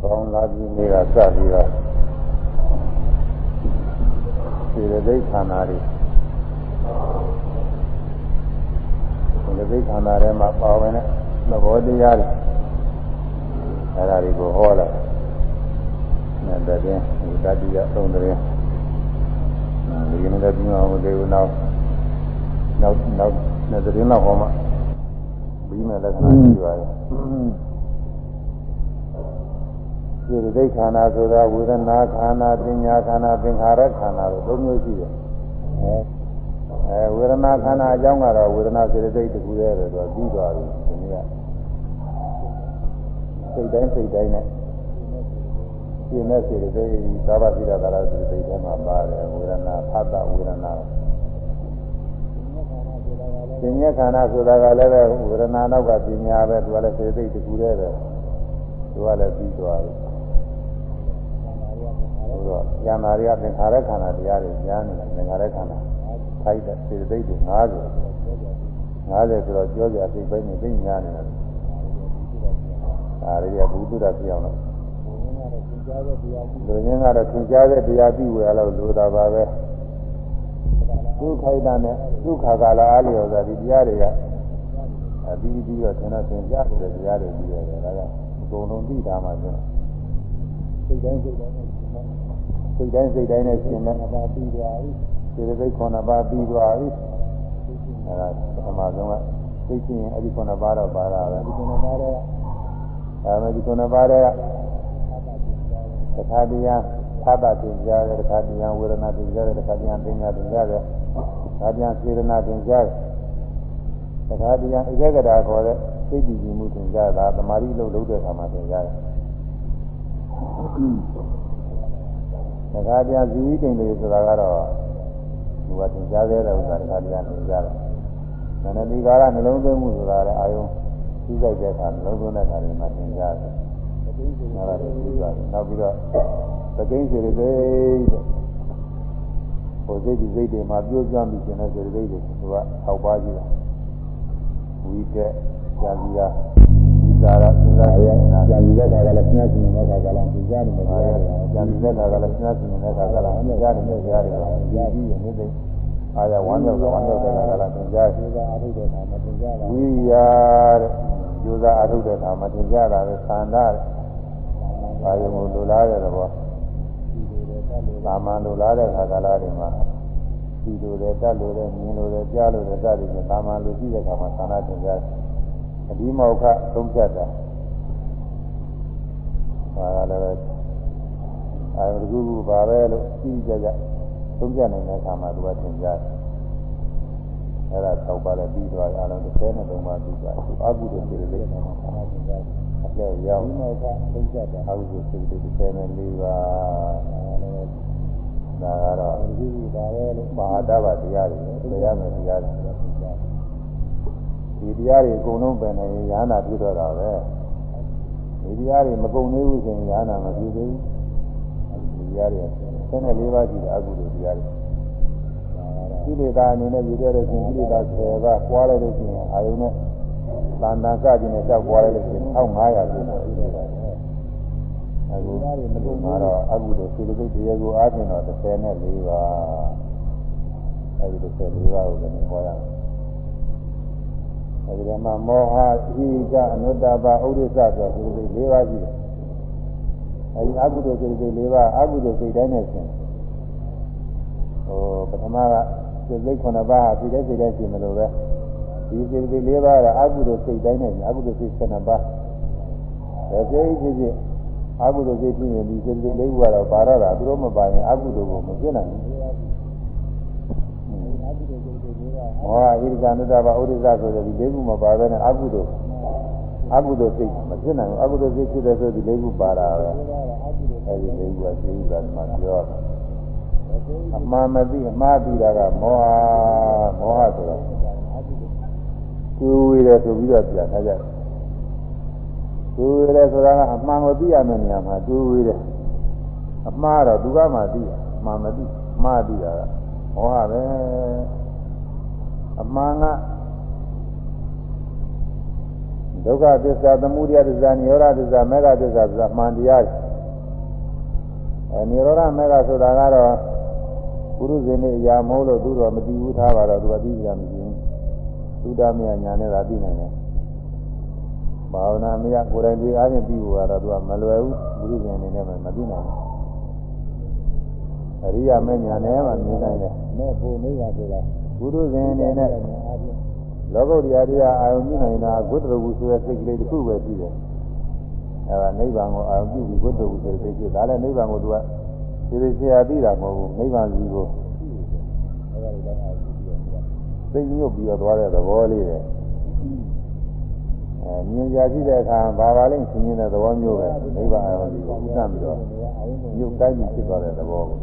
ဘောင်းလာပြီးနေ့ကစပြီးတော့ဒီရသိခန္ဓာတွေဒီရသိခန္ဓာထဲမှာပါဝင်တဲ့သဘောတရားတွေအဲဒါတွေကိုဟောလာတယ်တဲ့တဲ့ဒီတတိယသုံးတဲ့ဒီကနေ့လည်းပြီးအောင်ဒီကနောက်နောက်နောက်နဲ့တရင်လောက်ဟောမှပြီးမယ်လက္ခဏာရှိပါတယ် ဒီဒိဋ္ဌာနာဆိုတာဝေဒနာခန္ဓာပညာခန္ဓာသင်္ခါရခန္ဓာလို့သုံးမျိုးရှိတယ်အဲအဲဝေဒနာခန္ဓာအကြောင်းကတော့ဝေဒနာစေတသိက်တစ်ခုတည်းပဲဆိုတော့ပြီးသွားပြီဒီနေ့ကစိတ်တိုင်းစိတ်တိုင်းနဲ့ရှင်းတဲ့စေတသိက်သာဘပိရတာလားစေတသိက်ထဲမှာပါတယ်ဝေဒနာဖတ်တာဝေဒနာပညာခန္ဓာဆိုတာကလည်းပဲဝေဒနာနောက်ကပညာပဲသူကလည်းစေတသိက်တစ်ခုတည်းပဲသူကလည်းပြီးသွားပြီ တော့ဉာဏ်သာရသင်္ခါရခန္ဓာတရားတွေဉာဏ်နဲ့သင်္ခါရခန္ဓာထိုက်တဲ့စေတသိက်တွေ90 90ဆိုတော့ပြောကြသိပိုင်းနဲ့သိညာနေတယ်ဒါတွေကဘုသူရပြောင်းတော့လူရင်းကတော့သင်ကြားတဲ့တရားပြီးဝယ်လို့လိုတာပါပဲဒုက္ခိုက်တာနဲ့ဒုက္ခကာလအားလျော်စွာဒီတရားတွေကအပြီးပြီးတော့သင်တော့သင်ကြားတဲ့တရားတွေပြီးရတယ်ဒါကအကုန်လုံးသိတာမှဆိုတော့စိတ်တိုင်းစိတ်တိုင်း စိတ်တိုင်းစိတ်တိုင်းနဲ့ရှင်တဲ့ပါပြီးသွားပြီစေတသိက်ခုနှစ်ပါးပြီးသွားပြီအဲဒါပထမဆုံးကသိချင်းအဲ့ဒီခုနှစ်ပါးတော့ပါတာပဲဒီခုနှစ်ပါးတော့အဲမဲ့ဒီခုနှစ်ပါးတော့သခါတရားသတ္တတင်ကြတယ်သခါတရားဝေဒနာတင်ကြတယ်သခါတရားပညာတင်ကြတယ်ဒါပြန်စေရနာတင်ကြတယ်သခါတရားဧကဂတာခေါ်တဲ့စိတ်တည်ကြည်မှုတင်ကြတာသမာဓိလုံးလုံးတဲ့အခါမှာတင်ကြတယ် တခါပြန်ဇီဝိတ္တိန်တွေဆိုတာကတော့ဒီကသင်ကြားခဲ့တဲ့ဥစ္စာတခါပြန်သင်ကြားတယ်။နန္ဒတိကာရနှလုံးသွင်းမှုဆိုတာလည်းအာယုံသိလိုက်တဲ့အခါနှလုံးသွင်းတဲ့အခါတွေမှာသင်ကြားတယ်။သတိစိတ်နာရတယ်ပြီးသွားတယ်။နောက်ပြီးတော့သကိန်းစေရသိတဲ့ဟိုစိတ်ဒီစိတ်တွေမှာပြိုးကျွမ်းပြီးရှင်တဲ့စေရသိတွေသူကထောက်ပါကြည့်တာ။ဝိတက်ကြာကြီးရာ သာရစဉ်းစားရတာကြာပြီတဲ့ခါကလည်းစဉ်းစားကြည့်နေတဲ့ခါကလည်းကြားနေမှာကြာပြီတဲ့ခါကလည်းစဉ်းစားကြည့်နေတဲ့ခါကလည်းကြားနေကြားရတယ်ကြာပြီနေသိအာရဝမ်းမြောက်ဝမ်းမြောက်တဲ့ခါကလည်းသင်ကြားကြိုးစားအထုတ်တဲ့ခါမှာသင်ကြားတာဝိယာတဲ့ကြိုးစားအထုတ်တဲ့ခါမှာသင်ကြားတာပဲသန္တာတဲ့အာယုံကိုလိုလားတဲ့ဘောသာမန်လိုလားတဲ့ခါကလည်းဒီမှာဒီလိုတဲ့တတ်လို့တဲ့မြင်လို့တဲ့ကြားလို့တဲ့စသည်ဖြင့်သာမန်လိုရှိတဲ့ခါမှာသန္တာသင်ကြားတယ် အဒီမောက္ခသုံးဖြတ်တာဒါကလည်းအာရုံကူကူပါပဲလို့ပြီးကြကြသုံးဖြတ်နိုင်တဲ့အခါမှာသူကသင်ကြားတယ်အဲ့ဒါ၆ပါးလည်းပြီးသွားအားလုံး30နဲ့3ပါးပြီးသွားတယ်အကုသိုလ်စေတသိက်နဲ့ဆန္ဒသင်ကြားတယ်အကျက်ရောက်ဒီမောက္ခသုံးဖြတ်တာအကုသိုလ်စေတသိက်34ပါးဒါကတော့ဒီကူပါပဲလို့ပါဟတပါတရားတွေတရားမယ်တရားတွေ ဒီတရားတွေအကုန်လုံးပဲနေရဟနာပြုတော့တာပဲဒီတရားတွေမကုန်သေးဘူးဆိုရင်ရဟနာမပြုသေးဘူးဒီတရားတွေဆင်းရဲ၄ပါးရှိတဲ့အကုသိုလ်တရားတွေကိလေသာအနေနဲ့ယူခဲ့တဲ့ရှင်ကိလေသာ10ပါးပွားလိုက်လို့ရှိရင်အာယုန်နဲ့တန်တန်စခြင်းနဲ့ကြောက်ပွားလိုက်လို့ရှိရင်1500ပြည့်တယ်ကိလေသာတွေအခုတရားတွေမကုန်မှာတော့အကုသိုလ်စေတသိက်တရားကိုအားဖြင့်တော့34ပါးအဲဒီ34ပါးကိုလည်းဟောရမယ် အဲဒီမှာမောဟဣကအနုတ္တပဥဒိစ္စဆိုဒီလို၄ပါးရှိတယ်အဲဒီအကုသိုလ်စိတ်၄ပါးအကုသိုလ်စိတ်တိုင်းနဲ့ရှင်ဟိုပထမကစိတ်စိတ်9ပါးဒီတဲ့စိတ်တိုင်းရှင်မလို့ပဲဒီစိတ်စိတ်၄ပါးကအကုသိုလ်စိတ်တိုင်းနဲ့အကုသိုလ်စိတ်7ပါးဒါစိတ်ဖြစ်ဖြစ်အကုသိုလ်စိတ်ဖြစ်ရင်ဒီစိတ်စိတ်၄ခုကတော့ပါရတာသူတို့မပါရင်အကုသိုလ်ကိုမဖြစ်နိုင်ဘူး ဟောဣရိကနုတ္တဘာဥဒိစ္စဆိုတဲ့ဒီလေးခုမပါဘဲနဲ့အကုသိုလ်အကုသိုလ်စိတ်မဖြစ်နိုင်ဘူးအကုသိုလ်စိတ်ဖြစ်တဲ့ဆိုဒီလေးခုပါတာပဲအဲဒီလေးခုကသိဥစ္စာမှာပြောတာအမှန်မသိအမှားသိတာကမောဟမောဟဆိုတော့သူဝေတယ်ဆိုပြီးတော့ပြန်ထားကြတယ်သူဝေတယ်ဆိုတာကအမှန်ကိုသိရမယ့်နေရာမှာသူဝေတယ်အမှားတော့သူကမှသိတယ်အမှန်မသိအမှားသိတာကမောဟပဲ အမှန်ကဒုက္ခသစ္စာသမုဒယသစ္စာနိရောဓသစ္စာမေဃသစ္စာဆိုတာမှန်တရားအဲနိရောဓမေဃဆိုတာကတော့ပုရုဇဉ်နဲ့အရာမဟုတ်လို့သူတော့မသိဘူးထားပါတော့သူကသိကြမရှိဘူးသုဒ္ဓမယညာနဲ့သာသိနိုင်တယ်ဘာဝနာမယကိုယ်တိုင်တွေ့အားဖြင့်ပြီးဖို့ကတော့သူကမလွယ်ဘူးပုရုဇဉ်အနေနဲ့မှမသိနိုင်ဘူးအရိယာမညာနဲ့မှမြင်နိုင်တယ်မဲ့ဖို့နေရဆိုတာ ပုရုဇဉ်အနေနဲ့လောကုတ္တရာတရားအာယုံပြုနိုင်တာဂုတ္တရဝုဆိုတဲ့စိတ်ကလေးတစ်ခုပဲရှိတယ်အဲဒါနိဗ္ဗာန်ကိုအာယုံပြုပြီးဂုတ္တရဝုဆိုတဲ့စိတ်ဖြစ်ဒါလည်းနိဗ္ဗာန်ကိုသူကဒီလိုဆရာသိတာမဟုတ်ဘူးနိဗ္ဗာန်ကြီးကိုသိညွတ်ပြီးတော့သွားတဲ့သဘောလေးပဲအဲမြင်ကြကြည့်တဲ့အခါဘာပါလိမ့်ရှင်းနေတဲ့သဘောမျိုးပဲနိဗ္ဗာန်အာယုံကြီးကိုဥစ္စာပြီးတော့ညုတ်တိုင်းပြီးဖြစ်သွားတဲ့သဘောကို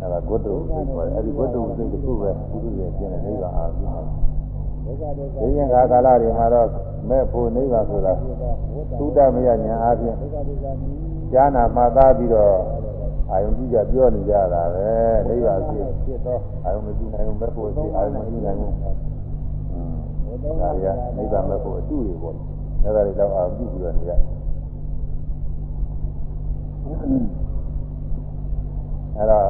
အဲဒါဂုတ္တရဝုစိတ်ခေါ်တယ်အဲဒီဂုတ္တရဝုစိတ်တစ်ခုပဲပုထုဇဉ်ကျင့်တဲ့နိဗ္ဗာန်အာယုံကြီးဒီရင်ခါကာလတွေမှာတော့မဲ့ဖို့နိဗ္ဗာန်ဆိုတာသုဒ္ဓမယညာအပြင်ဉာဏ်နာမှသားပြီးတော့အာယုံကြည့်ကြပြောနေကြတာပဲနိဗ္ဗာန်ဖြစ်ဖြစ်တော့အာယုံမကြည့်နိုင်ဘူးမဲ့ဖို့ဖြစ်အာယုံမကြည့်နိုင်ဘူးဒါရီကနိဗ္ဗာန်မဲ့ဖို့အတူတွေပေါ့ဒါကြတွေတော့အာယုံကြည့်ပြီးတော့နေရအဲ့တော့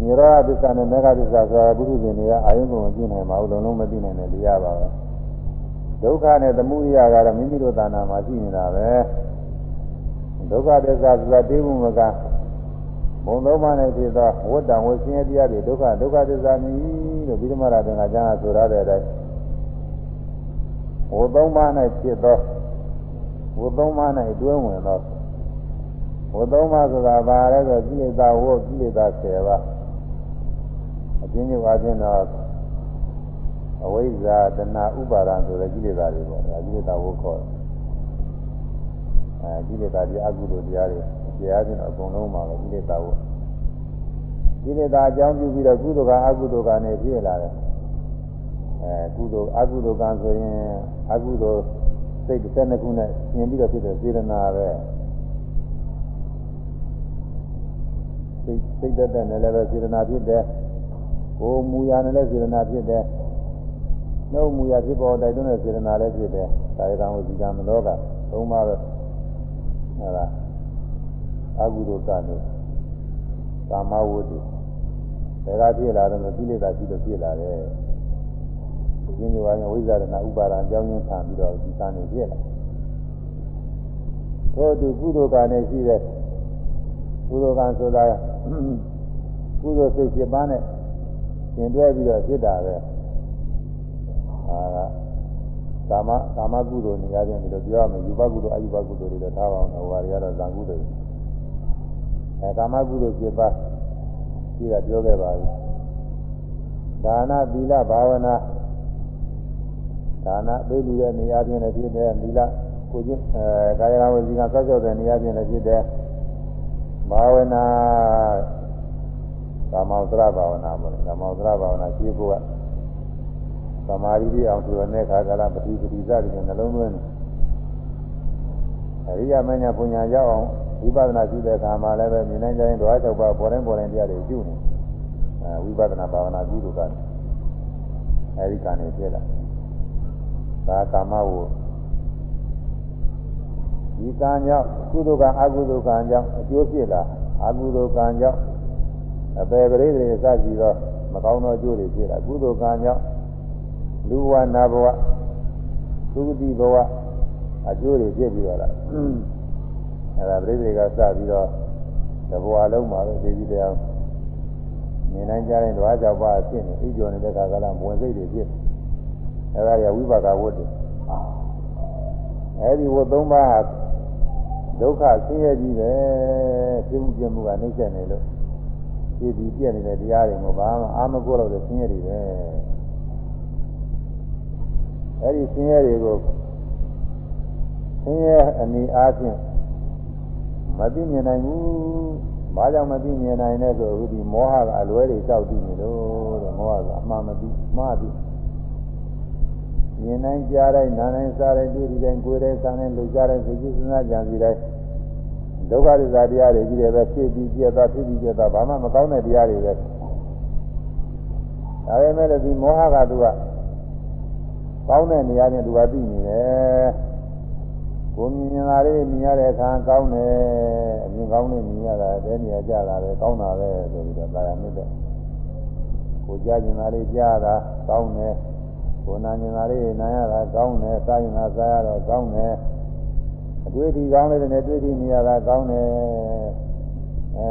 နိရောဓသစ္စာနဲ့မေဃသစ္စာဆိုတာဘုရုရှင်တွေကအာယုံကုန်မပြနိုင်ပါဘူးလုံးလုံးမသိနိုင်တယ်တရားပါပဲဒုက္ခနဲ့သမုဒိယကတော့မိမိတို့သာနာမှာရှိနေတာပဲဒုက္ခသစ္စာဆိုတာတေဘုမကဘုံသုံးပါးနဲ့ဖြစ်သောဝတ္တံဝဆင်းရဲတရားတွေဒုက္ခဒုက္ခသစ္စာမြည်လို့ပြီးဓမ္မရာသင်္ဃာကျမ်းဆိုရတဲ့အတိုင်းဝသုံးပါးနဲ့ဖြစ်သောဝသုံးပါးနဲ့တွဲဝင်သောဝသုံးပါးဆိုတာဘာလဲဆိုကိလေသာဝကိလေသာ10ပါး အကျဉ်းချုပ်အားဖြင့်တော့အဝိဇ္ဇာတဏှာဥပါဒံဆိုတဲ့ကိလေသာတွေပေါ့ဒါကိလေသာဝခေါ်တယ်အဲကိလေသာတွေအကုသိုလ်တရားတွေတရားချင်းတော့အကုန်လုံးပါပဲကိလေသာဝကိလေသာအကြောင်းပြုပြီးတော့ကုသိုလ်ကအကုသိုလ်ကနေပြည့်လာတယ်အဲကုသိုလ်အကုသိုလ်ကံဆိုရင်အကုသိုလ်စိတ်တစ်နှစ်ခုနဲ့ရှင်ပြီးတော့ဖြစ်တဲ့စေတနာပဲစိတ်စိတ်သက်သက်နဲ့လည်းပဲစေတနာဖြစ်တယ် ကိုယ်မူရာနဲ့လည်းစေတနာဖြစ်တယ်နှုတ်မူရာဖြစ်ပေါ်တိုက်တွန်းတဲ့စေတနာလည်းဖြစ်တယ်ကာယကံဝစီကံမနောကသုံးပါပဲအဲဒါအကုသိုလ်ကနေကာမဝတ္တိဒါကဖြစ်လာတော့ကိလေသာရှိလို့ဖြစ်လာတယ်ဒီညဝါရင်ဝိဇာရဏဥပါဒံအကြောင်းရင်းခံပြီးတော့ဒီကနေဖြစ်လာတို့ဒီကုသိုလ်ကနဲ့ရှိတဲ့ကုသိုလ်ကဆိုတာကုသိုလ်စိတ်ဖြစ်ပါနဲ့ ရှင်တွဲပြီးတော့ဖြစ်တာပဲအာကာမကာမကုသိုလ်နေရာချင်းဒီလိုပြောရမယ်ယူဘကုသိုလ်အယူဘကုသိုလ်တွေတော့ထားပါအောင်ဟိုဟာတွေကတော့ဇံကုသိုလ်အဲကာမကုသိုလ်ဖြစ်ပါရှိတာပြောခဲ့ပါပြီဒါနသီလဘာဝနာဒါနပေးလူတဲ့နေရာချင်းလည်းဖြစ်တယ်သီလကိုချင်းအဲကာယကဝစီကစောက်စောက်တဲ့နေရာချင်းလည်းဖြစ်တယ်ဘာဝနာ ကာမောသရဘာဝနာပေါ့လေကာမောသရဘာဝနာရှင်းဖို့ကသမာဓိပြအောင်ဆိုရတဲ့ခါကလာပฏิပတိစသည်နဲ့နှလုံးသွင်းတယ်အရိယာမညာပညာရောက်အောင်ဝိပဿနာရှိတဲ့အခါမှာလည်းပဲမြင်နိုင်ကြရင်ဓဝါ၆ပါးပေါ်တိုင်းပေါ်တိုင်းတရားတွေကျุနေအဲဝိပဿနာဘာဝနာပြုလို့ကအဲဒီကံနေဖြစ်လာဒါကာမဝဒီကံကြောင့်ကုသိုလ်ကံအကုသိုလ်ကံကြောင့်အကျိုးဖြစ်လာအကုသိုလ်ကံကြောင့် အပေပရိသေစကြည့်တော့မကောင်းသောအကျိုးတွေဖြစ်လာကုသိုလ်ကံကြောင့်လူဝနာဘဝသုတိဘဝအကျိုးတွေဖြစ်ပြီးတော့လားအဲဒါပရိသေကစပြီးတော့တဘဝလုံးမှာပဲသိပြီးတရားမြင်နိုင်ကြတဲ့ဓဝါကြောင့်ပါဖြစ်နေအိပ်ကျော်နေတဲ့ခါကလာဝင်စိတ်တွေဖြစ်အဲဒါရဝိပါကဝတ်တယ်အဲဒီဝတ်သုံးပါးဒုက္ခဆင်းရဲကြီးပဲဖြစ်မှုပြမှုကနှိမ့်ဆက်နေလို့ ဒီဒီပြည့်နေတဲ့တရားတွေမှာဘာမှအာမကိုတော့တဲ့ဆင်းရဲတွေပဲအဲဒီဆင်းရဲတွေကိုဆင်းရဲအနေအားဖြင့်မသိမြင်နိုင်ဘူး။ဘာကြောင့်မသိမြင်နိုင်လဲဆိုတော့ဒီမောဟကအလွဲတွေတောက်တည်နေလို့တဲ့မောဟကအမှားမသိမှားပြီ။မြင်နိုင်ကြားတိုင်းနားတိုင်းစားတိုင်းတွေ့တိုင်းကိုယ်တိုင်းစားတိုင်းလှုပ်ရှားတိုင်းစိတ်ကြီးစဉ်းစားကြံစီတိုင်း ဒုက္ခသစ္စာတရားတွေကြီးတယ်ပဲဖြစ်ပြီးပြတ်သွားဖြစ်ပြီးပြတ်သွားဘာမှမကောင်းတဲ့တရားတွေပဲ။ဒါပေမဲ့ဒီမောဟကသူကကောင်းတဲ့နေရာနဲ့သူကသိနေတယ်ကိုမြင်နေတာလေးမြင်ရတဲ့အခါကောင်းတယ်အမြင်ကောင်းနဲ့မြင်ရတာတဲနေရာကြတာပဲကောင်းတာပဲဆိုပြီးတော့ဒါရမြစ်တဲ့ကိုကြားမြင်တာလေးကြားတာကောင်းတယ်ကိုနာမြင်တာလေးနာရတာကောင်းတယ်စားမြင်တာစားရတော့ကောင်းတယ် အတွေ့အထိကောင်းတဲ့နဲ့တွေ့ထိနေရတာကောင်းတယ်အဲ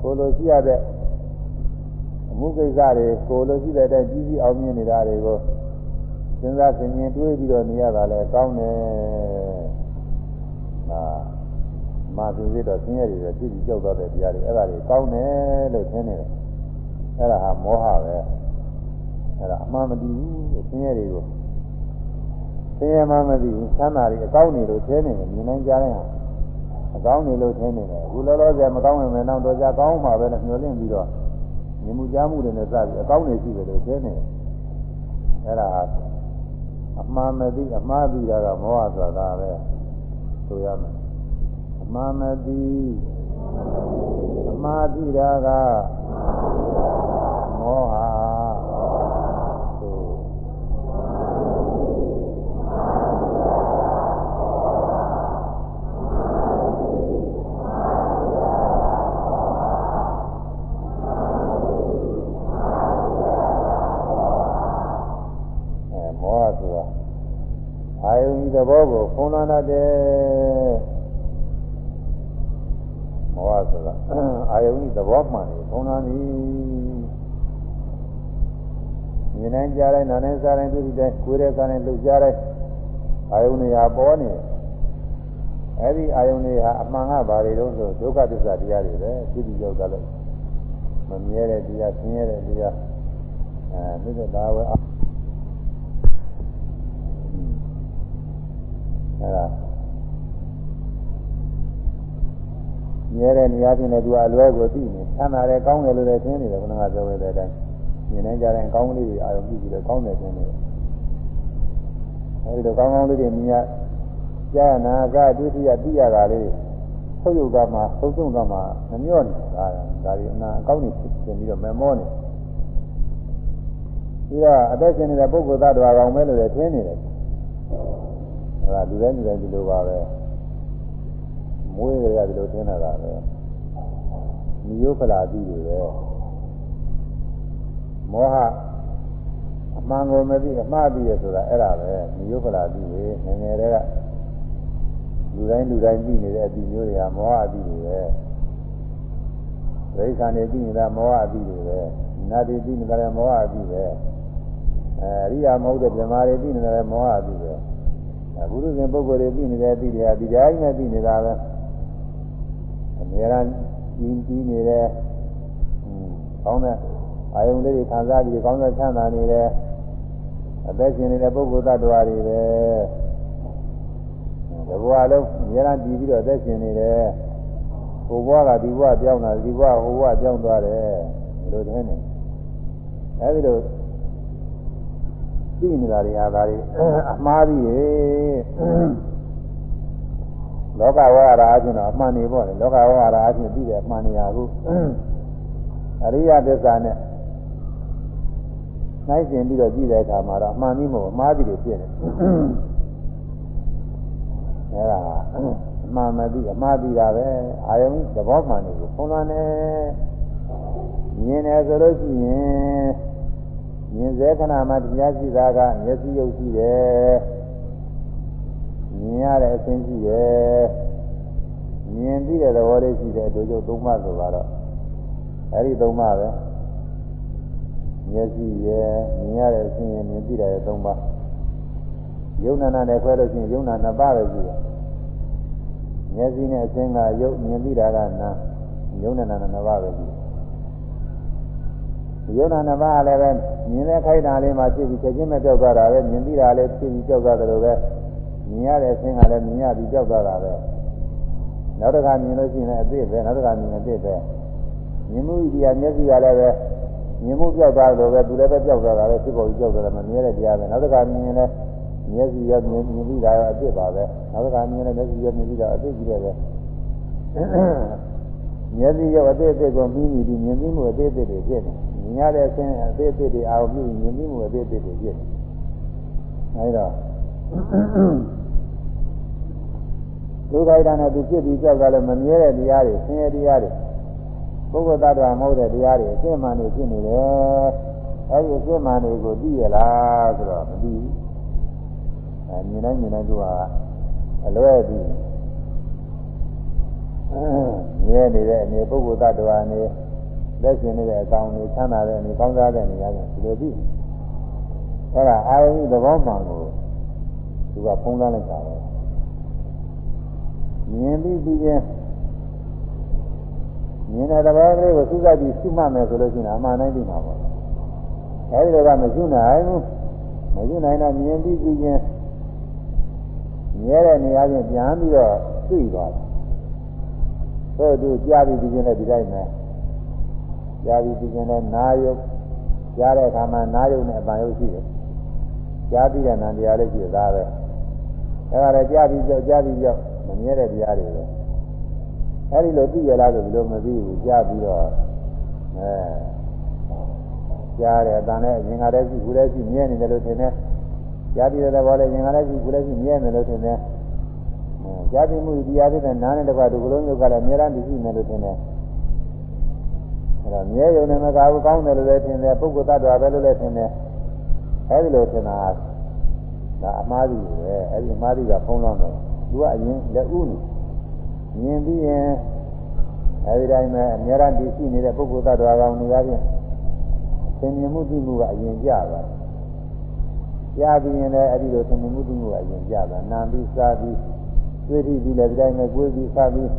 ကိုလိုရှိရတဲ့အမှုကိစ္စတွေကိုလိုရှိတဲ့အတိုင်းကြီးကြီးအောင်မြင်နေတာတွေကိုစဉ်းစားဆင်ခြင်တွေးပြီးတော့နေရတာလည်းကောင်းတယ်။ဒါမာသင်စစ်တော့ဆင်းရဲတွေပဲကြည့်ပြီးကြောက်တော့တဲ့တရားတွေအဲ့ဒါတွေကောင်းတယ်လို့ထင်နေတယ်။အဲ့ဒါဟာမောဟပဲ။အဲ့ဒါအမှန်မတည်ဘူးဆင်းရဲတွေကို ဆင်းရဲမှမသိဘူးဆန္ဒတွေအကောင်းနေလို့ထင်နေတယ်မြင်နိုင်ကြတဲ့ဟာအကောင်းနေလို့ထင်နေတယ်အခုလောလောဆယ်မကောင်းဝင်မယ်နောက်တော့ကြာကောင်းမှာပဲနဲ့မျှော်လင့်ပြီးတော့မြင်မှုကြားမှုတွေနဲ့စပြီးအကောင်းနေရှိတယ်လို့ထင်နေတယ်အဲ့ဒါအမှားမသိအမှားသိတာကမောဟဆိုတာပဲဆိုရမယ်အမှားမသိအမှားသိတာက တတ်တယ်မောဟဆိုတာအာယုန်ဤသဘောမှန်တယ်ဖုံးလွှမ်းသည်မြင်နိုင်ကြတိုင်းနားနိုင်စားတိုင်းတွေ့တဲ့ကိုယ်ရဲ့စားတိုင်းလှုပ်ရှားတိုင်းအာယုန်တွေဟာပေါ်နေအဲ့ဒီအာယုန်တွေဟာအမှန်ကဘာတွေလို့ဆိုဒုက္ခသစ္စာတရားတွေပဲဖြစ်ပြီးရောက်တာလို့မမြဲတဲ့တရားဆင်းရဲတဲ့တရားအဲမြစ်တာဝဲ အဲဒါမြဲတဲ့နေရာချင်းနဲ့သူအလွဲကိုသိနေဆန္ဒရဲကောင်းတယ်လို့လည်းသိနေတယ်ခဏကပြောခဲ့တဲ့အတိုင်းမြင်နေကြတဲ့ကောင်းကလေးတွေအာရုံပြုပြီးတော့ကောင်းတယ်သိနေတယ်အဲဒီတော့ကောင်းကောင်းလေးတွေမြင်ရကြာနာကဒုတိယသိရတာလေးဆုပ်ယုတ်ကမှသုံးဆုံးကမှမမြော့နေတာဒါဒီအနာအကောင်းကြီးဖြစ်ပြီးတော့မမောနေပြီးတော့အသက်ရှင်နေတဲ့ပုဂ္ဂိုလ်သားတော်ကောင်ပဲလို့လည်းထင်နေတယ် အဲဒါလူတိုင်းလူတိုင်းဒီလိုပါပဲမွေးကြရဒီလိုထင်တာကပဲမျိုးဖလာတိတွေပဲမောဟအမှန်ကိုမသိအမှားသိရဆိုတာအဲ့ဒါပဲမျိုးဖလာတိတွေငငယ်တွေကလူတိုင်းလူတိုင်းသိနေတဲ့အတိမျိုးတွေကမောဟအတိတွေပဲဒိဋ္ဌာန်တွေသိနေတာမောဟအတိတွေပဲနာတိသိနေတာလည်းမောဟအတိပဲအဲအရိယာမဟုတ်တဲ့ဗြဟ္မာတွေသိနေတာလည်းမောဟအတိပဲ ဘုရုရှင်ပုဂ္ဂိုလ်တွေသိနေတယ်သိတယ်ဒီတိုင်းနဲ့သိနေတာပဲအများအားကြီးကြီးနေတယ်ကောင်းတဲ့အာယုံလေးတွေခံစားပြီးကောင်းတဲ့ချမ်းသာနေတယ်အသက်ရှင်နေတဲ့ပုဂ္ဂိုလ်သတ္တဝါတွေပဲဒီဘဝလုံးအများအားကြည့်ပြီးတော့အသက်ရှင်နေတယ်ဟိုဘဝကဒီဘဝပြောင်းတာဒီဘဝဟိုဘဝပြောင်းသွားတယ်ဒီလိုတည်းနဲ့အဲဒီလို သိနေတာတွေဟာဒါတွေအမှားကြီးရေလောကဝါရာအချင်းတော့အမှန်နေပေါ့လေလောကဝါရာအချင်းသိတယ်အမှန်နေရဘူးအရိယသစ္စာနဲ့နိုင်ရှင်ပြီးတော့ကြည့်တဲ့အခါမှာတော့အမှန်ကြီးမဟုတ်အမှားကြီးတွေဖြစ်နေအဲဒါအမှန်မသိအမှားသိတာပဲအာယုံသဘောမှန်နေကိုဖုံးလွှမ်းနေမြင်တယ်ဆိုလို့ရှိရင် မြင်စေခဏမှတရားရှိတာကမျက်စိရုပ်ရှိတယ်မြင်ရတဲ့အခြင်းရှိတယ်မြင်ပြီးတဲ့သဘောလေးရှိတယ်ဒုကျုပ်သုံးပါးဆိုတော့အဲဒီသုံးပါးပဲမျက်စိရယ်မြင်ရတဲ့အခြင်းရယ်မြင်ပြီးတဲ့သုံးပါးယုံနာနာနဲ့ခွဲလို့ရှိရင်ယုံနာနှစ်ပါးပဲရှိတယ်မျက်စိနဲ့အခြင်းကယုတ်မြင်ပြီးတာကနာယုံနာနာနှစ်ပါးပဲရှိတယ် ယုံနာနှစ်ပါးလည်းပဲမြင်တဲ့ခိုက်တာလေးမှဖြစ်ပြီးချက်ချင်းမပြောက်သွားတာပဲမြင်ပြီးတာလည်းဖြစ်ပြီးပြောက်သွားတယ်လို့ပဲမြင်ရတဲ့အခြင်းကလည်းမြင်ရပြီးပြောက်သွားတာပဲနောက်တစ်ခါမြင်လို့ရှိရင်လည်းအသေးပဲနောက်တစ်ခါမြင်အသေးပဲမြင်မှုဤတရားမျက်စိကလည်းပဲမြင်မှုပြောက်သွားတယ်လို့ပဲသူလည်းပဲပြောက်သွားတာပဲဖြစ်ပေါ်ပြီးပြောက်သွားတယ်မမြင်တဲ့တရားပဲနောက်တစ်ခါမြင်ရင်လည်းမျက်စိရမြင်မြင်ပြီးတာရောအသေးပါပဲနောက်တစ်ခါမြင်လည်းမျက်စိရမြင်ပြီးတာအသေးကြီးတယ်ပဲမျက်စိရောအသေးအသေးကိုမြင်ပြီးမြင်ပြီးမှုအသေးအသေးတွေဖြစ်နေ မြင်ရတဲ့အခြင်းအသေးအသေးတွေအာရုံပြုမြင်ပြီးမှုအသေးအသေးတွေဖြစ်နေအဲဒီတော့ဒုက္ခိတနဲ့သူဖြစ်ပြီးကြောက်တာလည်းမမြဲတဲ့တရားတွေဆင်းရဲတရားတွေပုဂ္ဂိုလ်တ attva မဟုတ်တဲ့တရားတွေအရှင်းမှန်နေဖြစ်နေတယ်အဲဒီအရှင်းမှန်တွေကိုသိရလားဆိုတော့မသိဘူးအဲမြင်တိုင်းမြင်တိုင်းသူကအလွဲပြီးမြဲနေတဲ့အနေပုဂ္ဂိုလ်တ attva အနေ လက်ရှင်နေတဲ့အကောင်တွေချမ်းသာတဲ့အနေကောင်းစားတဲ့အနေရပြန်ဒီလိုသိအဲဒါအာယုသဘောမှန်ကိုသူကဖုံးကားလိုက်တာပဲမြင်ပြီးပြီးချင်းမြင်တဲ့သဘောကလေးကိုသုသတိရှုမှတ်မယ်ဆိုလို့ရှိရင်အမှန်တိုင်းသိမှာပါအဲဒီလိုကမရှုနိုင်ဘူးမရှုနိုင်တော့မြင်ပြီးပြီးချင်းမြဲတဲ့နေရာချင်းပြန်ပြီးတော့သိသွားတယ်ဆိုသူကြားပြီးပြီးချင်းလည်းဒီတိုင်းပဲ ကြားပြီးပြီးချင်းလည်းနာယုတ်ကြားတဲ့အခါမှာနာယုတ်နဲ့အပံယုတ်ရှိတယ်ကြားပြီးတဲ့နာတရားလေးရှိတာပဲအဲဒါလည်းကြားပြီးကြောက်ကြားပြီးကြောက်မမြဲတဲ့တရားတွေပဲအဲဒီလိုသိရလားဆိုဒီလိုမသိဘူးကြားပြီးတော့အဲကြားတယ်အတန်နဲ့ရင်္ဂါတဲ့ရှိဘူးလည်းရှိမြဲနေတယ်လို့ထင်တယ်ကြားပြီးတဲ့ဘောလည်းရင်္ဂါလည်းရှိဘူးလည်းရှိမြဲနေတယ်လို့ထင်တယ်ကြားပြီးမှုတရားတွေနဲ့နားနဲ့တပတ်ဒီကလုံးယုတ်ကလည်းအများအားရှိနေလို့ထင်တယ် အဲတော့မြဲရုံနဲ့မကဘူးကောင်းတယ်လို့လည်းထင်တယ်ပုဂ္ဂိုလ်တ attva ပဲလို့လည်းထင်တယ်အဲဒီလိုထင်တာဒါအမှားကြီးပဲအဲဒီအမှားကြီးကဖုံးလွှမ်းတယ်သူကအရင်လက်ဥနေမြင်ပြီးရင်အဲဒီတိုင်းပဲအများရန်ဒီရှိနေတဲ့ပုဂ္ဂိုလ်သတ္တဝါကောင်တွေအချင်းသင်မြင်မှုသိမှုကအရင်ကြပါကြားပြီးရင်လည်းအဲဒီလိုသင်မြင်မှုသိမှုကအရင်ကြပါနာပြီးစားပြီးတွေ့ပြီးပြီးလည်းဒီတိုင်းပဲကိုယ်ပြီးစားပြီး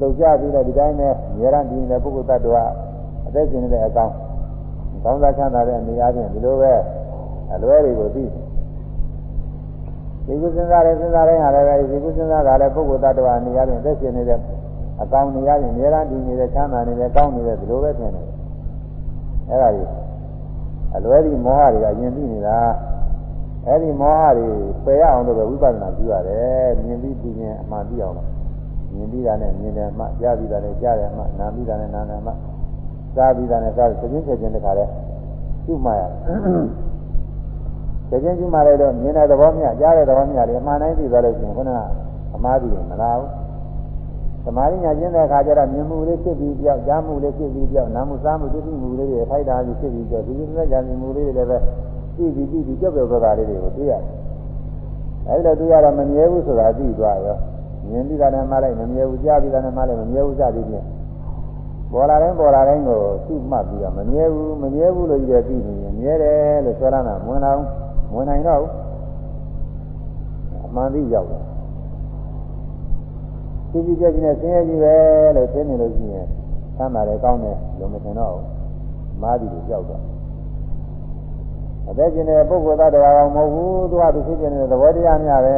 လှုပ်ကြပြီးလည်းဒီတိုင်းပဲအများရန်ဒီနေတဲ့ပုဂ္ဂိုလ်သတ္တဝါအ သက်ရှင်နေတဲ့အကောင်ကောင်းစားချမ်းသာတဲ့နေရာချင်းဒီလိုပဲအလွဲတွေကိုသိတယ်ဒီကုစဉ်းစားတယ်စဉ်းစားတိုင်းဟာလည်းပဲဒီကုစဉ်းစားတာလည်းပုဂ္ဂိုလ်တ attva နေရာပြင်သက်ရှင်နေတဲ့အကောင်နေရာပြင်အများအားတည်နေတဲ့ချမ်းသာနေတဲ့ကောင်းနေတဲ့ဒီလိုပဲထင်တယ်အဲ့ဒါကြီးအလွဲဒီမောဟတွေကယဉ်ပြီးနေတာအဲ့ဒီမောဟတွေပယ်ရအောင်လို့ပဲဝိပဿနာပြုရတယ်မြင်ပြီးပြီးရင်အမှန်သိအောင်လို့မြင်ပြီးတာနဲ့မြင်တယ်မှကြားပြီးတာနဲ့ကြားတယ်မှနားပြီးတာနဲ့နားတယ်မှ စားပြီးတာနဲ့စားတယ်သိချင်းချင်းတခါလဲပြုမှရတကယ်ကြီးမှလည်းတော့မြင်တဲ့သဘောမျှကြားတဲ့သဘောမျှလေးအမှန်တိုင်းသိသွားလို့ရှိရင်ခုနကအမှားပြီးမလားဘူးသမာဓိညာကျင့်တဲ့အခါကျတော့မြင်မှုလေးဖြစ်ပြီးပြောက်ကြားမှုလေးဖြစ်ပြီးပြောက်နားမှုစားမှုသိသိမှုလေးတွေထိုက်တာပြီးဖြစ်ပြီးပြောက်ဒီလိုမျိုးကြာမြင်မှုလေးတွေလည်းပဲသိပြီးသိပြီးကြောက်ကြောက်သွားတာလေးတွေကိုသိရတယ်အဲဒီလိုသိရတော့မမြဲဘူးဆိုတာသိသွားရောမြင်ပြီးတာနဲ့မှလိုက်မမြဲဘူးကြားပြီးတာနဲ့မှလိုက်မမြဲဘူးစသည်ဖြင့် ပေါ်လာတိုင်းပေါ်လာတိုင်းကိုသိမှတ်ပြီးတော့မမြဲဘူးမမြဲဘူးလို့ကြည့်ရသိနေရင်မြဲတယ်လို့ပြောရတာမဝင်တော့ဝင်နိုင်တော့အမှန်သိရောက်တယ်သိကြည့်ကြည့်နဲ့ဆင်းရဲကြီးပဲလို့သိနေလို့ရှိရင်သမ်းပါတယ်ကောင်းတယ်လို့မထင်တော့မားပြီးတော့ကြောက်တော့အသက်ရှင်တဲ့ပုဂ္ဂိုလ်သားတော်ကောင်မဟုတ်ဘူးသူကသူဖြစ်နေတဲ့သဘောတရားများပဲ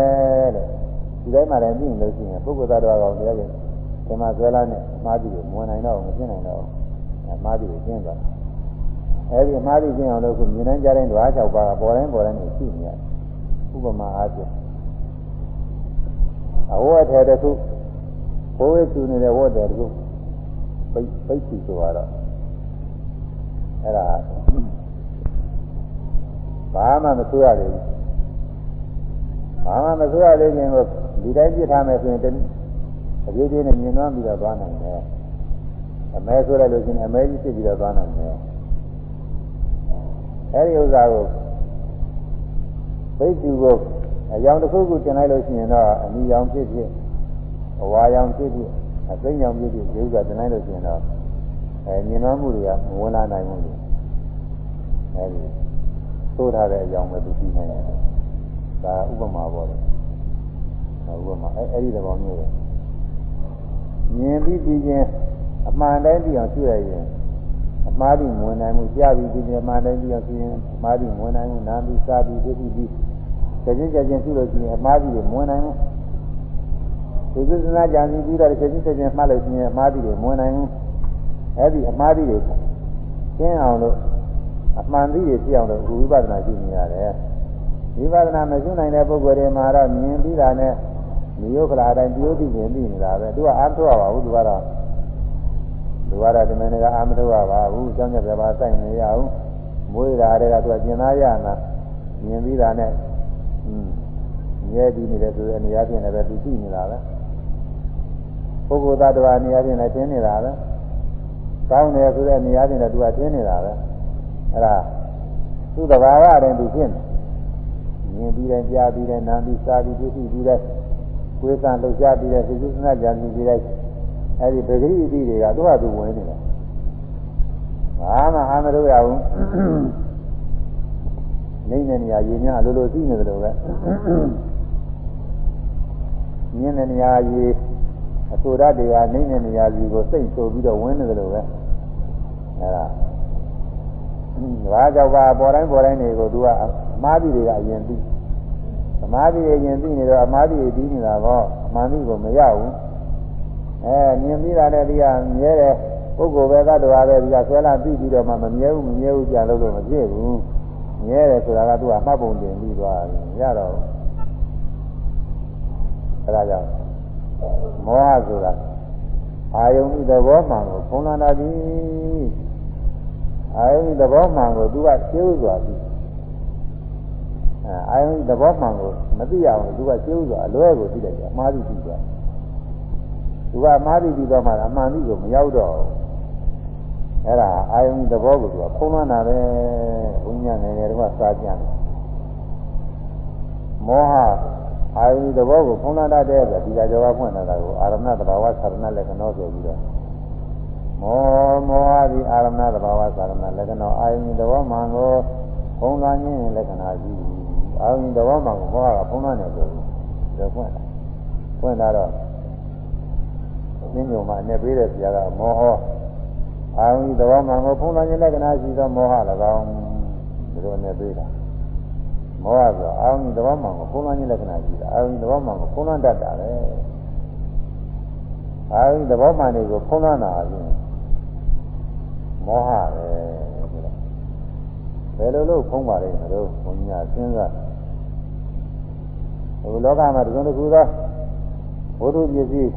လို့ဒီတိုင်းမှလည်းသိနေလို့ရှိရင်ပုဂ္ဂိုလ်သားတော်ကောင်တရားကြီး ဒီမှာဆွဲလာနဲ့မားပြီးတော့မဝင်နိုင်တော့မဖြစ်နိုင်တော့မားပြီးတော့ကျင်းသွားအဲဒီအမှားသိခြင်းအောင်လို့ခုမြင်တိုင်းကြားတိုင်းဓဝါ၆ပါးပေါ်တိုင်းပေါ်တိုင်းရှိနေရတယ်ဥပမာအားဖြင့်အဝတ်ထဲတစ်ခုဘိုးဝဲသူနေတဲ့ဝတ်တယ်တစ်ခုပိတ်ပိတ်စီဆိုတော့အဲ့ဒါဘာမှမဆိုးရသေးဘူးဘာမှမဆိုးရသေးခြင်းကိုဒီတိုင်းပြစ်ထားမယ်ဆိုရင် တပြေးပြေးနဲ့မြင်သွားပြီးတော့သွားနိုင်တယ်အမဲဆိုရလို့ရှိရင်အမဲကြီးဖြစ်ပြီးတော့သွားနိုင်တယ်အဲဒီဥစ္စာကိုဘိက္ခုကိုအယောင်တစ်ခုခုတင်လိုက်လို့ရှိရင်တော့အမိယောင်ဖြစ်ဖြစ်အဝါယောင်ဖြစ်ဖြစ်အသိဉာဏ်ဖြစ်ဖြစ်ဒီဥစ္စာတင်လိုက်လို့ရှိရင်တော့အဲမြင်နှမှုတွေကမဝင်လာနိုင်ဘူးလေအဲဒီသိုးထားတဲ့အယောင်ပဲသူသိနိုင်တယ်ဒါဥပမာပေါ့လေဥပမာအဲအဲဒီသဘောမျိုးပဲ မြင်ပြီးပြီးချင်းအမှန်တိုင်းပြီးအောင်ရှုရရင်အမှားပြီးဝင်နိုင်မှုကြားပြီးပြီးအမှားတိုင်းပြီးအောင်ရှုရင်အမှားပြီးဝင်နိုင်မှုနားပြီးစားပြီးသိပြီးပြီးကြင်ကြင်ကြင်ရှုလို့ရှိရင်အမှားပြီးဝင်နိုင်မှုဒီကုသနာကြံပြီးပြီးတော့ကြင်ကြင်ကြင်မှတ်လို့ရှိရင်အမှားပြီးဝင်နိုင်မှုအဲ့ဒီအမှားပြီးတွေကျင်းအောင်လို့အမှန်သိရဖြစ်အောင်လို့ဝိပဿနာရှုနေရတယ်ဝိပဿနာမရှုနိုင်တဲ့ပုဂ္ဂိုလ်တွေမှာတော့မြင်ပြီးတာနဲ့ မျိုးခလာတိုင်းပြုသိခြင်းသိနေတာပဲသူကအားထုတ်ရပါဘူးသူကတော့သူကတော့ဒီမင်းကအာမထုတ်ရပါဘူးကျောင်းကျပြပါစိုက်နေရအောင်မွေးတာတွေကသူကကျင်သားရနာမြင်ပြီးတာနဲ့อืมမြဲပြီးနေတယ်ဆိုတဲ့နေရာချင်းလည်းပဲသူသိနေတာပဲပုဂ္ဂိုလ်သတ္တဝါနေရာချင်းလည်းထင်းနေတာပဲကောင်းတယ်ဆိုတဲ့နေရာချင်းလည်းသူကထင်းနေတာပဲအဲ့ဒါသူ့တဘာဝတည်းသူဖြစ်နေမြင်ပြီးတယ်ကြားပြီးတယ်နားပြီးစားပြီးသိပြီးတယ် ကိုယ်ကလှုပ်ရှားပြီးတယ်စိတ်ကူးစနာကြံပြီးပြီးတယ်အဲ့ဒီပဂရိအတိတွေကသူ့ဟာသူဝင်နေတယ်ဘာမှအာမလို့ရဘူးနေတဲ့နေရာရည်များလိုလိုသိနေတယ်လို့ပဲမြင်တဲ့နေရာရည်အဆိုရတွေကနေတဲ့နေရာစီကိုစိတ်ဆိုပြီးတော့ဝင်နေတယ်လို့ပဲအဲဒါဘာကြောင့်ပါပေါ်တိုင်းပေါ်တိုင်းတွေကိုသူကအမားတိတွေကအရင်သိ သမာဓိအရင်သိနေတော့အမားတိတွေပြီးနေတာကောအမှန်တိကိုမရဘူးအဲမြင်ပြီးတာနဲ့ဒီကမြဲတယ်ပုဂ္ဂိုလ်ပဲသတ္တဝါပဲဒီကဆွဲလာပြီးပြီးတော့မှမမြဲဘူးမမြဲဘူးကြာလို့လို့မဖြစ်ဘူးမြဲတယ်ဆိုတာကသူကမှတ်ပုံတင်ပြီးသွားတယ်ရတော့အဲဒါကြောင့်မောဟဆိုတာအာယုန်ဤသဘောမှန်ကိုဖုံးလာတာပြီအာယုန်ဤသဘောမှန်ကိုသူကကျိုးစွာပြီ အာယုန်ဤသဘောမှန်ကိုမသိရအောင်သူကကျိုးစွာအလွဲကိုသိလိုက်တယ်အမှားသိပြီးသွားသူကအမှားသိပြီးတော့မှအမှန်သိကိုမရောက်တော့ဘူးအဲ့ဒါအာယုန်သဘောကိုသူကဖုံးလွှမ်းတာပဲဘုညာငယ်ငယ်တော့စာကြတယ်မောဟအာယုန်သဘောကိုဖုံးလွှမ်းတတ်တဲ့ဆိုဒီကကြောကဖွင့်တာကိုအာရမဏသဘာဝသာရဏလက္ခဏောဆိုပြီးတော့မောမောဟဒီအာရမဏသဘာဝသာရဏလက္ခဏောအာယုန်သဘောမှန်ကိုဖုံးလွှမ်းခြင်းလက္ခဏာကြီး အာယုန်သဘောမှန်ကိုမောဟကဖုံးလွှမ်းတယ်ဆိုပြီးတော့ဖွင့်တာဖွင့်လာတော့သင်္ကြန်မှာအနေပေးတဲ့ဆရာကမောဟအာဝိသဘောမှန်ကိုဖုံးလွှမ်းခြင်းလက္ခဏာရှိသောမောဟ၎င်းဒီလိုနဲ့တွေ့တာမောဟဆိုအာဝိသဘောမှန်ကိုဖုံးလွှမ်းခြင်းလက္ခဏာရှိတာအာဝိသဘောမှန်ကိုဖုံးလွှမ်းတတ်တာပဲအာဝိသဘောမှန်တွေကိုဖုံးလွှမ်းတာအရင်မောဟပဲဘယ်လိုလုပ်ဖုံးပါလိမ့်မလို့ဘုန်းကြီးကစဉ်းစား ဟိုလောကမှာတစုံတစ်ခုသောဘုဒ္ဓပစ္စည်း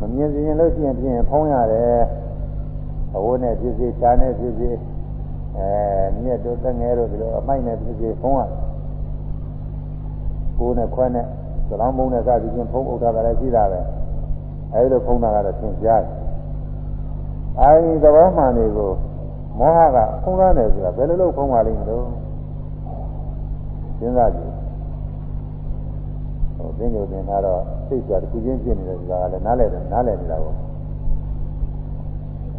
မမြင်ရင်လို့ရှိရင်ဖြင့်ဖုံးရတယ်အဝိုးနဲ့ဖြစ်စေရှားနဲ့ဖြစ်စေအဲမြက်တို့တငယ်တို့ဒီလိုအမိုက်နဲ့ဖြစ်စေဖုံးရကိုယ်နဲ့ခွဲနဲ့သလောင်းမုံနဲ့စသည်ဖြင့်ဖုံးဥထားတာလည်းရှိတာပဲအဲဒီလိုဖုံးတာကတော့သင်ကြားတယ်အဲဒီသဘောမှန်တွေကိုမောဟကဖုံးရတယ်ဆိုတာဘယ်လိုလုပ်ဖုံးပါလိမ့်မလို့စဉ်းစားကြည့်ဟို သင်္ကြန်သင်ထားတော့စိတ်ကတခုချင်းဖြစ်နေတယ်ဆိုတာကလည်းနားလည်တယ်နားလည်နေတာပေါ့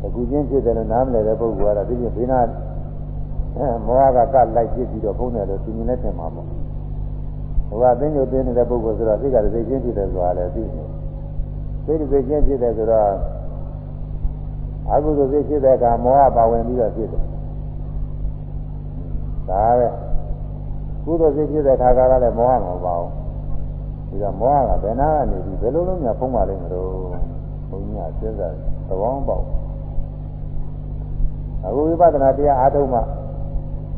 အခုချင်းဖြစ်တယ်လို့နားမလည်တဲ့ပုဂ္ဂိုလ်ကတော့ဒီပြင်ဘေးနာအဲမောဟကကလိုက်ဖြစ်ပြီးတော့ဖုံးတယ်လို့သူမြင်နေတယ်မှာပေါ့ဟိုကသင်္ကြန်သင်နေတဲ့ပုဂ္ဂိုလ်ဆိုတော့စိတ်ကစိတ်ချင်းဖြစ်တယ်ဆိုတာလည်းသိနေစိတ်စိတ်ချင်းဖြစ်တယ်ဆိုတော့အကုသိုလ်စိတ်ဖြစ်တဲ့အခါမောဟပါဝင်ပြီးတော့ဖြစ်တယ်ဒါပဲကုသိုလ်စိတ်ဖြစ်တဲ့အခါကလည်းမောဟမပါဘူး ဒီတော့မောဟကဘယ်နာကနေပြီးဘယ်လိုလုပ်များဖုံးပါလိမ့်မလို့ဘုန်းကြီးကစဉ်းစားသဘောပေါက်အခုဝိပဿနာတရားအားထုတ်မှ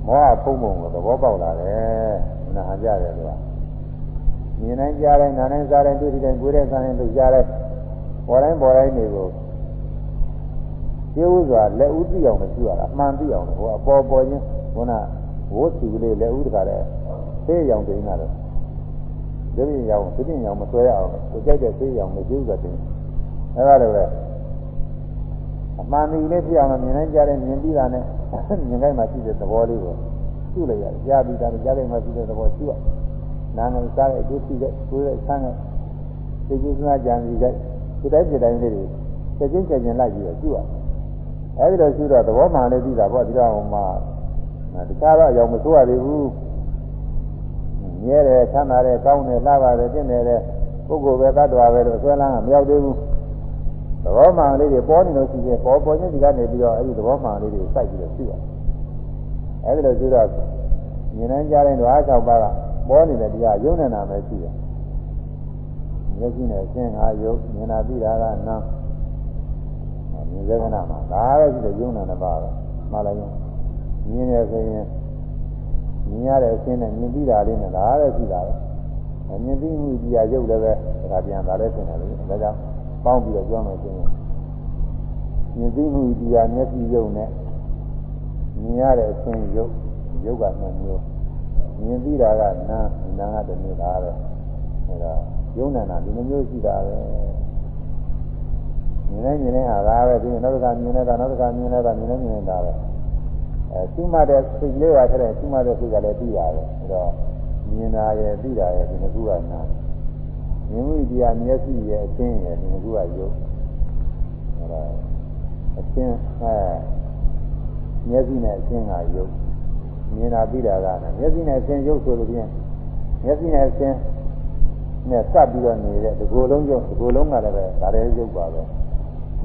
မောဟဖုံးပုံကိုသဘောပေါက်လာတယ်နာဟကြတယ်လို့မြင်တိုင်းကြားတိုင်းနားတိုင်းစားတိုင်းတွေ့တိုင်းကိုယ်တိုင်းစားတိုင်းတွေ့ကြတယ်ပေါ်တိုင်းပေါ်တိုင်းတွေကိုကျေဥစွာလက်ဦးသိအောင်မရှိရတာအမှန်သိအောင်ဟိုအပေါ်ပေါ်ချင်းခုနဝိုးစီကလေးလက်ဦးတခါတည်းသိအောင်တင်တာတော့ ဒီပြင်ရောင်ဒီပြင်ရောင်မဆွဲရအောင်ကိုကြိုက်တဲ့သိအောင်လည်းကျေဥစွာတင်အဲဒါလည်းပဲအမှန်တည်းလေးဖြစ်အောင်မြင်နိုင်ကြတဲ့မြင်ပြီးတာနဲ့မြင်တိုင်းမှာရှိတဲ့သဘောလေးကိုရှုလိုက်ရတယ်ကြားပြီးတာနဲ့ကြားတိုင်းမှာရှိတဲ့သဘောရှုရနာငယ်စားတဲ့အကျိုးရှိတဲ့ကိုယ်ရဲ့ဆန်းတဲ့သိကျစနာကြံစီတဲ့ဒီတိုင်းဒီတိုင်းလေးတွေချက်ချင်းချက်ချင်းလိုက်ပြီးတော့ရှုရအဲဒီတော့ရှုတော့သဘောမှန်လေးသိတာပေါ့ဒီတော့ဟိုမှာတခြားတော့အယောင်မဆိုးရသေးဘူး မြဲတယ်ချမ်းသာတယ်ကောင်းတယ်လှပါတယ်တင့်တယ်ပုဂ္ဂိုလ်ပဲသတ္တဝါပဲလို့အစွဲလန်းကမရောက်သေးဘူးသဘောမှန်လေးတွေပေါ်နေလို့ရှိရင်ပေါ်ပေါ်ချင်းဒီကနေပြီးတော့အဲဒီသဘောမှန်လေးတွေစိုက်ပြီးတော့ရှိရတယ်။အဲဒီလိုရှိတော့မြင်နိုင်ကြတဲ့ဓဝါ၆ပါးကပေါ်နေတဲ့တရားယုံနေတာပဲရှိတယ်။မျက်စိနဲ့အရှင်းငါယုံမြင်တာသိတာကနာမြင်စေကနာမှာဒါပဲရှိတယ်ယုံနေတာပါပဲမှလည်းယုံမြင်ရဆိုရင် မြင်ရတဲ့အရှင်းနဲ့မြင်ပြီးတာလေးနဲ့ဒါပဲရှိတာပဲ။မြင်ပြီးမှုတရားယုံလည်းပဲဒါပြန်လာလဲပြင်တယ်လို့ဒါကြောင့်ပေါင်းပြီးတော့ပြောမယ်ဆိုရင်မြင်သိမှုတရားမျက်စိယုံနဲ့မြင်ရတဲ့အခြင်းယုတ်ယုတ်ကနှစ်မျိုးမြင်သိတာကနာနာကတမျိုးသားပဲအဲဒါယုံနာနာဒီမျိုးရှိတာပဲမြင်နေမြင်နေတာဒါပဲဒီနောက်တစ်ခါမြင်နေတာနောက်တစ်ခါမြင်နေတာမြင်နေမြင်နေတာပဲ အဲရှိမှတဲ့စိတ်လေးပါခဲ့တဲ့ရှိမှတဲ့စိတ်ကလည်းပြီးတာပဲအဲတော့မြင်တာရဲ့ပြီးတာရဲ့ဒီနှစ်ခုကနာမြင်မှုတရားမျက်စိရဲ့အချင်းရဲ့ဒီနှစ်ခုကယုတ်အဲဒါအချင်းအဲမျက်စိနဲ့အချင်းကယုတ်မြင်တာပြီးတာကလည်းမျက်စိနဲ့အချင်းယုတ်ဆိုလို့ပြင်မျက်စိနဲ့အချင်းနဲ့စပ်ပြီးတော့နေတဲ့ဒီကိုယ်လုံးယုတ်ဒီကိုယ်လုံးကလည်းပဲဒါလည်းယုတ်ပါပဲ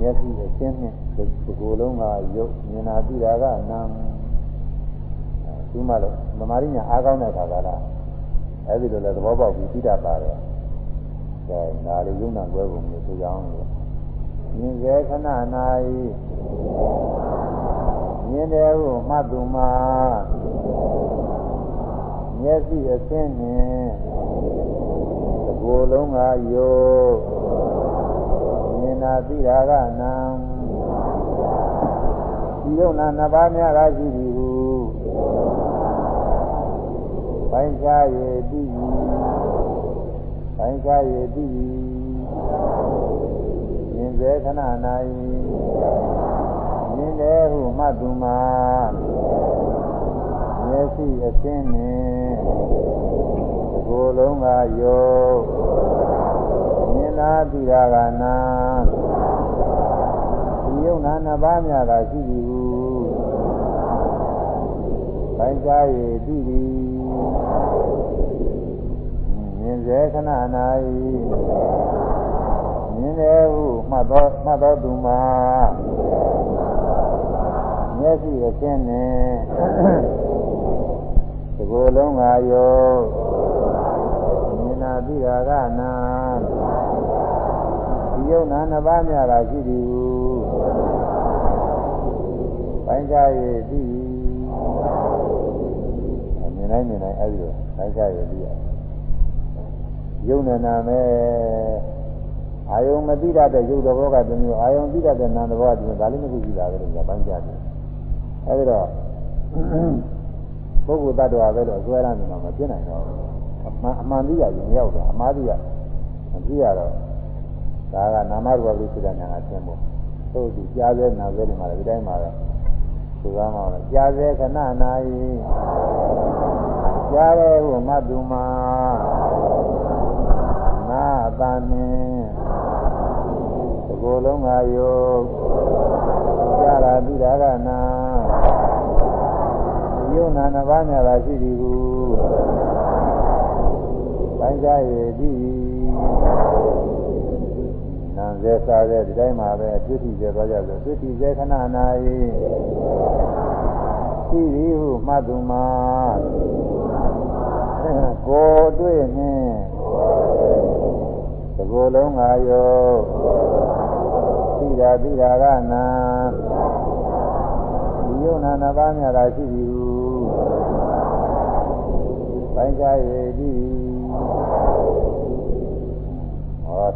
မျက်စိအချင်းနဲ့ဒီကိုယ်လုံးကယုတ်မြင်တာပြီးတာကနာ ဒီမှာလို့မမာရိညာအားကောင်းတဲ့ခါကလားအဲဒီလိုလဲသဘောပေါက်ပြီးသိတတ်ပါတယ်။ဒါနာရီယုံနာကွဲပုံမျိုးဆိုကြအောင်လို့မြင်စေခဏ၌မြင်တယ်ဟုမှတ်သူမှာမျက်စိအသင်းနှင့်သကိုယ်လုံးကယုတ်မြင်တာသိတာကနာဒီယုံနာနှစ်ပါးများကရှိသည်ဟု ပိုင်းခြား၍သိသည်ပိုင်းခြား၍သိသည်မြင်စေခဏ၌မြင်တယ်ဟုမှတ်သူမှာမျက်စိအသင်းနှင့်ကိုယ်လုံးကယုတ်မြင်လာသိတာကနာဒီယုံနာနှစ်ပါးများကရှိသည်ဟု ပိုင်းခြား၍သိသည်မြင်စေခဏ၌မြင်တယ်ဟုမှတ်သောမှတ်သောသူမှာမျက်စိအချင်းနဲ့ဒီကိုယ်လုံးကယောမြင်နာသိတာကနာဒီယုံနာနှစ်ပါးများတာရှိသည်ဟုပိုင်းခြား၍သိ မြင်နိုင်မြင်နိုင်အဲဒီလိုပိုင်းခြား၍သိရယုံနာနာမဲ့အာယုံမသိတတ်တဲ့ယုတ်တော်ဘောကတမျိုးအာယုံသိတတ်တဲ့နာမ်တော်ဘောကတမျိုးဒါလေးနှစ်ခုရှိတာပဲလို့ပြောပိုင်းခြားတယ်အဲဒီတော့ပုဂ္ဂိုလ်တ attva ပဲလို့အစွဲလမ်းနေမှာမဖြစ်နိုင်တော့ဘူးအမှန်အမှန်သိရရင်ရောက်တာအမှားသိရမသိရတော့ဒါကနာမရူပပိစိတညာကသင်ဖို့သို့သူကြားစေနာစေဒီမှာလည်းဒီတိုင်းမှာပဲ သူကမှလည်းကြားစေခဏနာယီကြားရဲဟုမတုမာနာအတန်နှင်းဒီကိုယ်လုံးကယုတ်ကြားလာပြီးတာကနာယုံနာနှစ်ပါးများသာရှိသည်ဟုပိုင်းခြားရည်သည် နာဇေစားတဲ့ဒီတိုင်းမှာပဲတွေ့ထိစေသွားကြဆိုတွေ့ထိစေခဏနာ၏ရှိသည်ဟုမှတ်သူမှာကိုယ်တွေ့နှင့်သကိုယ်လုံးငါယောသိတာသိတာကနာဒီယုံနာနှစ်ပါးများသာရှိသည်ဟုပိုင်းခြား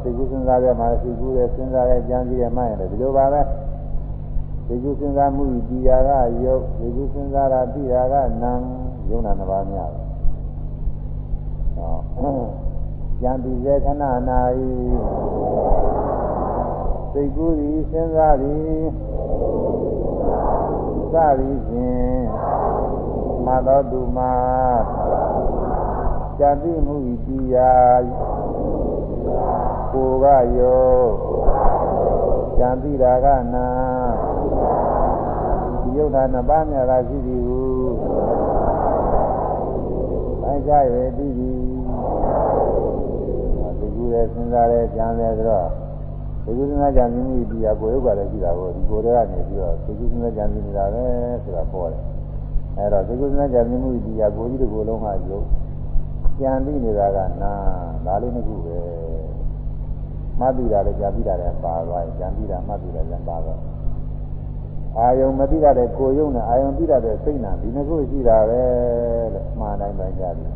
သည်ဟောသိကုစဉ်းစားရမှာသိကုရဲ့စဉ်းစားရဲ့ကြံစည်ရဲ့မှရင်လည်းဒီလိုပါပဲသိကုစဉ်းစားမှုဤတရားကယုတ်သိကုစဉ်းစားတာသိတာကနံယုံနာနှစ်ပါးများပဲဟောကြံပြီးစေခဏနာ၏သိကုသည်စဉ်းစားသည်စသည်ဖြင့်မတော်သူမှာဇာတိမှုဤတရား ကိုကယောဇာတိရာကနာဒီယုတ်တာနှစ်ပါးများသာရှိသည်ဟုတိုင်းကြရည်ပြီးသည်ဒီကူရဲ့စဉ်းစားတဲ့ကြံတယ်ဆိုတော့ဒီကုသနာကြံမှုဤတရားကိုယုတ်ကလည်းရှိတာကိုဒီကိုယ်တွေကနေပြီးတော့ဒီကုသနာကြံနေတာပဲဆိုတာပေါ်တယ်အဲတော့ဒီကုသနာကြံမှုဤတရားကိုကြီးတစ်ကိုယ်လုံးကယုတ်ကြံပြီးနေတာကနာဒါလေးနှစ်ခုပဲ မှတ်ပြီးတာလည်းကြာပြီးတာလည်းပါသွားရင်ကြံပြီးတာမှတ်ပြီးတာလည်းပါသွားအာယုံမသိတဲ့ကိုယုံနဲ့အာယုံသိတဲ့စိတ်နာဒီနှစ်ခုရှိတာပဲလို့မှားတိုင်းပဲကြပြီ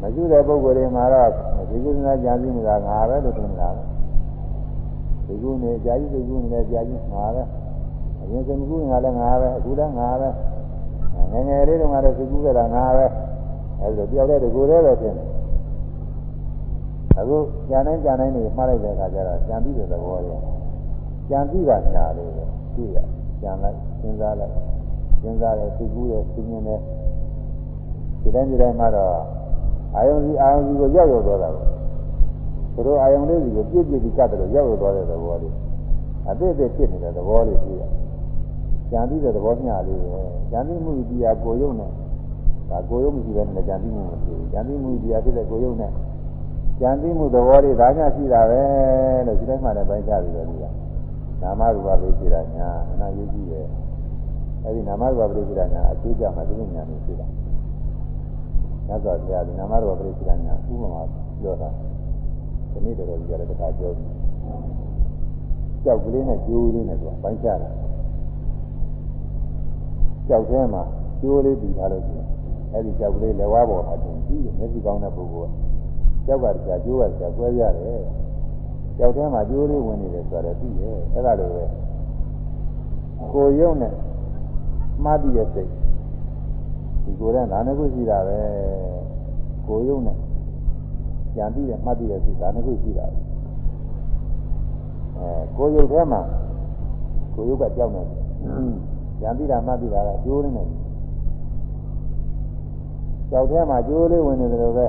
မရှိတဲ့ပုဂ္ဂိုလ်တွေမှာတော့ဒီကုသနာကြံပြီးနေတာငါပဲလို့ထင်တာပဲဒီကုနေကြာကြီးဒီကုနေလည်းကြာကြီးငါပဲအရင်ကကုနေကလည်းငါပဲအခုလည်းငါပဲငယ်ငယ်လေးတုန်းကတော့ဒီကုကလည်းငါပဲအဲဒီတော့တယောက်တည်းကိုယ်တည်းပဲဖြစ်နေ အခုကြံတိုင်းကြံတိုင်းနေမှားလိုက်တဲ့အခါကျတော့ကြံပြီးတဲ့သဘောတွေကြံပြီးတာညာလို့ပဲတွေ့ရကြံလိုက်စဉ်းစားလိုက်စဉ်းစားတယ်သိကူးရဲ့သိမြင်တယ်ဒီတိုင်းဒီတိုင်းမှတော့အာယုံကြီးအာယုံကြီးကိုရောက်ရောက်သွားတာပဲသူတို့အာယုံလေးကြီးကိုပြည့်ပြည့်ပြီးကတ်တယ်လို့ရောက်ရောက်သွားတဲ့သဘောလေးအသေးသေးဖြစ်နေတဲ့သဘောလေးတွေ့ရကြံပြီးတဲ့သဘောမျှလေးပဲကြံပြီးမှုတရားကိုယုံနဲ့ဒါကိုယုံမရှိဘဲနဲ့ကြံပြီးမှုမရှိဘူးကြံပြီးမှုတရားဖြစ်တဲ့ကိုယုံနဲ့ ကြံပြီးမှုသဘောလေးဒါညရှိတာပဲလို့ဒီတိုင်းမှလည်းပိုင်းခြားပြီးတော့ဒီကနာမရူပပဲရှိတာညာအနာရေးကြည့်ရဲ့အဲဒီနာမရူပပရိစ္ဆေဒညာအကျိုးကြမှာဒီလိုညာနေရှိတာညဇောဘုရားဒီနာမရူပပရိစ္ဆေဒညာဥပမာပြောတာဒီနေ့တော်တော်ကြီးရတယ်တခါပြောပြီးကြောက်ကလေးနဲ့ကျိုးလေးနဲ့သူပိုင်းခြားတာကြောက်ထဲမှာကျိုးလေးပြီးထားလို့ရှိရင်အဲဒီကြောက်ကလေးလက်ဝါးပေါ်မှာတင်ပြီးမျက်စိကောင်းတဲ့ပုဂ္ဂိုလ်က ကြောက်ကတခြားကျိုးကတခြားကွဲပြားတယ်ကြောက်ထဲမှာကျိုးလေးဝင်နေတယ်ဆိုတော့သိရဲ့အဲ့ဒါလိုပဲကိုရုံနဲ့မှားပြီးတဲ့စိတ်ဒီကိုယ်ကနာနေခုရှိတာပဲကိုရုံနဲ့ကြံပြီးတဲ့မှားပြီးတဲ့စိတ်ဒါနေခုရှိတာပဲအဲကိုရုပ်ထဲမှာကိုရုပ်ကကြောက်နေတယ်ကြံပြီးတာမှတ်ပြီးတာကကျိုးနေတယ်ကြောက်ထဲမှာကျိုးလေးဝင်နေတယ်လို့ပဲ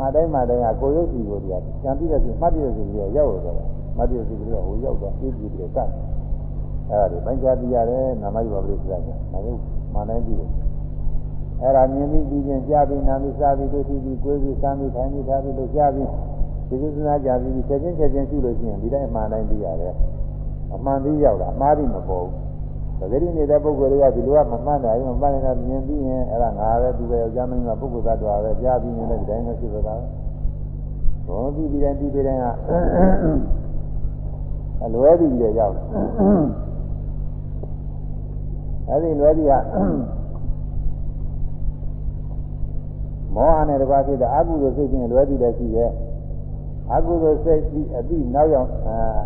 မှတ်တိုင်းမှတ်တိုင်းကကိုရုပ်စီကိုတရားကြံပြီးတဲ့စိတ်မှတ်ပြီးတဲ့စိတ်ကရောက်တော့တယ်မှတ်ပြီးတဲ့စိတ်ကဟိုရောက်တော့အေးပြီးပြီးကတ်အဲ့ဒါဒီပိုင်းခြားပြရတယ်နာမယုပပရိစ္ဆေဒနာယုမှန်တိုင်းပြီးတယ်အဲ့ဒါမြင်ပြီးပြီးချင်းကြားပြီးနာပြီးစားပြီးတို့ပြီးပြီးကိုယ်ပြီးစားပြီးထိုင်ပြီးထားပြီးလို့ကြားပြီးဒီကုသနာကြားပြီးချက်ချင်းချက်ချင်းရှိလို့ရှိရင်ဒီတိုင်းအမှန်တိုင်းပြီးရတယ်အမှန်ပြီးရောက်တာအမှားပြီးမပေါ်ဘူး ပဂရိနေတဲ့ပုဂ္ဂိုလ်တွေကဒီလိုကမမှန်တာရင်မမှန်နေတာမြင်ပြီးရင်အဲ့ဒါငါပဲသူပဲယောက်ျားမင်းကပုဂ္ဂိုလ်သတ္တဝါပဲကြားပြီးရင်လည်းဒီတိုင်းပဲဖြစ်သွားတာဘောပြီးဒီတိုင်းပြီးဒီတိုင်းကအလွဲပြီးပြီးရောက်တယ်အဲ့ဒီလွဲပြီးကမောဟနဲ့တကွာဖြစ်တဲ့အကုသိုလ်စိတ်ချင်းလွဲပြီးလည်းရှိရဲ့အကုသိုလ်စိတ်ပြီးအတိနောက်ရောက်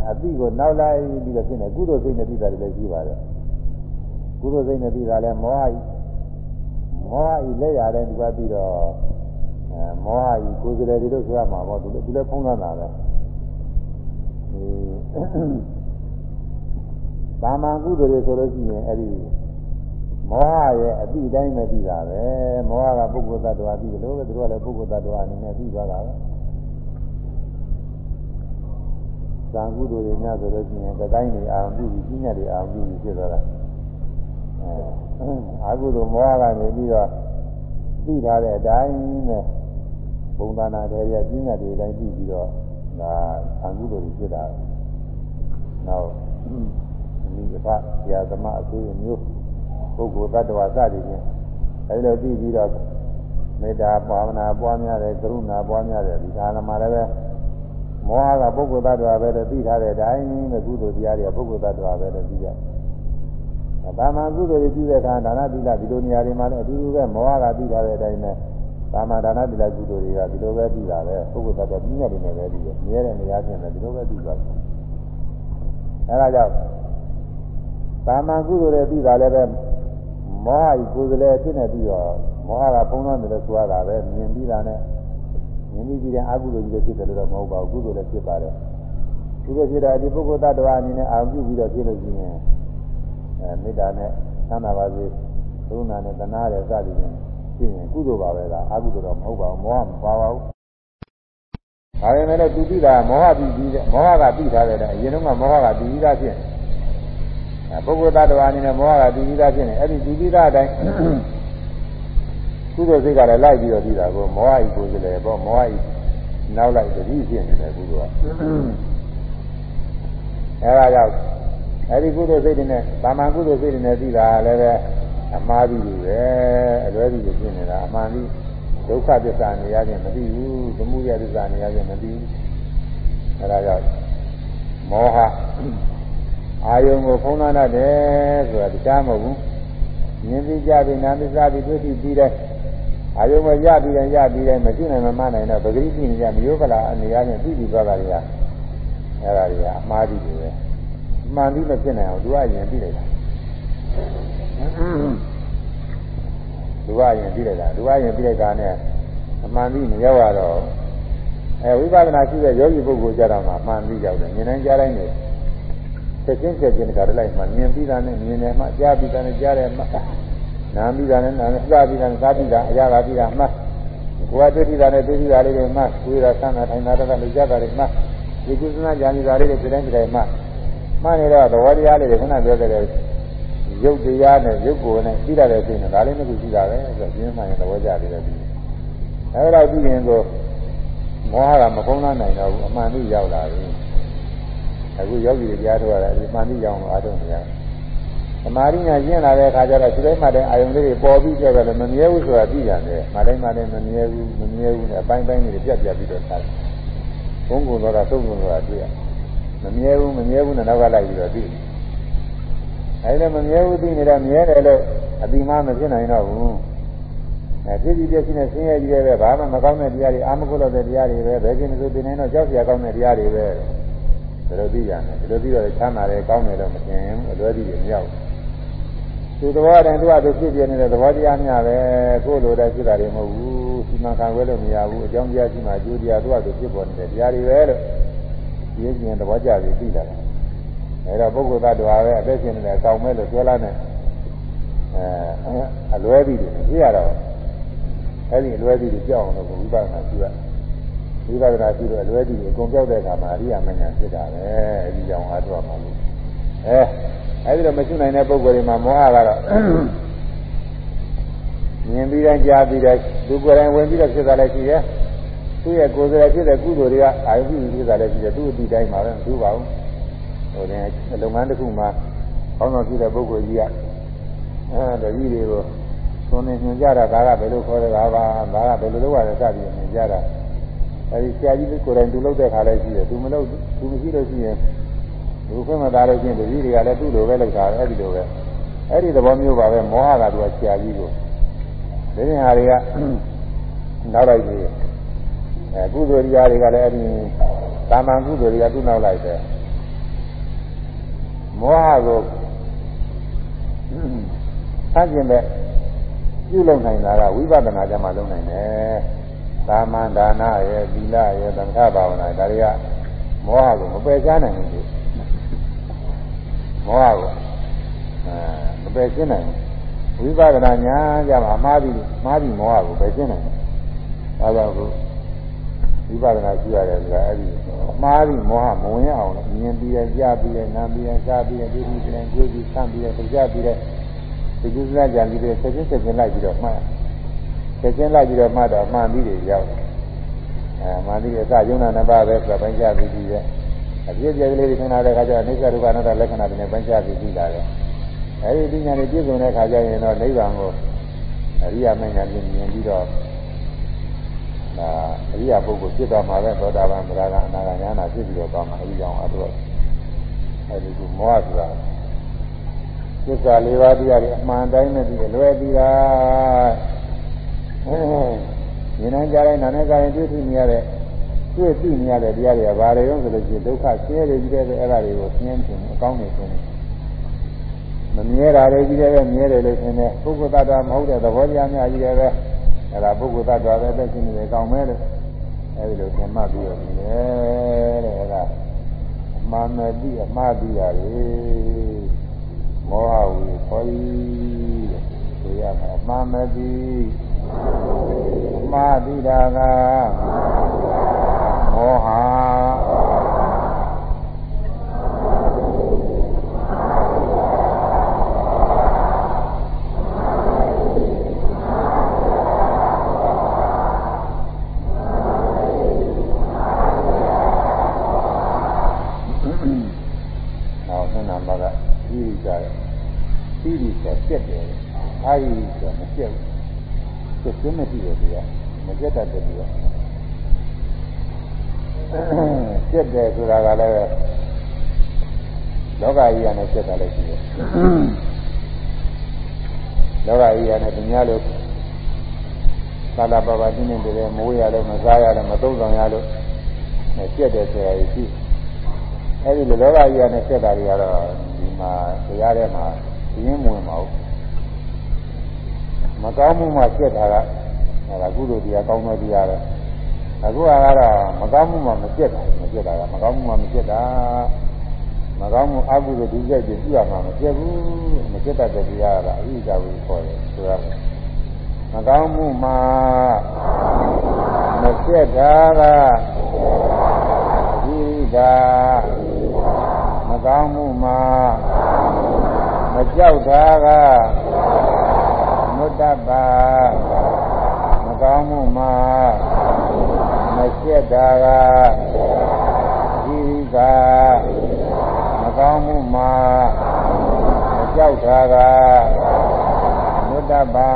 အတိကိုနောက်လိုက်ပြီးတော့ဖြစ်နေကုသိုလ်စိတ်နဲ့ပြီးတာလည်းရှိပါတယ် ကုသိုလ်စိတ်နဲ့ပြီးတာလည်းမောဟဤမောဟဤလက်ရတဲ့ဒီကပြီးတော့အဲမောဟဤကိုယ်စရယ်တွေလို့ဆိုရမှာပေါ့သူလည်းသူလည်းဖုံးတာပဲသာမန်ကုသိုလ်တွေဆိုလို့ရှိရင်အဲ့ဒီမောဟရဲ့အတိတိုင်းပဲပြီးတာပဲမောဟကပုဂ္ဂိုလ်သတ္တဝါပြီးလို့ပဲသူတို့ကလည်းပုဂ္ဂိုလ်သတ္တဝါအနေနဲ့ပြီးသွားတာပဲသံကုသိုလ်တွေများဆိုလို့ရှိရင်တတိုင်းတွေအာရုံပြုပြီးကြီးမြတ်တွေအာရုံပြုပြီးဖြစ်သွားတာ အဲအာဟုသိုလ်မောဟကနေပြီးတော့သိထားတဲ့အတိုင်းပဲဘုံသာနာတွေရကြီးမြတ်တွေအတိုင်းပြီးပြီးတော့ဒါသံကုသိုလ်တွေဖြစ်တာနောက်ဒီကဖဆရာသမားအသေးမျိုးပုဂ္ဂိုလ်တ attva စသည်ဖြင့်အဲဒီလိုပြီးပြီးတော့မေတ္တာပါဝနာပွားများတယ်ကရုဏာပွားများတယ်ဒီကာလမှာလည်းပဲမောဟကပုဂ္ဂိုလ်တ attva ပဲလို့သိထားတဲ့အတိုင်းပဲကုသိုလ်တရားတွေကပုဂ္ဂိုလ်တ attva ပဲလို့သိကြတယ်။ ဒါမှကုသိုလ်တွေပြုတဲ့အခါဒါနသီလဒီလိုနေရာတွေမှာလည်းအတူတူပဲမောဟကသိထားတဲ့အတိုင်းပဲဒါမှဒါနသီလကုသိုလ်တွေကဒီလိုပဲပြီးတာပဲပုဂ္ဂိုလ်တ attva ပြည့်ညတ်နေတယ်ပဲပြီးတယ်။မြဲတဲ့နေရာချင်းလည်းဒီလိုပဲပြီးသွားတယ်။အဲဒါကြောင့်သာမန်ကုသိုလ်တွေပြီးတာလည်းပဲမောဟကြီးကိုယ်စလဲဖြစ်နေပြီးတော့မောဟကပုံသွန်းတယ်လို့ဆိုရတာပဲမြင်ပြီးတာနဲ့မြင်ပြီးပြီးတဲ့အကုသိုလ်ကြီးတွေဖြစ်တယ်လို့တော့မဟုတ်ပါဘူးကုသိုလ်လည်းဖြစ်ပါတယ်ဒီလိုဖြစ်တာဒီပုဂ္ဂိုလ်တ attva အနေနဲ့အာရုံပြုပြီးတော့ဖြစ်လို့ရှိရင် အဲမေတ္တာနဲ့သံသာပါစေကရုဏာနဲ့တနာနဲ့စသည်ဖြင့်ဖြစ်ရင်ကုသိုလ်ပါပဲလားအကုသိုလ်တော့မဟုတ်ပါဘူးမောဟမပါပါဘူးဒါပေမဲ့လည်းသူပြီးတာမောဟပြီးပြီးတဲ့မောဟကပြီးထားတဲ့အရင်တုန်းကမောဟကပြီးပြီးသားဖြစ်ပုဂ္ဂိုလ်သတ္တဝါအနေနဲ့မောဟကပြီးပြီးသားဖြစ်နေအဲ့ဒီပြီးပြီးသားအတိုင်းကုသိုလ်စိတ်ကလည်းလိုက်ပြီးတော့ပြီးတာကိုမောဟဤကိုယ်စလဲပေါ့မောဟဤနောက်လိုက်တတိဖြစ်နေတယ်ကုသိုလ်ကအဲ့ဒါကြောင့် အဲ့ဒီကုသိုလ်စိတ်တွေနဲ့တာမန်ကုသိုလ်စိတ်တွေနဲ့ပြီးတာလည်းပဲအမှားပြီးပြီပဲအလွဲပြီးဖြစ်နေတာအမှန်ပြီးဒုက္ခသစ္စာနေရခြင်းမသိဘူးသမှုရသစ္စာနေရခြင်းမသိဘူးအဲ့ဒါကြောင့်မောဟအာယုံကိုဖုံးထားတတ်တယ်ဆိုတာတရားမဟုတ်ဘူးမြင်ပြီးကြပြီးနာပြီးစားပြီးတွေ့ပြီးပြီးတဲ့အာယုံကိုရပြီးတယ်ရပြီးတယ်မရှိနိုင်မမနိုင်တော့ပဂရိတိနေကြမျိုးကလာအနေရချင်းပြီးပြီးသွားတာတွေကအဲ့ဒါတွေကအမှားကြီးတွေပဲ မှန်ပြီးမဖြစ်နိုင်အောင်သူကအရင်ပြီးလိုက်တာလူကရင်ပြီးလိုက်တာလူကရင်ပြီးလိုက်တာနဲ့အမှန်ပြီးမရောက်ရတော့အဲဝိပဿနာရှိတဲ့ယောဂီပုဂ္ဂိုလ်ကြတော့မှအမှန်ပြီးရောက်တယ်မြင်နိုင်ကြတိုင်းနေချက်ချင်းချက်ချင်းတခါတည်းလိုက်မှမြင်ပြီးတာနဲ့မြင်တယ်မှကြားပြီးတာနဲ့ကြားတယ်မှနားပြီးတာနဲ့နားနဲ့စားပြီးတာနဲ့စားပြီးတာအရာကပြီးတာမှကိုယ်ကတွေ့ပြီးတာနဲ့တွေ့ပြီးတာလေးတွေမှကိုယ်ကဆန်းတာထိုင်တာတကလူကြတာတွေမှဒီကုသနာကြံနေတာလေးတွေပြတိုင်းပြတိုင်းမှ မှနေတော့သဘောတရားလေးတွေခဏပြောခဲ့တယ်ရုပ်တရားနဲ့ရုပ်ကိုယ်နဲ့ပြီးတာတဲ့စိတ်နဲ့ဒါလေးနှစ်ခုရှိတာပဲဆိုတော့ပြင်းမှန်ရင်သဘောကျပြီးတော့ပြီးအဲဒါပြီးရင်ဆိုမောဟကမကုန်းလာနိုင်တော့ဘူးအမှန်သိရောက်လာပြီအခုယောဂီတွေကြားထုတ်ရတာဒီမှန်သိရောက်အောင်အားထုတ်နေရတယ်သမာဓိညာကျင့်လာတဲ့အခါကျတော့ဒီတိုင်းမှတဲ့အာယုံလေးတွေပေါ်ပြီးကြတယ်မမြဲဘူးဆိုတာသိရတယ်။မတိုင်းမှလည်းမမြဲဘူးမမြဲဘူးနဲ့အပိုင်းပိုင်းတွေပြတ်ပြတ်ပြီးတော့ထားတယ်။ဘုံကုံတော့သုံးကုံတော့တွေ့ရ။ မမြဲဘူးမမြဲဘူးနဲ့နောက်ကလိုက်ပြီးတော့သိတယ်။အဲဒီလည်းမမြဲဘူးသိနေတော့မြဲတယ်လို့အတိမမဖြစ်နိုင်တော့ဘူး။အဲဖြစ်ပြီးပြည့်စုံတဲ့ဆင်းရဲကြီးတွေပဲဘာမှမကောင်းတဲ့တရားတွေအာမကုလို့တဲ့တရားတွေပဲဘယ်ကျင်လို့သိနေတော့ကြောက်စရာကောင်းတဲ့တရားတွေပဲ။ဒါလိုသိရတယ်။ဒါလိုသိတော့ချမ်းသာတယ်ကောင်းတယ်တော့မထင်ဘူးအလွဲသိတယ်မရောက်ဘူး။သူသဘောတည်းသူကသူဖြစ်ပြနေတဲ့သဘောတရားများပဲကိုယ်လိုတဲ့ဖြစ်တာတွေမဟုတ်ဘူးစီမံခန့်ခွဲလို့မရဘူးအကြောင်းတရားရှိမှအကျိုးတရားသူကသူဖြစ်ပေါ်နေတဲ့တရားတွေပဲလို့ ဒီအကျင့်သဘောကျပြီးသိတာအဲဒါပုဂ္ဂိုလ်သတ္တဝါပဲအသက်ရှင်နေတဲ့အကောင်မဲ့လို့ပြောလာတဲ့အဲအလွဲပြီးတယ်သိရတော့အဲဒီအလွဲပြီးတွေကြောက်အောင်လို့ဝိပဿနာရှိရဝိပဿနာရှိတော့အလွဲပြီးတွေအကုန်ကြောက်တဲ့အခါမှာအရိယာမဉ္ဇဉ်ဖြစ်တာပဲအဲဒီကြောင့်အားထုတ်မှာလို့အဲအဲဒီတော့မရှိနိုင်တဲ့ပုဂ္ဂိုလ်တွေမှာမောဟကတော့မြင်ပြီးတိုင်းကြားပြီးတိုင်းသူကိုယ်တိုင်ဝင်ပြီးတော့ဖြစ်တာလည်းရှိရဲ့ သူ့ရဲ့ကိုယ်စရဖြစ်တဲ့ကုသိုလ်တွေကအာယုပြုဖြစ်တာလည်းရှိတယ်သူ့အတိတိုင်းမှာပဲမသူပါဘူးဟိုတဲ့လုပ်ငန်းတစ်ခုမှာကောင်းတော်ဖြစ်တဲ့ပုဂ္ဂိုလ်ကြီးကအဲတတိတွေကိုသွန်နေညွှန်ကြတာဒါကဘယ်လိုခေါ်ရတာပါဒါကဘယ်လိုလုပ်ရလဲစပြီးညွှန်ကြတာအဲဒီဆရာကြီးကိုယ်တိုင်သူလုပ်တဲ့ခါလည်းရှိတယ်သူမလုပ်သူမရှိလို့ရှိရင်လူခွင့်မသားလို့ချင်းတတိတွေကလည်းသူ့လိုပဲလုပ်တာအဲ့ဒီလိုပဲအဲ့ဒီသဘောမျိုးပါပဲမောဟကသူကဆရာကြီးကိုဒီနေရာတွေကနောက်လိုက်ပြီး အဲကုသိုလ်တရားတွေကလည်းအဲ့ဒီတာမန်ကုသိုလ်တွေကသူ့နောက်လိုက်တယ်မောဟကိုဆန့်ကျင်တဲ့ပြုလုပ်နိုင်တာကဝိပဿနာကြမှာလုပ်နိုင်တယ်သာမန်ဒါနရဲ့သီလရဲ့သမထဘာဝနာဒါတွေကမောဟကိုမပယ်ရှားနိုင်ဘူးမောဟကိုအဲမပယ်ရှင်းနိုင်ဘူးဝိပဿနာညာကြမှာမှားပြီးမှားပြီးမောဟကိုပယ်ရှင်းနိုင်တယ်ဒါကြောင့်ကို ဝိပဿနာရှိရတယ်ဆိုတာအဲ့ဒီမှားပြီးမောဟမဝင်အောင်လို့မြင်ပြီးရကြားပြီးရနားပြီးရစားပြီးရတွေ့ပြီးပြန်ကြွေးပြီးဆန့်ပြီးရကြားပြီးရဒီကုသလကြံပြီးတော့ဆက်ချင်းဆက်ချင်းလိုက်ပြီးတော့မှားဆက်ချင်းလိုက်ပြီးတော့မှားတော့အမှန်ပြီးတွေရောက်တယ်အဲမှန်ပြီးအစယုံနာနှစ်ပါးပဲဆိုတော့ပိုင်းခြားပြီးပြီးရဲ့အပြည့်အပြည့်ကလေးတွေခဏတဲ့ခါကျတော့အိစ္ဆဒုက္ခအနတ္တလက္ခဏာတွေနဲ့ပိုင်းခြားပြီးပြီးလာတယ်အဲဒီပညာတွေပြည့်စုံတဲ့ခါကျရင်တော့နိဗ္ဗာန်ကိုအရိယာမဉ္ဇဉ်ဖြင့်မြင်ပြီးတော့ ဒါအရိယာပုဂ္ဂိုလ်ဖြစ်သွားမှာပဲသောတာပန်ဗရာဂအနာဂညာနာဖြစ်ပြီးတော့သွားမှာအဲဒီကြောင့်အတော့အဲဒီကမောဟဆိုတာသစ္စာလေးပါးတရားတွေအမှန်တိုင်းနဲ့ပြီးလွယ်ပြီးတာအဲဉာဏ်ကြတဲ့နာနဲ့ကြရင်တွေ့ထိနေရတဲ့တွေ့သိနေရတဲ့တရားတွေကဘာတွေရောဆိုလို့ရှိရင်ဒုက္ခဆင်းရဲတွေကြီးတဲ့အဲ့ဒါတွေကိုဆင်းရဲခြင်းအကောင်းနေခြင်းမမြဲတာတွေကြီးတဲ့မြဲတယ်လို့ရှင်တယ်ပုဂ္ဂိုလ်တ attva မဟုတ်တဲ့သဘောတရားများကြီးတယ်ပဲ အဲ့ဒါပုဂ္ဂိုလ်တ attva ပဲသက်ရှင်နေတယ်ကောင်းမဲလို့အဲ့ဒီလိုသင်မှတ်ပြီးတော့နေတယ်တဲ့အဲ့ဒါအမှန်နဲ့ပြီးအမှားပြီးရတယ်မောဟဝီခေါ်ပြီးတဲ့ဆိုရမှာအမှန်နဲ့ပြီးအမှားပြီးတာကမောဟနောက်နှစ်နံပါတ်ကပြီးကြတယ်ပြီးပြီးဆိုပြက်တယ် အားရဆိုမပြက်ဘူးပြက်စင်းမရှိတယ်ဒီကမပြက်တတ်တယ်ဒီကပြက်တယ်ဆိုတာကလည်းလောကကြီးရနဲ့ပြက်တာလည်းရှိတယ်လောကကြီးရနဲ့သူများလို့သာလာပါပါတင်းနေတယ်မိုးရလို့မစားရလို့မသုံးဆောင်ရလို့ပြက်တယ်ဆိုတာရှိတယ်အဲဒီလိုလောဘကြီးရနဲ့ဆက်တာတွေကတော့ဒီမှာတရားထဲမှာရင်းဝင်မဟုတ် မမကောင်းမှုမှပြက်တာကအဲဒါကုသိုလ်တရားကောင်းသောတရားပဲအခုကတော့မကောင်းမှုမှမပြက်တာမပြက်တာကမကောင်းမှုမှမပြက်တာမကောင်းမှုအကုသိုလ်ဒုစရိုက်တွေပြုရမှာမပြက်ဘူးမပြက်တတ်တဲ့တရားကအဟိဇာဝိခေါ်တယ်ဆိုရမယ်မကောင်းမှုမှမပြက်တာကအဟိဇာမကောင်းမှုမှမကြောက်တာကမု တ္တပါမကောင်းမှုမှမကျက်တာကဒီကမကောင်းမှုမှမကြောက်တာကမုတ္တပါ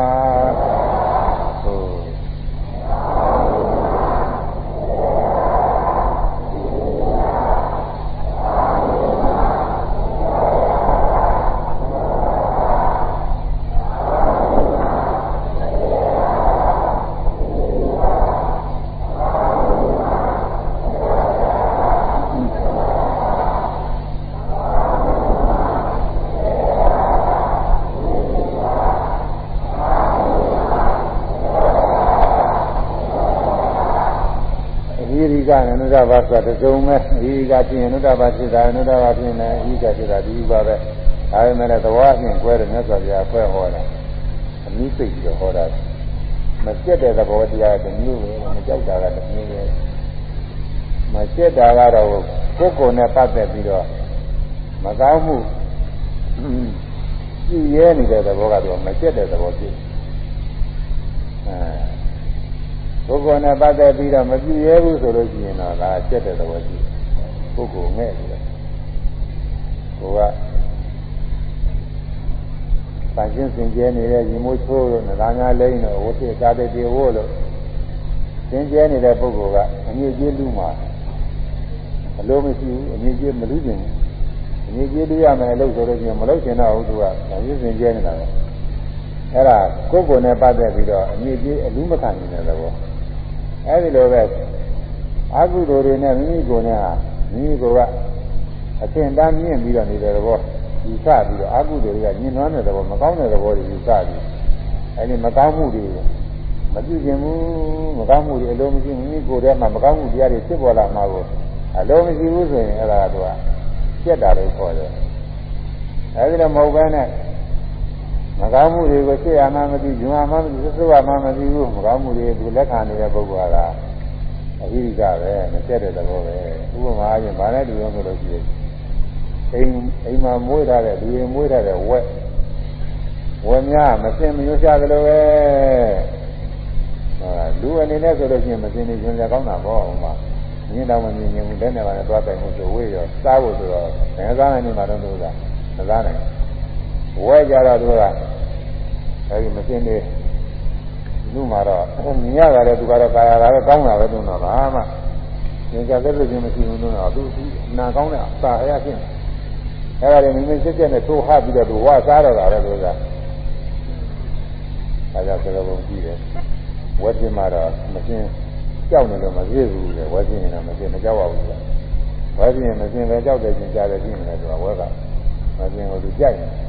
ဒ္ဓဘာဆိုတာသုံးမဲ့ဒီကဖြစ်ရင်နုဒ္ဓဘာဖြစ်တာနုဒ္ဓဘာဖြစ်နေဤကဖြစ်တာဒီပါပဲဒါပေမဲ့သဘောအချင်းကွဲတယ်မြတ်စွာဘုရားဖွဲ့ဟောတာအနည်းသိပြီးတော့ဟောတာမကျက်တဲ့သဘောတရားတစ်မျိုးပဲမကြောက်တာကတစ်မျိုးပဲမကျက်တာကတော့ကိုယ်ကိုယ်နဲ့ပတ်သက်ပြီးတော့မကောင်းမှုကြည့်ရဲနေတဲ့သဘောကတော့မကျက်တဲ့သဘောဖြစ်အဲ ပုဂ္ဂိုလ်နဲ့ပတ်သက်ပြီးတော့မပြည့်ရဲဘူးဆိုလို့ရှိရင်တော့ဒါကျက်တဲ့သဘောရှိပုဂ္ဂိုလ်ငဲ့တယ်ကိုကပန်းချင်းစင်ကြဲနေတဲ့ရင်မိုးချိုးလို့ငါးငါးလိမ့်တော့ဝတ်ဖြစ်စားတဲ့ပြေဝလို့စင်ကြဲနေတဲ့ပုဂ္ဂိုလ်ကအမြင့်ကြီးလူမှာအလိုမရှိဘူးအမြင့်ကြီးမလူကျင်ဘူးအမြင့်ကြီးလူရမယ်လို့ဆိုလို့ရှိရင်မလုပ်ချင်တော့ဘူးသူကပန်းချင်းစင်ကြဲနေတာပဲအဲ့ဒါကိုယ်ကိုယ်နဲ့ပတ်သက်ပြီးတော့အမြင့်ကြီးအလူမခံနေတဲ့သဘော အဲဒီလိုပဲအကုသိုလ်တွေနဲ့မိမိကိုယ်နဲ့ဟာမိမိကိုယ်ကအသင်တန်းမြင့်ပြီးတော့နေတဲ့သဘောယူဆပြီးတော့အကုသိုလ်တွေကညှဉ်းနှွမ်းတဲ့သဘောမကောင်းတဲ့သဘောတွေယူဆပြီးအဲဒီမကောင်းမှုတွေမပြုကျင်ဘူးမကောင်းမှုတွေအလုံးမရှိမိမိကိုယ်ထဲမှာမကောင်းမှုတရားတွေဖြစ်ပေါ်လာမှာကိုအလုံးမရှိဘူးဆိုရင်အဲ့ဒါကပြက်တာလို့ခေါ်တယ်အဲဒီတော့မဟုတ်ဘဲနဲ့ မကောင်းမှုတွေကိုသိရမှမသိ၊ဂျွာမှမသိ၊သုရမှမသိဘူးမကောင်းမှုတွေသူလက်ခံနေတဲ့ပုဂ္ဂိုလ်ကအဟိရိကပဲမကျက်တဲ့သဘောပဲဥပမာအရင်ဗာနဲ့တူရောဆိုလို့ရှိရင်အိမ်အိမ်မှာမွေးထားတဲ့လူရင်မွေးထားတဲ့ဝက်ဝက်များမစင်မရွှရှာသလိုပဲဟာလူအနေနဲ့ဆိုလို့ရှိရင်မစင်နေရွှင်ရကောင်းတာပေါ့ဥမာမြင်တော့မမြင်ရင်လက်နဲ့ပါနဲ့သွားတိုင်မှုဆိုဝေးရောစားဖို့ဆိုတော့ငါးစားနေမှာတော့လို့ကမစားနိုင် ဝဲကြတော့သူကအဲဒီမစင်းနေလူမှာတော့မြင်ရတာလည်းသူကတော့ကာယကလည်းကောင်းတာပဲသူတော့ဘာမှသင်္ကြန်သက်သက်ချင်းမရှိဘူးလို့တော့သူနာကောင်းတဲ့အစာရဖြစ်အဲဒါတွေမိမိစစ်စစ်နဲ့ထိုးဟပြီးတော့သူဝါစားတော့တာလည်းသူကအဲဒါဆိုတော့ဘုံကြည့်တယ်ဝက်တင်မှာတော့မစင်းကြောက်နေလို့မပြည့်ဘူးလေဝက်တင်ရင်တော့မစင်းမကြောက်ပါဘူးကွာဝက်တင်မစင်းပဲကြောက်တယ်ချင်းကြားတယ်ချင်းတယ်သူကဝက်ကမစင်းကိုသူကြိုက်တယ်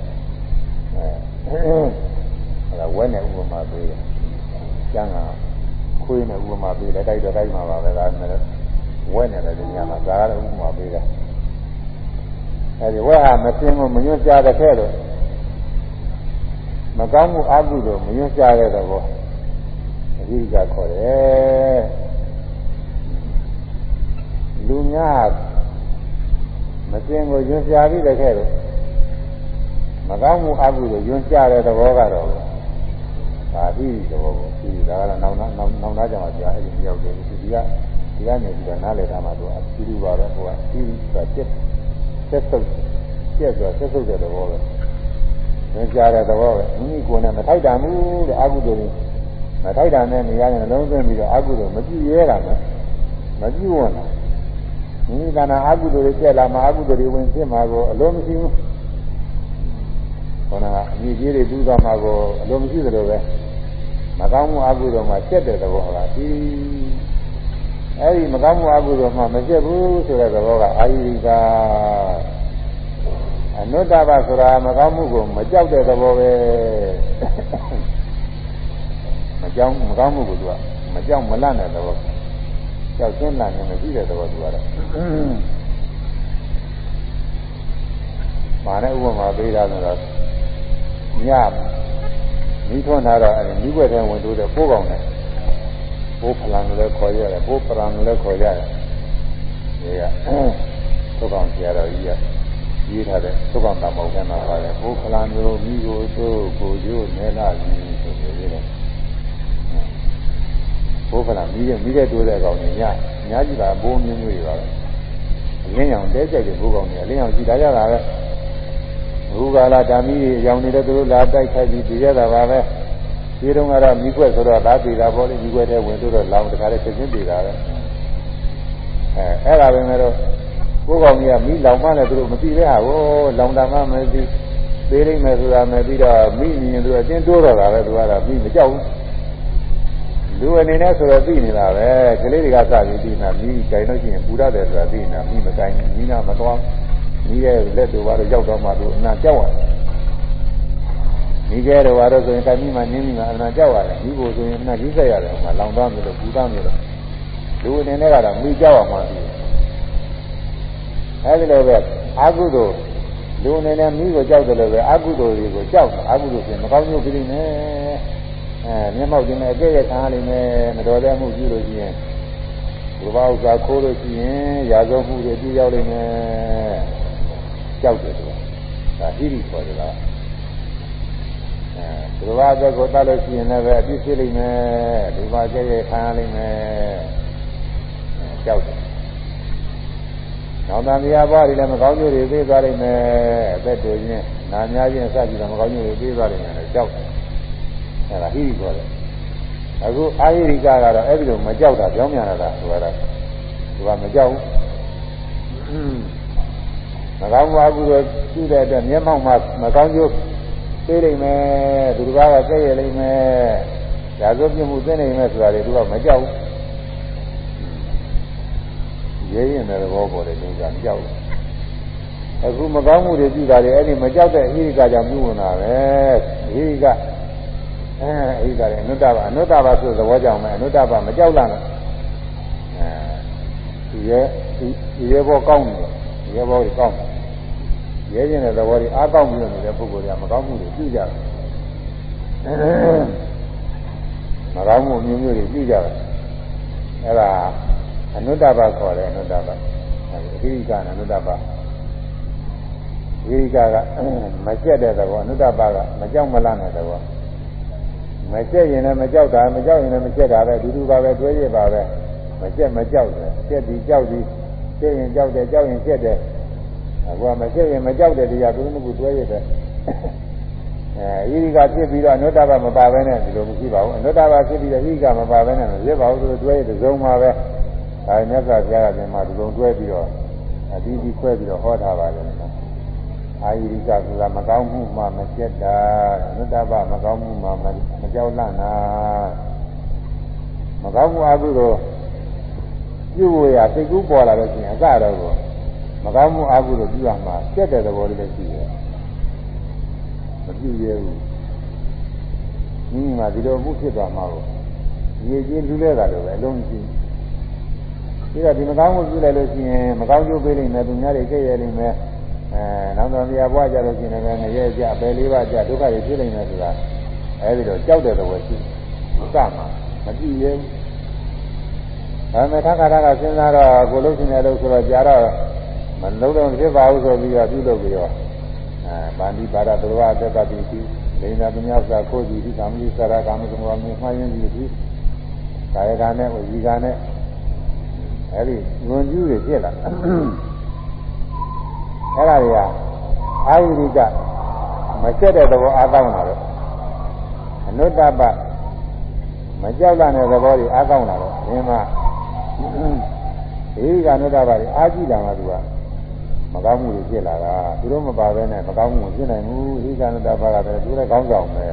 အဲဒါဝဲနဲ့ဥပမာပေးတယ်ကျန်းကခွေးနဲ့ဥပမာပေးတယ်တိုက်တော့တိုက်မှာပါပဲဒါနဲ့ဝဲနဲ့လည်းညမှာဒါကတော့ဥပမာပေးတယ်အဲဒီဝဲဟာမစင်းမမညွှန်ကြားတဲ့ခဲလို့မကောင်းမှုအကုသို့မညွှန်ကြားတဲ့ဘောအဓိကခေါ်တယ်လူများမစင်းကိုညွှန်ကြားပြီးတဲ့ခဲလို့ မကောင်းမှုအကုသို့ယွန်းကြတဲ့သဘောကတော့ဒါပြီးသဘောကိုပြီးဒါကတော့နောက်နောက်နောက်သားကြမှာကြာအဲ့ဒီရောက်တယ်ဒီကဒီကနေပြီးတော့နားလည်တာမှသူအပြီးပြီးပါတော့ဟိုကပြီးဆိုတာချက်ချက်ဆုပ်ချက်ဆိုတာချက်ဆုပ်တဲ့သဘောပဲယွန်းကြတဲ့သဘောပဲမိမိကိုယ်နဲ့မထိုက်တာမှုတဲ့အကုသိုလ်တွေမထိုက်တာနဲ့နေရာနဲ့လုံးသွင်းပြီးတော့အကုသိုလ်မကြည့်ရဲတာနဲ့မကြည့်ဝင်တာမိမိကနာအကုသိုလ်တွေပြက်လာမှာအကုသိုလ်တွေဝင်ဖြစ်မှာကိုအလိုမရှိဘူး ခန္ဓာအမြင့်ကြီးတွေတူးသွားမှာကိုအလိုမရှိသလိုပဲမကောင်းမှုအကုသိုလ်မှာကျက်တဲ့သဘောလားဒီအဲဒီမကောင်းမှုအကုသိုလ်မှာမကျက်ဘူးဆိုတဲ့သဘောကအာယိရိကအနုတ္တဘဆိုတာမကောင်းမှုကိုမကြောက်တဲ့သဘောပဲကြောင်းမကောင်းမှုကိုသူကမကြောက်မလန့်တဲ့သဘောကြောက်ရှင်းလန့်နေမရှိတဲ့သဘောသူကတော့မာနဲ့ဥပမာပေးတာဆိုတော့ ညမိထွန်းလာတော့အဲဒီမိဘတဲ့ဝင်တိုးတဲ့ပိုးကောင်နဲ့ပိုးဖလန်လည်းခေါ်ရတယ်ပိုးပရံလည်းခေါ်ရတယ်ဒီကသုကောင်ဆရာတော်ကြီးကရေးထားတဲ့သုကောင်တမောင်ကမှာပါတယ်ပိုးဖလန်မျိုးမိကိုတို့ကိုကျိုးနဲလာပြီဆိုပြီးရေးတယ်ဘိုးဖလာမိတဲ့မိတဲ့တိုးတဲ့ကောင်တွေညအများကြီးပါဘိုးမျိုးမျိုးတွေပါပဲအလင်းရောင်တဲကြိုက်တဲ့ဘိုးကောင်တွေအလင်းရောင်ကြည့်တာကြတာပဲ ဘုရားလာဓာမီရောင်နေတဲ့သူတို့လာတိုက်ခိုက်ပြီးပြရတာပါပဲဒီတုန်းကတော့မိကွက်ဆိုတော့သာပြည်တာပေါ့လေမိကွက်တဲ့ဝင်တို့တော့လောင်တခါလေးချက်ချင်းပြည်တာပဲအဲအဲ့ဒါပဲမဲ့တော့ဘိုးကောင်ကြီးကမိလောင်မှလည်းသူတို့မသိတဲ့ဟာကိုလောင်တာမှမသိသေးလိမ့်မယ်ဆိုတာမဲ့ပြီးတော့မိမြင်သူအတင်းတိုးတော့တာပဲသူကတော့မိမကြောက်ဘူးလူအနေနဲ့ဆိုတော့သိနေတာပဲကလေးတွေကစပြီးသိနေတာမိကြိုင်လို့ရှိရင်ပူရတယ်ဆိုတာသိနေတာမိမကြိုင်မိနာမတော် မိရဲ့လက်တို့ဘာလို့ရောက်တော့မှသူအနာကြောက်ရတယ်မိကျဲတော့ဘာလို့ဆိုရင်တိုင်မိမှနင်းမိမှအနာကြောက်ရတယ်မိဖို့ဆိုရင်အနာကြီးဆက်ရတယ်ဟိုမှာလောင်သားမျိုးလို့ပူသားမျိုးလို့လူအနေနဲ့ကတော့မိကြောက်အောင်မှသိတယ်အဲဒီလိုပဲအာဟုသို့လူအနေနဲ့မိကိုကြောက်တယ်လို့ပဲအာဟုသို့တွေကိုကြောက်အာဟုသို့ဆိုရင်မကောင်းမျိုးပြိနေအဲမျက်မှောက်တင်နဲ့အကျက်ရခံရလိမ့်မယ်မတော်တဲ့မှုပြုလို့ရှိရင်ဘုရားဥစ္စာခိုးလို့ရှိရင်ရာဇဝမှုတွေပြရောက်လိမ့်မယ် ကြောက်တယ်သူကဒါဟိရိခေါ်တယ်လားအဲဘုရားအသက်ကိုတတ်လို့ရှိရင်လည်းပဲအပြစ်ဖြစ်လိမ့်မယ်ဒီမှာအကျက်ရခံရလိမ့်မယ်ကြောက်တယ်နောက်တန်တရားပွားတွေလည်းမကောင်းကျိုးတွေသိသွားလိမ့်မယ်အသက်တူချင်းနာများချင်းစကြည့်တော့မကောင်းကျိုးတွေသိသွားလိမ့်မယ်ကြောက်တယ်အဲ့ဒါဟိရိခေါ်တယ်အခုအာဟိရိကကတော့အဲ့ဒီလိုမကြောက်တာကြောင်းမြန်လာတာဆိုရတာသူကမကြောက်ဘူး မကောင်းပါဘူးလို့သူ့တဲ့အတွက်မျက်မှောက်မှာမကောင်းကျိုးသေးလိမ့်မယ်သူတို့ကကဲ့ရလိမ့်မယ်ရာဇဝပြမှုသိနေမယ်ဆိုတာလေသူကမကြောက်ဘူးရဲရင်တဲ့ဘောပေါ်တယ်သူကမကြောက်ဘူးအခုမကောင်းမှုတွေပြုတာလေအဲ့ဒီမကြောက်တဲ့အဟိရိကကြောင့်ပြုဝင်တာပဲအဟိရိကအဲအိဒါလည်းအနုတ္တပါအနုတ္တပါဆိုသဘောကြောင့်ပဲအနုတ္တပါမကြောက်လာနဲ့အဲဒီရဲဒီရဲဘောကောင်းတယ်ရဲဘောကြီးကောင်း ရဲကျင်တဲ့သဘောကြီးအားကောင်းပြီးနေတဲ့ပုဂ္ဂိုလ်တွေကမကောင်းမှုတွေပြုကြတယ်မကောင်းမှုမျိုးမျိုးတွေပြုကြတယ်အဲဒါအနုတ္တပါခေါ်တယ်အနုတ္တပါအဲဒီအဟိကအနုတ္တပါဝိရိကကမကျက်တဲ့သဘောအနုတ္တပါကမကြောက်မလန့်တဲ့သဘောမကျက်ရင်လည်းမကြောက်တာမကြောက်ရင်လည်းမကျက်တာပဲအတူတူပါပဲတွဲရပါပဲမကျက်မကြောက်တယ်ကျက်ပြီးကြောက်ပြီးကျက်ရင်ကြောက်တယ်ကြောက်ရင်ကျက်တယ် အခုကမကျက်ရင်မကြောက်တဲ့တရားဘုရားမှုတွဲရတယ်အဲဤဒီကဖြစ်ပြီးတော့အနုတ္တဘမပါဘဲနဲ့ဒီလိုမရှိပါဘူးအနုတ္တဘဖြစ်ပြီးတော့ဤကမပါဘဲနဲ့မဖြစ်ပါဘူးဆိုတော့တွဲရတဲ့ဇုံမှာပဲဒါမြတ်စွာဘုရားကပြန်မှာဒီလိုတွဲပြီးတော့အတီးတီးခွဲပြီးတော့ဟောထားပါတယ်နော်အာယိရိကဆိုတာမကောင်းမှုမှမကျက်တာအနုတ္တပမကောင်းမှုမှမကြောက်လန့်တာမကောင်းမှုအကုသို့ပြုဖို့ရစိတ်ကူးပေါ်လာလို့ရှိရင်အစတော့ကို မကောင်းမှုအကုသို့ပြုရမှာကျက်တဲ့သဘောလေးလည်းရှိတယ်မပြုရဘူးမိမိမှာဒီလိုမှုဖြစ်သွားမှာကိုရေချင်းလူလဲတာလို့ပဲအလုံးကြီးပြီးတော့ဒီမကောင်းမှုပြုလိုက်လို့ရှိရင်မကောင်းကျိုးပေးလိမ့်မယ်သူများတွေကြည့်ရလိမ့်မယ်အဲနောက်တော့တရားပွားကြလို့ရှိရင်လည်းငရဲကြပဲလေးပါးကြဒုက္ခတွေဖြစ်နေတယ်ဆိုတာအဲဒီတော့ကြောက်တဲ့သဘောရှိစမှာမကြည့်ရင်ဒါမဲ့ခါခါခါစဉ်းစားတော့ကိုလို့ရှိနေလို့ဆိုတော့ကြာတော့ မလုံးတော့ဖြစ်ပါဘူးဆိုပြီးတော့ပြုလုပ်ပြီးတော့အဲဗန္ဒီပါဒသရဝအသက်တိတိလိင်သာပညာစာခိုးကြည့်ဒီကာမကြီးစရာကာမသမောမြင်မှန်းရင်းကြည့်ဒီကာယကနဲ့ဝစီကနဲ့အဲဒီငွန်ကျူးတွေဖြစ်လာအဲ့ဒါတွေကအာယုရိကမကျက်တဲ့သဘောအားကောင်းလာတော့အနုတ္တပမကြောက်လာတဲ့သဘောတွေအားကောင်းလာတော့ဒီမှာဒီကအနုတ္တပတွေအားကြည့်လာမှသူက မကောင်းမှုတွေဖြစ်လာတာသူတို့မပါဘဲနဲ့မကောင်းမှုဖြစ်နိုင်ဘူးဒီကအနုတ္တပကတည်းကသူလည်းကောင်းဆောင်ပဲ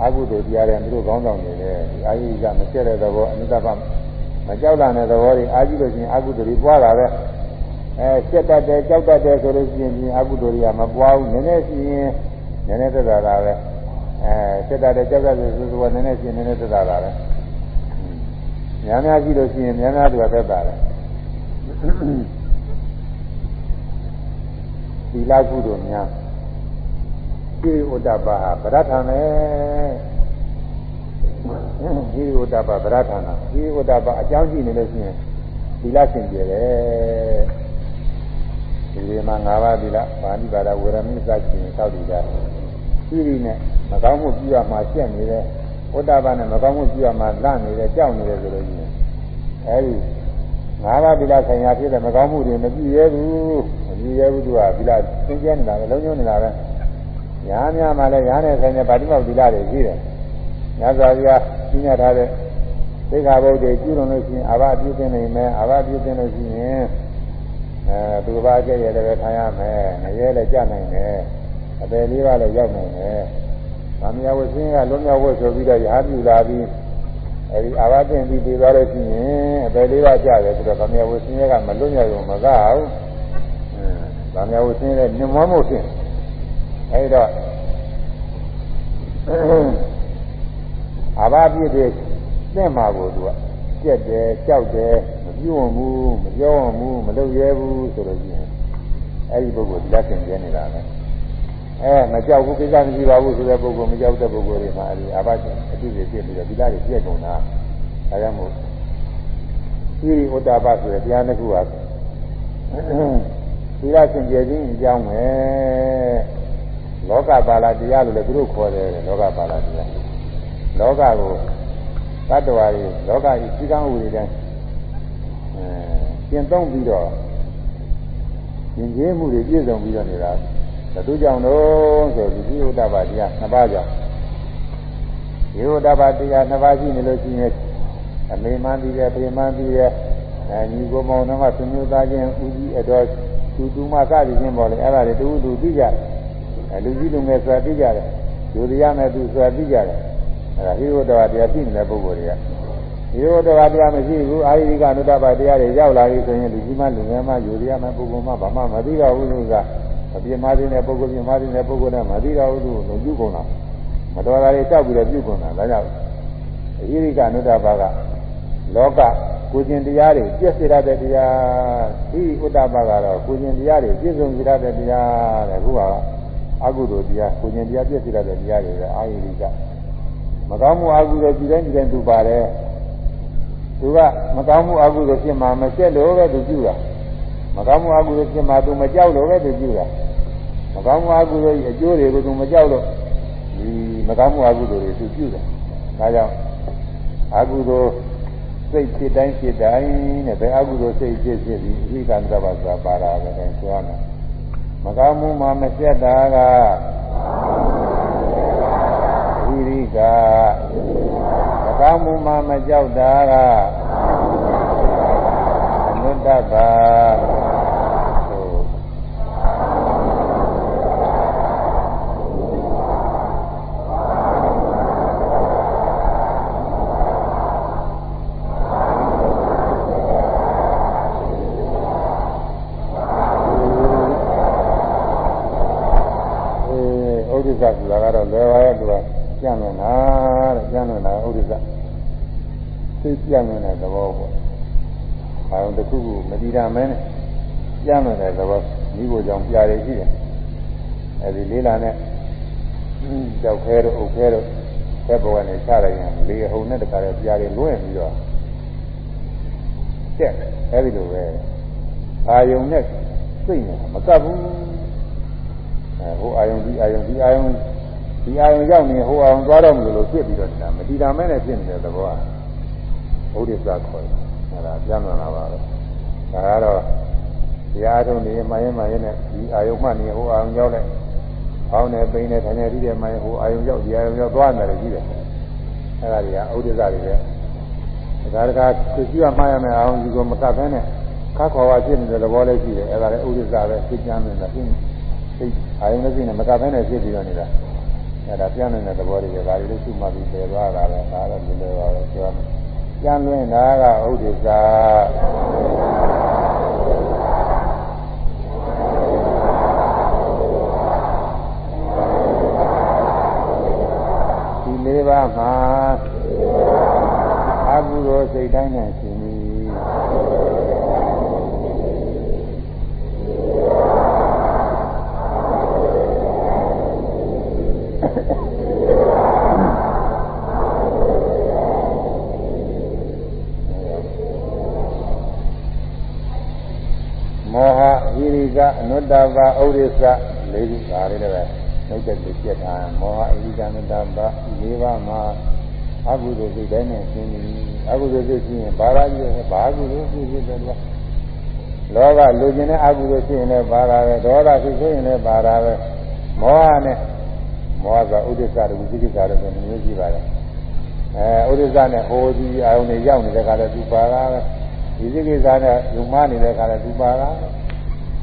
အာဟုတို့တရားတယ်သူတို့ကောင်းဆောင်နေတယ်ဒီအာယုရိကမကျက်တဲ့သဘောအနုတ္တပမကြောက်လာတဲ့သဘောတွေအားကြည့်လို့ရှိရင်အာဟုတို့တွေပွားလာတဲ့အဲစက်တတ်တယ်ကြောက်တတ်တယ်ဆိုလို့ရှိရင်ဒီအကုသိုလ်တွေကမပွားဘူးနည်းနည်းရှိရင်နည်းနည်းသက်သာတာပဲအဲအဲတက်တာတဲ့ကြောက်တဲ့ဆိုဆိုကနည်းနည်းရှင်းနည်းနည်းသက်တာပါပဲများများကြည့်လို့ရှိရင်များများသူကသက်တာတယ်သီ လကုသိုလ်များဒီဥဒ္ဒပါဗရထံနဲ့ဒီဥဒ္ဒပါဗရထံနာဒီဥဒ္ဒပါအကြောင်းကြည့်နေလို့ရှိရင်သီလရှင်ကြယ်တယ်ဒီလိုမှ၅ပါးသီလပါဠိပါဒဝေရမိသရှင်သောက်တည်တာဒီဒီနဲ့မကောင်းမှုပြုရမှာရှက်နေတဲ့ဥဒ္ဒပါနဲ့မကောင်းမှုပြုရမှာလန့်နေတယ်ကြောက်နေတယ်ဆိုလို့ရှိရင်အဲဒီငါးပါးသီလဆိုင်ရာဖြစ်တဲ့မကောင်းမှုတွေမပြုရဲဘူး မပြုရဲဘူးသူကသီလသင်ကျဲနေတာပဲလုံးဝနေတာပဲညာများမှလည်းညာနဲ့ဆိုင်တဲ့ဗာတိမောက်သီလတွေရှိတယ်ညဇာပြကြီးညထားတဲ့သိက္ခာပုဒ်တွေကျူးလွန်လို့ရှိရင်အာဘပြုသိနေမယ်အာဘပြုသိလို့ရှိရင်အဲသူဘာကြည့်ရလည်းပဲခံရမယ်ငရဲလည်းကြနိုင်တယ်အပေလေးပါလည်းရောက်နိုင်တယ်။ဗာမယဝဆင်းကလွန်မြောက်ဖို့ဆိုပြီးတော့ရာပြုလာပြီးအဲဒီအာဘတင်ပြီးပြီးသွားလို့ရှိရင်အပေလေးပါကြတယ်ဆိုတော့ဗာမယဝဆင်းကမလွတ်မြောက်ရုံမကဘူး။အဲ ဗာမယဝဆင်းရဲ့ညမွမ်းမှုဖြစ်အဲဒီတော့အာဘပြည့်တဲ့သင့်မှာကိုသူကကြက်တယ်ကြောက်တယ်မပြုံဘူးမပြောဝဘူးမလုပ်ရဲဘူးဆိုလို့ရှိရင်အဲဒီပုဂ္ဂိုလ်လက်ဆင်ကျဲနေတာပဲအဲမကြောက်ဘူးကိစ္စမရှိပါဘူးဆိုတဲ့ပုဂ္ဂိုလ်မကြောက်တဲ့ပုဂ္ဂိုလ်တွေမှာဒီအာဘအတိတွေပြည့်ပြီးတော့ဒီလားတွေပြည့်ကုန်တာဒါကြောင့်မို့ဒီဥဒ္ဒပဆိုတဲ့တရားတစ်ခုဟာ ဒီလားဆင်ကျဲခြင်းအကြောင်းပဲလောကပါဠိတရားလို့လည်းသူတို့ခေါ်တယ်လောကပါဠိတရားလောကကိုတတ္တဝါတွေလောကကြီးစည်းကမ်းဥပဒေတိုင်းအဲကျင့်သုံးပြီးတော့ဉာဏ်ကြီးမှုတွေပြည့်စုံပြီးတော့နေတာဘသူကြောင့်လို့ဆိုဒီဒီဥဒ္ဒဘာတရားနှစ်ပါးကြောင့်ဒီဥဒ္ဒဘာတရားနှစ်ပါးရှိနေလို့ရှိရင်အမေမှန်ပြီးတယ်ပြေမှန်ပြီးတယ်အဲညီကိုမောင်နှမဆွေမျိုးသားချင်းဦးကြီးအတော် သူသူမှစသည်ချင်းပေါ်လေအဲ့ဒါတွေတူတူသိကြတယ်အဲလူကြီးလူငယ်ဆိုတာသိကြတယ်ယူရရမယ်သူဆိုတာသိကြတယ်အဲဒါဟိဝတ္တဝတရားသိနေတဲ့ပုဂ္ဂိုလ်တွေကဟိဝတ္တဝတရားမရှိဘူးအာရိကနုတ္တပတရားတွေရောက်လာပြီဆိုရင်လူကြီးမှလူငယ်မှယူရရမယ်ပုဂ္ဂိုလ်မှဘာမှမသိတော့ဘူးလို့ကအပြင်းမသိတဲ့ပုဂ္ဂိုလ်ပြင်းမသိတဲ့ပုဂ္ဂိုလ်နဲ့မသိတော့ဘူးလို့လူပြုကုန်တာမတော်တာတွေတောက်ပြီးတော့ပြုကုန်တာဒါကြောင့်အဟိရိကနုတ္တပကလောက ကိုကျင်တရားတွေပြည့်စုံရတဲ့တရားဒီဥဒ္ဒပကတော့ကိုကျင်တရားတွေပြည့်စုံရတဲ့တရားတဲ့ခုကအကုသိုလ်တရားကိုကျင်တရားပြည့်စုံရတဲ့တရားတွေကအာဟိရိကမကောင်းမှုအကုသိုလ်ကြည်တိုင်းကြည်တိုင်းသူပါတယ်သူကမကောင်းမှုအကုသိုလ်ဖြစ်မှာမကျက်လို့ပဲသူပြုတာမကောင်းမှုအကုသိုလ်ဖြစ်မှာသူမကြောက်လို့ပဲသူပြုတာမကောင်းမှုအကုသိုလ်ရဲ့အကျိုးတွေကိုသူမကြောက်လို့ဒီမကောင်းမှုအကုသိုလ်တွေသူပြုတာဒါကြောင့်အကုသိုလ် စိတ်ဖြစ်တိုင်းဖြစ်တိုင်းနဲ့ဘယ်အကုသိုလ်စိတ်ဖြစ်ဖြစ်ဒီအဟိကံသဘာဆိုတာပါတာပဲဆိုရမယ်မကောင်းမှုမှမကျက်တာကရိကအကောင်းမှုမှမကြောက်တာကအနုတ္တပါပြန့်နေတဲ့သဘောပေါ့။အာရုံတစ် ခုခုမတည်တာမဲနဲ့ပြန့်နေတဲ့သဘောမိဖို့ကြောင့်ပြားရရှိတယ်။အဲဒီလေးလာနဲ့ကြောက်ခဲတော့အုပ်ခဲတော့ဘက်ဘဝနဲ့ချလိုက်ရင်လေဟုန်နဲ့တခါတည်းပြားရလွင့်ပြီးတော့ကျက်အဲဒီလိုပဲအာယုံနဲ့စိတ်နဲ့မကပ်ဘူးအဲဟိုအာယုံဒီအာယုံဒီအာယုံဒီအာယုံရောက်နေဟိုအာယုံသွားတော့မလို့လို့ဖြစ်ပြီးတော့ဒါမတည်တာမဲနဲ့ဖြစ်နေတဲ့သဘောကဥဒိစ္စခေါ်တယ်အဲဒါပြန်လာတာပါပဲ ဒါကတော့တရားထုံးနေမှရင်မှရင်နဲ့ဒီအာယုံမှနေဟိုအာယုံရောက်လိုက်အောင်းနေပိန်နေထိုင်နေပြီးတဲ့မှရင်ဟိုအာယုံရောက်ဒီအာယုံရောက်သွားနေတယ်ကြီးတယ်အဲဒါတွေကဥဒိစ္စတွေပဲဒါတကာသူကြည့်ရမှရမယ်အောင်ဒီကိုမကပ်ဖဲနဲ့ခါခေါ်ပါဖြစ်နေတဲ့သဘောလေးရှိတယ်အဲဒါလည်းဥဒိစ္စပဲသိကြမ်းနေတာသိသိအာယုံလည်းသိနေမကပ်ဖဲနဲ့ဖြစ်ပြီးတော့နေတာအဲဒါပြန်နေတဲ့သဘောတွေပဲဒါတွေလို့ရှိမှပြီးပြေသွားတာပဲဒါတော့ဒီလိုပါပဲပြောမယ် ကျမ်းလွင်တာကဥဒိစ္စမှာအကုသိုလ်စိတ်တိုင်းနဲ့ တ္တဘာဩရိစလေးခုပါလေးလည်းပဲနှုတ်တဲ့ပြည့်တာမောဟဝိရိကအနုတ္တဘာ၄ပါးမှာအကုသိုလ်စိတ်တိုင်းနဲ့ရှင်းပြီအကုသိုလ်စိတ်ရှိရင်ဘာသာကြီးရဲ့ဘာကုသိုလ်ဖြစ်ဖြစ်တယ်ကွာလောဘလူကျင်တဲ့အကုသိုလ်ရှိရင်လည်းပါတာပဲဒေါသဖြစ်ဆိုရင်လည်းပါတာပဲမောဟနဲ့မောဟကဥဒိစ္စတို့ဝိသိကိစ္စတို့ဆိုမျိုးရှိပါတယ်အဲဥဒိစ္စနဲ့ဟိုဒီအာယုန်တွေရောက်နေတဲ့ခါလဲသူပါတာပဲဒီစိကိစ္စနဲ့ယုံမနေတဲ့ခါလဲသူပါတာ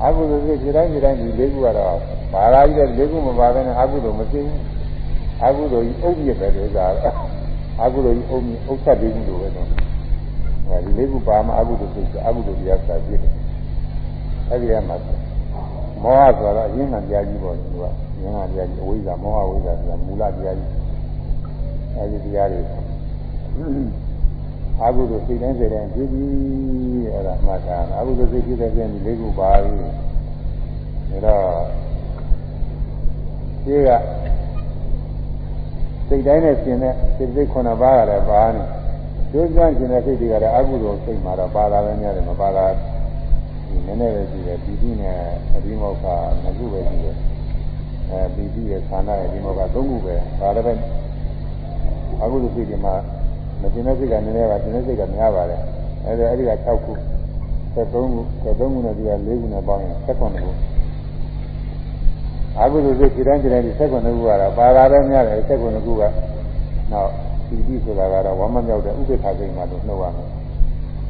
အကုသိုလ်စိတ်ဒီတိုင်းဒီတိုင်းဒီလေးခုကတော့ဘာသာကြီးတဲ့လေးခုမပါဘဲနဲ့အကုသိုလ်မသိဘူးအကုသိုလ်ကြီးအုပ်မြစ်ပဲလို့ဆိုတာအကုသိုလ်ကြီးအုပ်မြစ်အုပ်ဆက်ပြီးလို့ပဲတော့အဲဒီလေးခုပါမှအကုသိုလ်စိတ်ကအကုသိုလ်တရားစာပြည့်တယ်အဲဒီကမှမောဟဆိုတော့အရင်းခံတရားကြီးပေါ့သူကရင်းခံတရားကြီးအဝိဇ္ဇာမောဟဝိဇ္ဇာဆိုတာမူလတရားကြီးအဲဒီတရားတွေ အာဟုတို့စိတ်တိုင်းစိတ်တိုင်းကြည့်ပြီးအဲ့ဒါမှတ်တာအာဟုတို့စိတ်ကြည့်တဲ့ပြန်ဒီလေးခုပါပြီဒါတော့ဒီကစိတ်တိုင်းနဲ့ရှင်တဲ့စိတ်စိတ်ခုနှစ်ပါးကလည်းပါနေဒီကံရှင်တဲ့စိတ်တွေကလည်းအာဟုတို့စိတ်မှာတော့ပါတာပဲများတယ်မပါတာဒီနည်းနည်းပဲရှိတယ်ပီတိနဲ့အဒီမောက္ခနှစ်ခုပဲရှိတယ်အဲပီတိရဲ့ဌာနရဲ့ဒီမောက္ခသုံးခုပဲဒါလည်းပဲအာဟုတို့စိတ်တွေမှာ မကျင်တဲ့စိတ်ကနည်းနည်းပါကျင်တဲ့စိတ်ကများပါတယ်အဲဒါအဲ့ဒီက6ခု73ခု73ခုနဲ့ဒီက4ခုနဲ့ပေါင်းရင်7ခုနဲ့အာဟုသူစိတ်ခြေတိုင်းခြေတိုင်းဒီ7ခုနဲ့ခုကတော့ပါတာပဲများတယ်7ခုနဲ့ခုကနောက်ဒီတိဆိုတာကတော့ဝမ်းမမြောက်တဲ့ဥပ္ပခါစိတ်မှလို့နှုတ်ရမယ်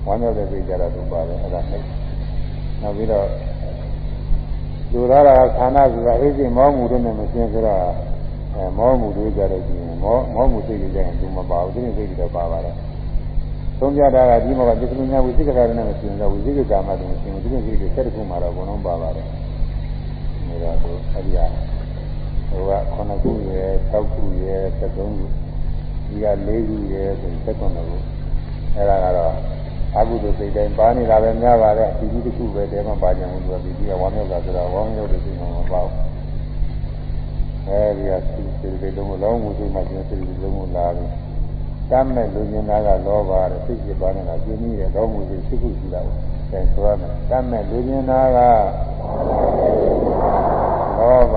ဝမ်းမြောက်တဲ့စိတ်ကြတော့သူပါတယ်အဲ့ဒါနဲ့နောက်ပြီးတော့လူသားကခန္ဓာဆိုတာအေးစိမောမှုတို့နဲ့မရှင်းဆိုတော့ အဲမောမှုတွေကြတော့ကြည့်ရင်မောမောမှုစိတ်တွေကြရင်သူမပါဘူးဒီစိတ်တွေတော့ပါပါတယ်သုံးကြတာကဒီမှာကသစ္စညာဝိသိကတာနဲ့မရှင်းတော့ဝိသိကတာမှတော့မရှင်းဘူးဒီစိတ်တွေဆက်တစ်ခုမှတော့ဘုံလုံးပါပါတယ်နေတော့သူအဲ့ဒီဟာဟိုက9ခုရယ်6ခုရယ်73ခုဒီက4ခုရယ်ဆို79ခုအဲ့ဒါကတော့အကုသိုလ်စိတ်တိုင်းပါနေတာပဲများပါတယ်ဒီကြီးတစ်ခုပဲတဲမှပါကြဘူးသူကဒီကြီးကဝမ်းမြောက်တာဆိုတော့ဝမ်းမြောက်တဲ့စိတ်မှမပါဘူး အဲဒီကစိတ်စိတ်တွေလုံးလုံးမှုစိတ်မှကျင်းစိတ်တွေလုံးလာပြီတမ်းမဲ့လူကျင်သားကလောဘတဲ့စိတ်ဖြစ်ပါနေတာပြင်းပြီးတဲ့လောမှုစိတ်စိတ်ခုရှိတာကိုသင်ဆိုရမယ်တမ်းမဲ့လူကျင်သားကလောဘ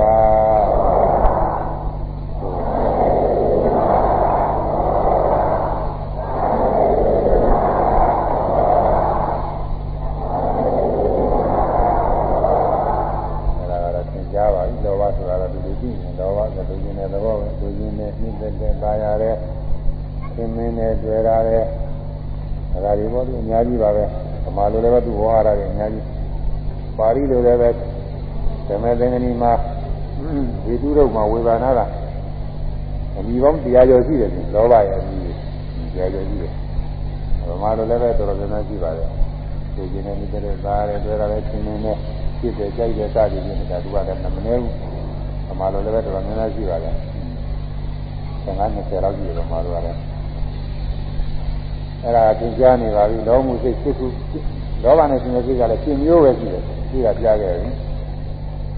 တွေ့ရတယ်။ဒါတွေပေါ့သူ အများကြီးပါပဲ။ဗမာလိုလည်းပဲသူဟောရတာတွေအများကြီး။ပါဠိလိုလည်းပဲဓမ္မသင်္ကနီမှာဝေတုရုပ်မှာဝေဘာနာကအမိပေါင်းတရားကျော်ရှိတယ်ဒီလောဘရဲ့အမိတရားကျော်ရှိတယ်။ဗမာလိုလည်းပဲတော်တော်များများရှိပါတယ်။ဒီကျင်းနေနေတဲ့သားရဲတွေ့ရတယ်သင်နေနဲ့ဖြစ်တယ်ကြိုက်တယ်စသည်ဖြင့်ဒါသူကလည်းမနေဘူး။ဗမာလိုလည်းပဲတော်တော်များများရှိပါတယ်။15 20လောက်ရှိတယ်ဗမာလိုကလည်း အဲ့ဒါသင်ကြားနေပါပြီလောမှုစိတ်ဖြစ်ခုလောဘနဲ့ရှင်တဲ့စိတ်ကလည်းရှင်မျိုးပဲရှိတယ်ရှိတာကြားခဲ့ပြီ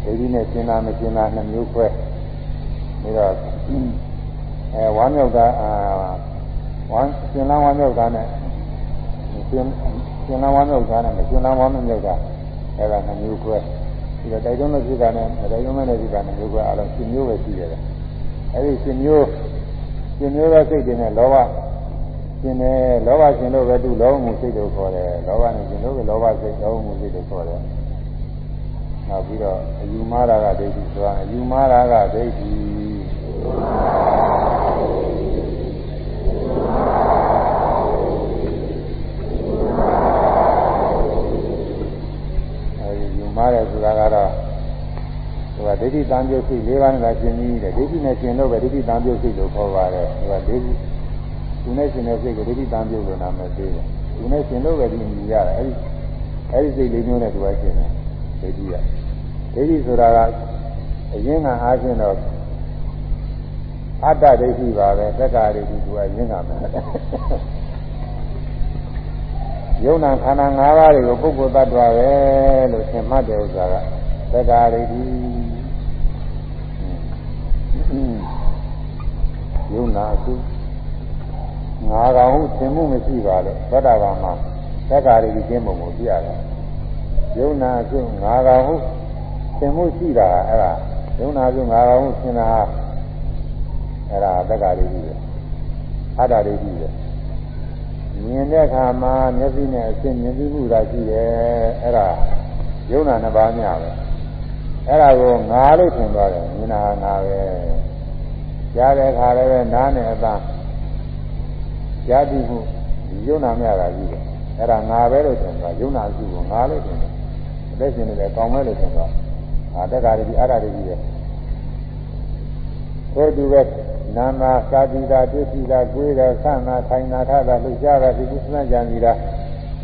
ဒိဋ္ဌိနဲ့ရှင်တာမရှင်တာနှစ်မျိုးခွဲပြီးတော့အဲဝမ်းမြောက်တာအာဝမ်းရှင်လန်းဝမ်းမြောက်တာနဲ့ရှင်ရှင်လန်းဝမ်းမြောက်တာနဲ့မရှင်လန်းဝမ်းမြောက်တာအဲ့ဒါနှစ်မျိုးခွဲပြီးတော့တိုက်တွန်းတဲ့စိတ်ကနဲ့မတိုက်တွန်းတဲ့စိတ်ကနဲ့မျိုးခွဲအားလုံးရှင်မျိုးပဲရှိတယ်အဲ့ဒီရှင်မျိုးရှင်မျိုးသောစိတ်တွေနဲ့လောဘ ရှင်တယ်လောဘရှင်လို့ပဲသူလောဘမှုစိတ်တို့ခေါ်တယ်လောဘနဲ့ရှင်လို့ပဲလောဘစိတ်လောဘမှုစိတ်တို့ခေါ်တယ်နောက်ပြီးတော့အယူမာရာကဒိဋ္ဌိဆိုတာအယူမာရာကဒိဋ္ဌိအဲဒီယူမာရဲဆိုတာကတော့သူကဒိဋ္ဌိတန်ပြုတ်စိတ်၄ပါးနဲ့ရှင်ပြီးတယ်ဒိဋ္ဌိနဲ့ရှင်လို့ပဲဒိဋ္ဌိတန်ပြုတ်စိတ်လို့ခေါ်ပါတယ်သူကဒိဋ္ဌိ သူနဲ့ရှင်တဲ့စိတ်ကိုဒိဋ္ဌိတန်ပြုတ်လို့နာမည်ပေးတယ်သူနဲ့ရှင်လို့ပဲဒီမြည်ရတယ်အဲဒီအဲဒီစိတ်လေးမျိုးနဲ့သူကရှင်တယ်ဒိဋ္ဌိကဒိဋ္ဌိဆိုတာကအရင်ကအားဖြင့်တော့အတ္တဒိဋ္ဌိပါပဲသက္ကာဒိဋ္ဌိသူကရင်းတာမယ်ယုံနာခန္ဓာ၅ပါးတွေကိုပုဂ္ဂိုလ်တ attva ပဲလို့သင်မှတ်တဲ့ဥစ္စာကသက္ကာဒိဋ္ဌိယုံနာအခု ငါကောင်ဟုသင်မှုမရှိပါလို့သတ္တဗာမှာသက္ကာဒိဋ္ဌိကျင်းပုံကိုပြရတယ်ယုံနာအခုငါကောင်ဟုသင်မှုရှိတာအဲ့ဒါယုံနာအခုငါကောင်ဟုသင်တာအဲ့ဒါသက္ကာဒိဋ္ဌိပဲအတ္တဒိဋ္ဌိပဲမြင်တဲ့အခါမှာမျက်စိနဲ့အရှင်းမြင်ပြီးမှုသာရှိတယ်အဲ့ဒါယုံနာနှစ်ပါးများပဲအဲ့ဒါကိုငါလို့ထင်သွားတယ်မြင်တာငါပဲကြားတဲ့အခါလည်းပဲနားနဲ့အသား ကြားပြီးမှုယုံနာများတာကြီးတယ်အဲ့ဒါငါပဲလို့ထင်သွားယုံနာစုကိုငါလို့ထင်တယ်အသက်ရှင်နေတယ်ကောင်းမဲလို့ထင်သွားအာတက္ကရာကြီးအဲ့ဒါတွေကြီးတယ်သို့တူပဲနာနာသာတိတာဒုတိတာကိုယ်တာဆန္နာထိုင်နာထတာလှူရှားတာဒီကုသနာကြံစီတာ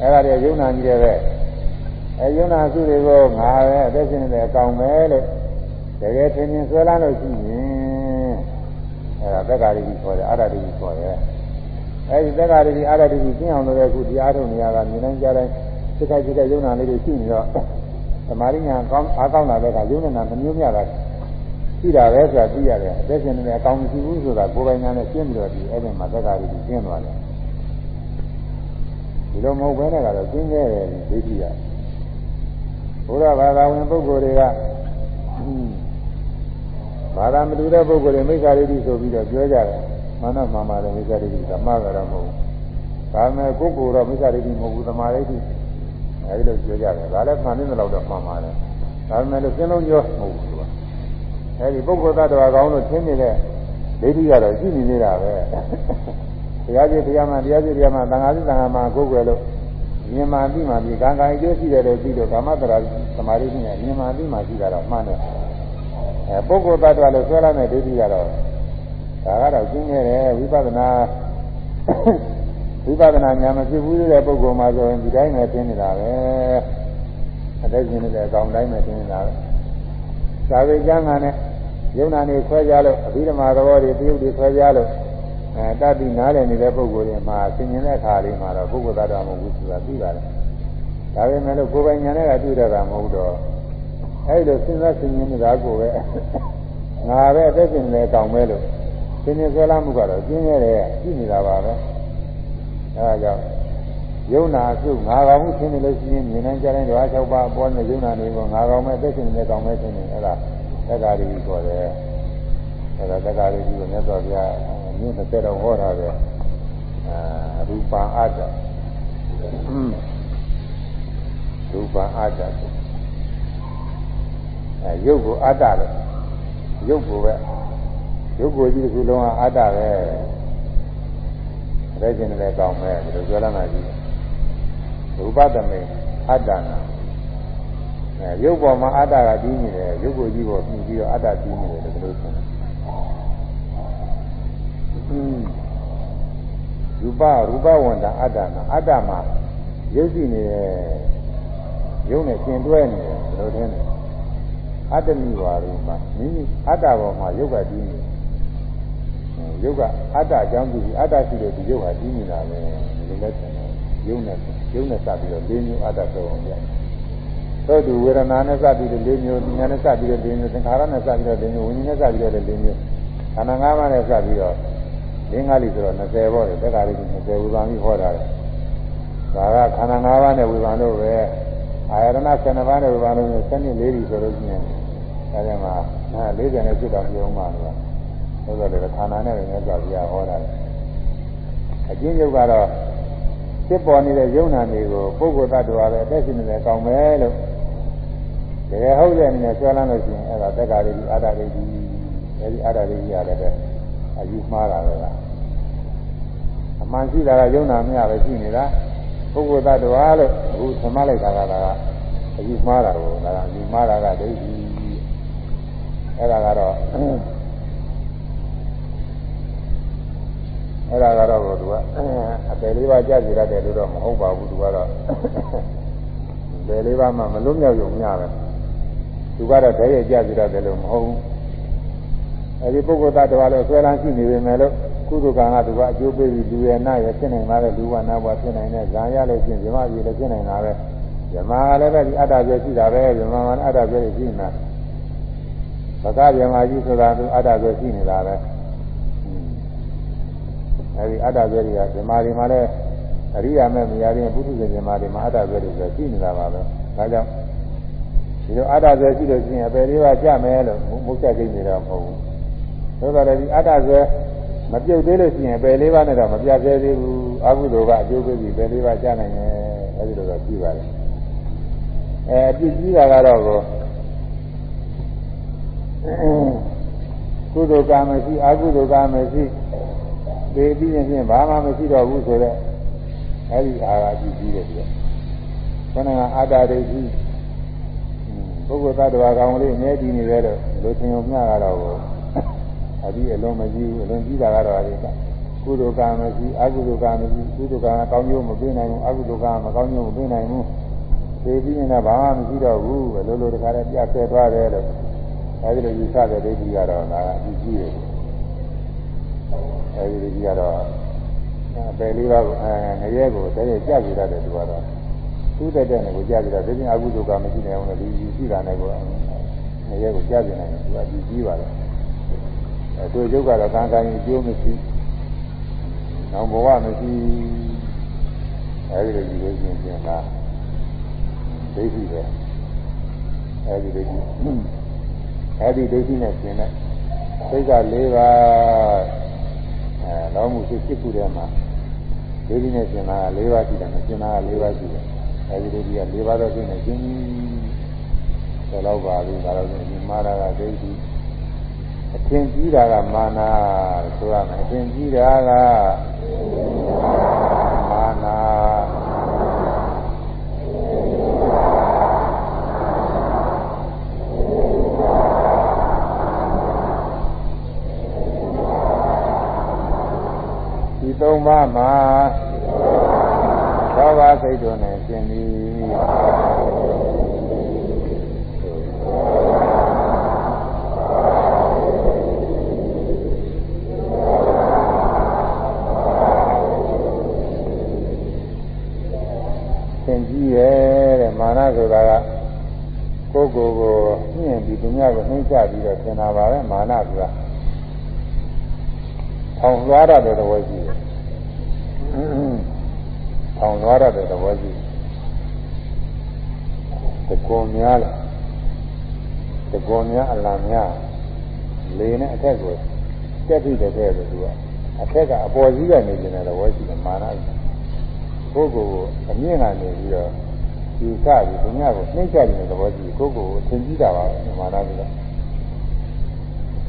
အဲ့ဒါတွေယုံနာကြီးတယ်ပဲအဲယုံနာစုတွေကိုငါပဲအသက်ရှင်နေတယ်ကောင်းမဲလို့တကယ်ထင်မြင်ဆွဲလန်းလို့ရှိရင်အဲ့ဒါသက္ကာရိကြီးခေါ်တယ်အာရတိကြီးခေါ်တယ် အဲဒီသက္ကာရိကြီးအာရတိကြီးကျင့်အောင်လို့အခုတရားထုတ်နေရတာမြင်နိုင်ကြတဲ့စိတ်ခိုက်စိတ်ခိုက်ယုံနာလေးတွေရှိနေတော့သမာဓိညာကောင်းအားကောင်းလာတဲ့အခါယုံနေတာမမျိုးမြတာရှိတာပဲဆိုတာသိရတယ်အသက်ရှင်နေတဲ့အကောင်းမရှိဘူးဆိုတာကိုယ်ပိုင်ညာနဲ့ရှင်းပြီးတော့ဒီအဲ့ဒီမှာသက္ကာရိကြီးကျင့်သွားတယ်ဒီလိုမဟုတ်ဘဲနဲ့ကတော့ကျင်းခဲ့တယ်ဒိဋ္ဌိကဘုရားဘာသာဝင်ပုဂ္ဂိုလ်တွေကဘာသာမတူတဲ့ပုဂ္ဂိုလ်တွေမိစ္ဆာဒိဋ္ဌိဆိုပြီးတော့ပြောကြတယ် မာနမာမာတဲ့မိစ္ဆာဒိဋ္ဌိကမှန်ကြတော့မဟုတ်ဘူးဒါပေမဲ့ကိုယ်ကိုယ်တော့မိစ္ဆာဒိဋ္ဌိမဟုတ်ဘူးသမာဓိဋ္ဌိအဲဒီလိုပြောကြတယ်ဒါလည်းမှန်နေတယ်လို့တော့မှန်ပါတယ်ဒါပေမဲ့လို့စဉ်းလုံးပြောမဟုတ်ဘူးကွာအဲဒီပုဂ္ဂိုလ်သတ္တဝါကောင်းလို့သင်နေတဲ့ဒိဋ္ဌိကတော့ရှိနေနေတာပဲတရားကြီးတရားမှတရားကြီးတရားမှသံဃာကြီးသံဃာမှကိုယ်ွယ်လို့မြင်မှပြီးမှပြီးကံကံအကျိုးရှိတယ်လို့ပြီးတော့ကာမတရာသမာဓိနဲ့မြင်မှပြီးမှရှိတာတော့မှန်တယ်အဲပုဂ္ဂိုလ်သတ္တဝါလို့ဆွဲလာတဲ့ဒိဋ္ဌိကတော့ ဒါကတော့ကျင်းနေတယ်ဝိပဿနာဝိပဿနာဉာဏ်မဖြစ်ဘူးတဲ့ပုဂ္ဂိုလ်မှာဆိုရင်ဒီတိုင်းပဲသိနေတာပဲအသက်ရှင်နေတဲ့အကောင်တိုင်းပဲသိနေတာပဲသာဝေကျမ်းကနဲ့ယုံနာနေခွဲကြလို့အဘိဓမ္မာသဘောတွေပြုတ်တွေခွဲကြလို့အဲတတိနားလည်နေတဲ့ပုဂ္ဂိုလ်တွေမှာသင်ញင်တဲ့အခါလေးမှာတော့ပုဂ္ဂိုလ်သတ္တဝါမဟုတ်ဘူးဆိုတာသိပါတယ်ဒါပေမဲ့လို့ကိုယ်ပိုင်ဉာဏ်နဲ့ကတွေ့ရတာမဟုတ်တော့အဲဒီလိုစဉ်းစားသင်ញင်နေတာကိုပဲငါပဲအသက်ရှင်နေတဲ့အကောင်ပဲလို့ သင်ញင်ဆွဲလာမှုကတော့ကျင်းရဲတယ်ရှိနေတာပါပဲအဲဒါကြောင့်ယုံနာစုငါကောင်မှုသင်နေလို့ရှိရင်မြင်နိုင်ကြတဲ့ဓဝါ၆ပါးပေါ်နေယုံနာတွေကိုငါကောင်မဲ့အသက်ရှင်နေတဲ့ကောင်ပဲသင်နေအဲ့ဒါသက္ကာရီခေါ်တယ်အဲ့ဒါသက္ကာရီကိုမြတ်စွာဘုရားမြို့20တော့ဟောတာပဲအာရူပံအတ္တရူပံအတ္တအဲရုပ်ကိုအတ္တလို့ရုပ်ကိုပဲ ရုပ်ကိုကြီးတစ်ခုလုံးကအတ္တပဲအဲ့ဒီနေလည်းကောင်းပဲဒီလိုပြောလာမှကြီးရူပတမေအတ္တနာအဲရုပ်ပေါ်မှာအတ္တကပြီးနေတယ်ရုပ်ကိုကြီးပေါ်ပြီးပြီးတော့အတ္တပြီးနေတယ်လို့ပြောဆိုတယ်ရူပရူပဝန္တအတ္တနာအတ္တမှာရုပ်ရှိနေတယ်ရုပ်နဲ့ရှင်တွဲနေတယ်ဘယ်လိုထင်လဲအတ္တမိဝါရုမှာမိမိအတ္တပေါ်မှာရုပ်ကတည်နေ ရုပ်ကအတ္တအကြောင်းပြုပြီးအတ္တရှိတဲ့ဒီရုပ်ဟာတည်နေတာပဲဒီလိုလဲထင်တယ်ရုပ်နဲ့ရုပ်နဲ့စပြီးတော့၄မျိုးအတ္တဆိုအောင်ပြန်သို့တူဝေဒနာနဲ့စပြီးတော့၄မျိုးဉာဏ်နဲ့စပြီးတော့၄မျိုးသင်္ခါရနဲ့စပြီးတော့၄မျိုးဝိညာဉ်နဲ့စပြီးတော့၄မျိုးခန္ဓာ၅ပါးနဲ့စပြီးတော့လင်းကားလိဆိုတော့20ဘောတယ်တက္ကရာလိ20ဝိပါမိဟောတာတယ်ဒါကခန္ဓာ၅ပါးနဲ့ဝိပါန်တို့ပဲအာယတနာ7ပါးနဲ့ဝိပါန်တို့နဲ့7နှစ်၄ပြီဆိုလို့ရှိရင်အဲဒီမှာ40နဲ့ဖြစ်တော့ပြုံးမှာလို့ ဆိုတော့လေခန္ဓာနဲ့လည်းမြတ်စွာဘုရားဟောတာတယ်အကျဉ်းချုပ်ကတော့ဖြစ်ပေါ်နေတဲ့ယုံနာတွေကိုပုဂ္ဂိုလ်တ attva ပဲအသက်ရှင်နေတယ်ကောင်းမယ်လို့တကယ်ဟုတ်တဲ့အနေနဲ့ဆွဲလန်းလို့ရှိရင်အဲ့ဒါတက္ကရာလိအာရလိအဲဒီအာရလိရတယ်ပဲအယူမှားတာပဲကအမှန်ရှိတာကယုံနာမြပဲရှိနေတာပုဂ္ဂိုလ်သတ္တဝါလို့အခုသမလိုက်တာကကအယူမှားတာကိုဒါကအယူမှားတာကဒိဋ္ဌိအဲ့ဒါကတော့ အဲ့ဒါကတော့သူကအပယ်လေးပါးကြာစီရတယ်လို့တော့မဟုတ်ပါဘူးသူကတော့ပယ်လေးပါးမှမလွတ်မြောက်ရုံမျှပဲသူကတော့တည်းရဲ့ကြာစီရတယ်လို့မဟုတ်ဘူးအဲဒီပုဂ္ဂိုလ်သားတော်လည်းဆွဲလန်းရှိနေပေမဲ့လို့ကုသိုလ်ကံကသူကအကျိုးပေးပြီးလူရဲ့နာရဲ့ဖြစ်နိုင်ပါတဲ့လူဝနာဘဝဖြစ်နိုင်တဲ့ဇာရလည်းဖြစ်ဇမကြီးလည်းဖြစ်နိုင်တာပဲဇမကလည်းပဲဒီအတ္တပဲရှိတာပဲဇမမှာအတ္တပဲရှိနေတာဘဂဗြဟ္မာကြီးဆိုတာသူအတ္တပဲရှိနေတာပဲ အဲဒီအတ္တပဲတွေကဇမတွေမှာလည်းအရိယာမဲ့မရရင်ပုထုဇဉ်ဇမတွေမှာအတ္တပဲတွေဆိုရှိနေတာပါပဲဒါကြောင့်ဒီလိုအတ္တပဲရှိလို့ရှိရင်အပယ်လေးပါးကြမယ်လို့မုတ်ဆက်ကိန်းနေတော့မဟုတ်ဘူးသို့တော်လည်းဒီအတ္တဆွဲမပြုတ်သေးလို့ရှိရင်ပယ်လေးပါးနဲ့တော့မပြတ်သေးသေးဘူးအကုသိုလ်ကအကျိုးပေးပြီးပယ်လေးပါးကြားနိုင်တယ်အဲဒီလိုတော့ပြီးပါတယ်အဲအပြစ်ကြီးတာကတော့ကိုကုသိုလ်ကမရှိအကုသိုလ်ကမရှိ ဒီပြီးရင်ဖြင့်ဘာမှမရှိတော့ဘူးဆိုတော့အဲဒီအာရအပြစ်ကြီးတယ်ပြီးတော့ခဏကအတ္တဒိဋ္ဌိပုဂ္ဂိုလ်သတ္တဝါကောင်လေးအမြဲတည်နေတယ်လို့လိုချင်ုံမျှကတော့အပြီးအလုံးမကြီးဘူးအလုံးကြီးတာကတော့အဲဒီကကုသိုလ်ကံမရှိအကုသိုလ်ကံမရှိကုသိုလ်ကံကောင်းကျိုးမပေးနိုင်ဘူးအကုသိုလ်ကံမကောင်းကျိုးမပေးနိုင်ဘူးသိပြီးရင်တော့ဘာမှမရှိတော့ဘူးဘယ်လိုလိုတခါတည်းပြတ်ဆဲသွားတယ်လို့အဲဒီလိုယူဆတဲ့ဒိဋ္ဌိကတော့ဒါအကြီးကြီးတယ် အဲဒီဒိဋ္ဌိကတော့ပယ်လေးပါးကိုအဲငရဲကိုတည်းရဲ့ကြကြရတဲ့သူကတော့သူ့တဲ့တဲ့ကိုကြကြရတဲ့ပြင်အကုသိုလ်ကမရှိနိုင်ဘူးလေဒီယူရှိတာနဲ့ကိုငရဲကိုကြကြနိုင်တယ်သူကအကြီးကြီးပါလေအဲတို့ရုပ်ကတော့ကံကံကြီးကျိုးမရှိ။နောက်ဘဝမရှိအဲဒီလိုကြီးလို့ရှင်ပြန်လာဒိဋ္ဌိပဲအဲဒီဒိဋ္ဌိအဲဒီဒိဋ္ဌိနဲ့ရှင်တဲ့စိတ်က၄ပါး အဲလောမှုစိတ်ဖြစ်ခုထဲမှာဒိဋ္ဌိနဲ့ရှင်တာ၄ပါးရှိတယ်မရှင်တာက၄ပါးရှိတယ်အဲဒီဒိဋ္ဌိက၄ပါးတော့ရှင်နေရှင်တယ်တော့ပါပြီဒါတော့ရှင်မာရကဒိဋ္ဌိအထင်ကြီးတာကမာနာဆိုရမယ်အထင်ကြီးတာကမာနာ သုံးပါးမှာသောဘာစိတ်တို့နဲ့ရှင်သည်ဆိုတာကကိုယ်ကိုယ်ကိုညှင့်ပြီးသူများကိုနှိမ့်ချပြီးတော့သင်တာပါပဲမာနဆိုတာထောင်သွားရတဲ့သဘောရှိ တယ်ထောင်သွားရတဲ့သဘောရှိတကွန်များလားတကွန်များအလံများလေနဲ့အထက်ကိုတက်ပြီးတဲ့တဲ့ဆိုသူကအထက်ကအပေါ်ကြီးကနေနေတဲ့သဘောရှိတယ်မာနကိုယ်ကိုယ်ကိုအမြင့်ကနေပြီးတော့ယူဆပြီးဒုညကိုနှိမ့်ချနေတဲ့သဘောကြီးကိုယ့်ကိုယ်ကိုသင်ကြည့်တာပါပဲမာနပြီးတော့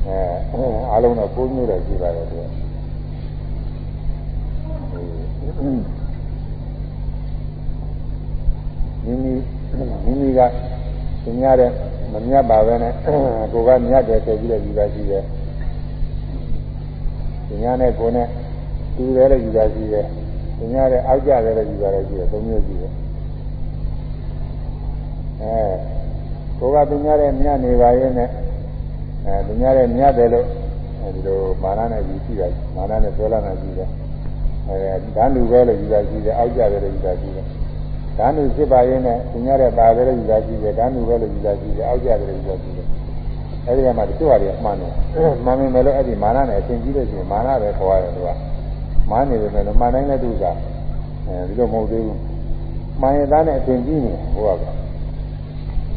အဲအားလုံးတော့ကိုးမျိုးတော့ရှိပါတယ်သူ မိမိမိမိကသင်ရတဲ့မမြတ်ပါပဲနဲ့ကိုကမြတ်တယ်ဆိုပြီးတော့ယူတာရှိတယ်သင်ရတဲ့ကိုနဲ့တူတယ်လည်းယူတာရှိတယ်သင်ရတဲ့အောက်ကြတယ်လည်းယူတာလည်းရှိတယ်သုံးမျိုးရှိတယ်အဲကိုကသူများတဲ့မြတ်နေပါရဲ့နဲ့အဲသူများတဲ့မြတ်တယ်လို့အဲဒီလိုမာနနဲ့ယူရှိတာမာနနဲ့ဆွဲလာတာရှိတယ်အဲဓာတ်လူပဲလို့ယူတာရှိတယ်အောက်ကြတယ်လို့ယူတာရှိတယ် ဓာတ်လူဖြစ်ပါရဲ့နဲ့သူများတဲ့ပါပဲလို့ယူတာရှိတယ်ဓာတ်လူပဲလို့ယူတာရှိတယ်အောက်ကြတယ်လို့ယူတာရှိတယ်အဲဒီကမှတချို့ဟာတွေအမှန်တယ်မှန်မယ်လို့အဲ့ဒီမာနနဲ့အရှင်ကြီးလို့ရှိရင်မာနပဲခေါ်ရတယ်သူကမာနေတယ်လို့မှန်တိုင်းလည်းသူကအဲဒီလိုမဟုတ်သေးဘူးမှန်ရသားနဲ့အရှင်ကြီးနေဟိုက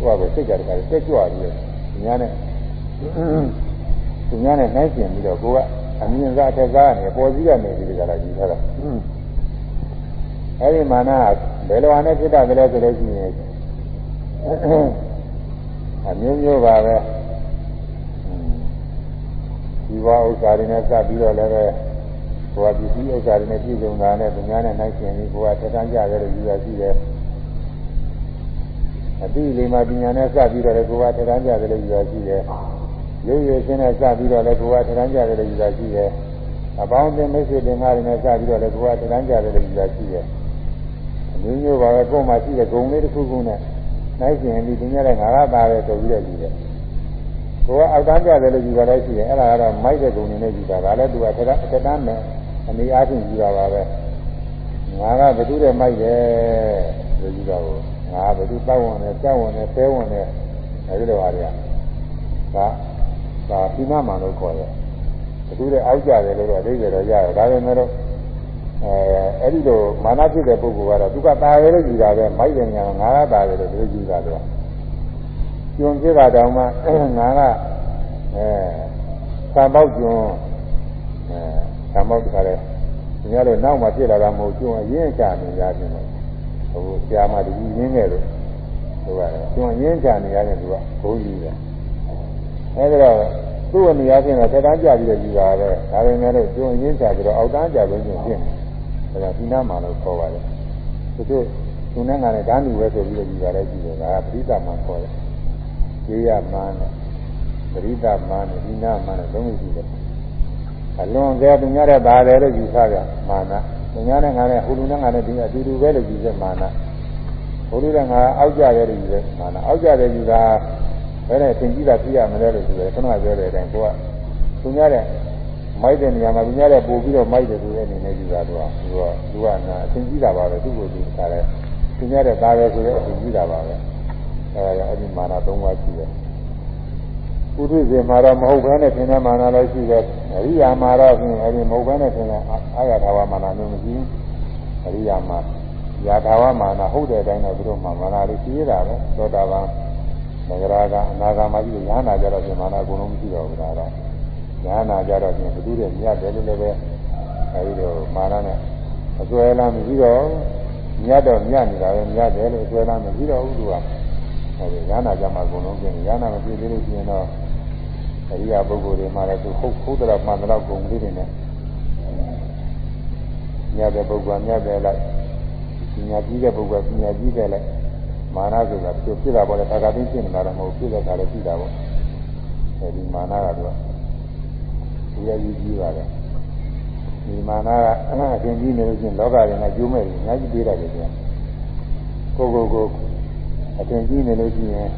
ဟိုကပဲစိတ်ကြတယ်ကတက်ကြွပြီးတော့သူများနဲ့သူများနဲ့နှိုင်းကျင်ပြီးတော့ကိုကအမြင်စားအထက်စားကနေပေါ်စည်းကနေဒီကလာယူထားတာအဲဒီမာန ဘယ်လိုအနေဖြစ်တာလဲဆိုလို့ရှိရင်အမျိုးမျိုးပါပဲဒီဘဥစ္စာတွေနဲ့စပ်ပြီးတော့လည်းပဲဘုရားပစ္စည်းဥစ္စာတွေနဲ့ပြည့်စုံတာနဲ့သူများနဲ့နှိုင်းကျင်ပြီးဘုရားထက်တန်းကြတယ်လို့ယူရရှိတယ်အတိလေးမှာပညာနဲ့စပြီးတော့လည်းကိုယ်ကထထမ်းကြတယ်လို့ယူရရှိတယ်။ရုပ်ရည်ချင်းနဲ့စပြီးတော့လည်းကိုယ်ကထထမ်းကြတယ်လို့ယူရရှိတယ်။အပေါင်းအသင်းမိတ်ဆွေတင်ကားတွေနဲ့စပြီးတော့လည်းကိုယ်ကထထမ်းကြတယ်လို့ယူရရှိတယ်။ အမျိုးမျိုးပါပဲကိုယ်မှာရှိတဲ့ဂုံလေးတစ်ခုခုနဲ့နိုင်ကျင်ပြီးတင်ရတဲ့ငါရသားပဲဆိုပြီးတော့ယူတယ်။ကိုကအောက်တန်းကြတယ်လို့ယူတာလည်းရှိတယ်အဲ့ဒါကတော့မိုက်တဲ့ဂုဏ်နဲ့ယူတာဒါလည်းသူကထက်ထက်တန်းနဲ့အနေအားဖြင့်ယူတာပါပဲငါကဘသူတဲ့မိုက်တယ်လို့ယူတာကိုငါဘသူတောက်ဝင်တယ်ကြောက်ဝင်တယ်ဖဲဝင်တယ်အဲဒီလိုပါလေဒါဒါပြင်းမှန်လို့ခေါ်တယ်ဘသူတဲ့အောက်ကြတယ်လို့တော့အဓိပ္ပာယ်တော့ရတယ်ဒါပေမဲ့တော့ အဲအဲ့ဒီလိုမာနဖြစ်တဲ့ပုဂ္ဂိုလ်ကတော့သူကตายတယ်လို့ယူတာပဲမိုက်တယ်ညာငါကตายတယ်လို့သူယူတာတော့ကျွံဖြစ်တာတောင်မှငါကအဲသံပေါက်ကျွန်းအဲသံပေါက်တခါလဲသူများတို့နောက်မှဖြစ်လာတာမဟုတ်ကျွန်းအရင်ချနေရခြင်းလို့ဟိုဆရာမတကြီးရင်းခဲ့လို့ဟိုကကျွန်းအရင်ချနေရတယ်သူကဘုန်းကြီးတယ်အဲဒီတော့သူ့အနေအချင်းတော့တက်တန်းကြပြီးတော့ယူတာပဲဒါပေမဲ့လို့ကျွန်းအရင်ချပြီးတော့အောက်တန်းကြလို့ချင်းဖြစ်တယ် ဒါကဒီနာမှာလို့ခေါ်ပါတယ်သူတို့သူနဲ့ငါနဲ့ဓာတ်လူပဲဆိုပြီးတော့ယူတာလည်းကြည့်တယ်ဒါကပရိသတ်မှာခေါ်တယ်ကျေးရမှန်းနဲ့ပရိသတ်မှန်းနဲ့ဒီနာမှန်းနဲ့သုံးခုရှိတယ်အလွန်ကဲသူများတဲ့ဒါလည်းလို့ယူဆကြမာနသူများနဲ့ငါနဲ့ဟိုလူနဲ့ငါနဲ့ဒီအတူတူပဲလို့ယူစေမာနဟိုလူနဲ့ငါအောက်ကြတယ်လို့ယူစေမာနအောက်ကြတယ်ယူတာဘယ်နဲ့သင်ကြည့်တာပြရမလဲလို့ဆိုတယ်ခဏပြောတဲ့အတိုင်းကိုကသူများတဲ့ မိုက်တဲ့နေရာမှာသူများတဲ့ပို့ပြီးတော့မိုက်တယ်ဆိုတဲ့အနေနဲ့ယူတာတော့သူကသူကနာအသင်ကြည့်တာပါပဲသူ့ကိုသူခါတယ်သူများတဲ့ဒါပဲဆိုတဲ့အသင်ကြည့်တာပါပဲအဲဒါအဲ့ဒီမာန၃ပါးရှိတယ်ပုထုဇဉ်မှာတော့မဟုတ်ဘဲနဲ့သင်တဲ့မာနလည်းရှိတယ်အရိယာမှာတော့ဖြင့်အဲ့ဒီမဟုတ်ဘဲနဲ့သင်တဲ့အာရထာဝမာနမျိုးမရှိဘူးအရိယာမှာယာထာဝမာနဟုတ်တဲ့အတိုင်းတော့သူတို့မှာမာနလေးရှိရတာပဲသောတာပန်ငရကအနာဂါမရှိလို့ညာနာကြတော့ပြင်မာနအကုန်လုံးမရှိတော့ဘူးဒါတော့ ညာနာကြတော့ပြင်ဘုသူတဲ့မြတ်တယ်လို့လည်းပဲအဲဒီတော့မာနနဲ့အစွဲလမ်းမရှိတော့မြတ်တော့မြတ်နေတာပဲမြတ်တယ်လို့အစွဲလမ်းမရှိတော့ဘူးသူကအဲဒီညာနာကြမှာအကုန်လုံးပြင်ညာနာမပြည့်သေးလို့ရှိရင်တော့အရိယာပုဂ္ဂိုလ်တွေမှာလည်းသူဟုတ်ဟုတ်တော့မှန်တော့ဂုံလေးတွေနဲ့မြတ်တဲ့ပုဂ္ဂိုလ်မြတ်တယ်လိုက်ပညာကြီးတဲ့ပုဂ္ဂိုလ်ပညာကြီးတယ်လိုက်မာနဆိုတာသူဖြစ်တာပေါ့လေသာဂတိဖြစ်နေတာတော့မဟုတ်ဖြစ်တဲ့ခါလည်းရှိတာပေါ့အဲဒီမာနကတော့ ဒီရည်ကြီးပါလေဒီမာနကအရှင်ကြီးနေလို့ချင်းလောကရင်းနဲ့ကျိုးမဲ့တယ်အများကြီးပြေးတယ်ကြာကိုကိုကိုအရှင်ကြီးနေလို့ရှိရင်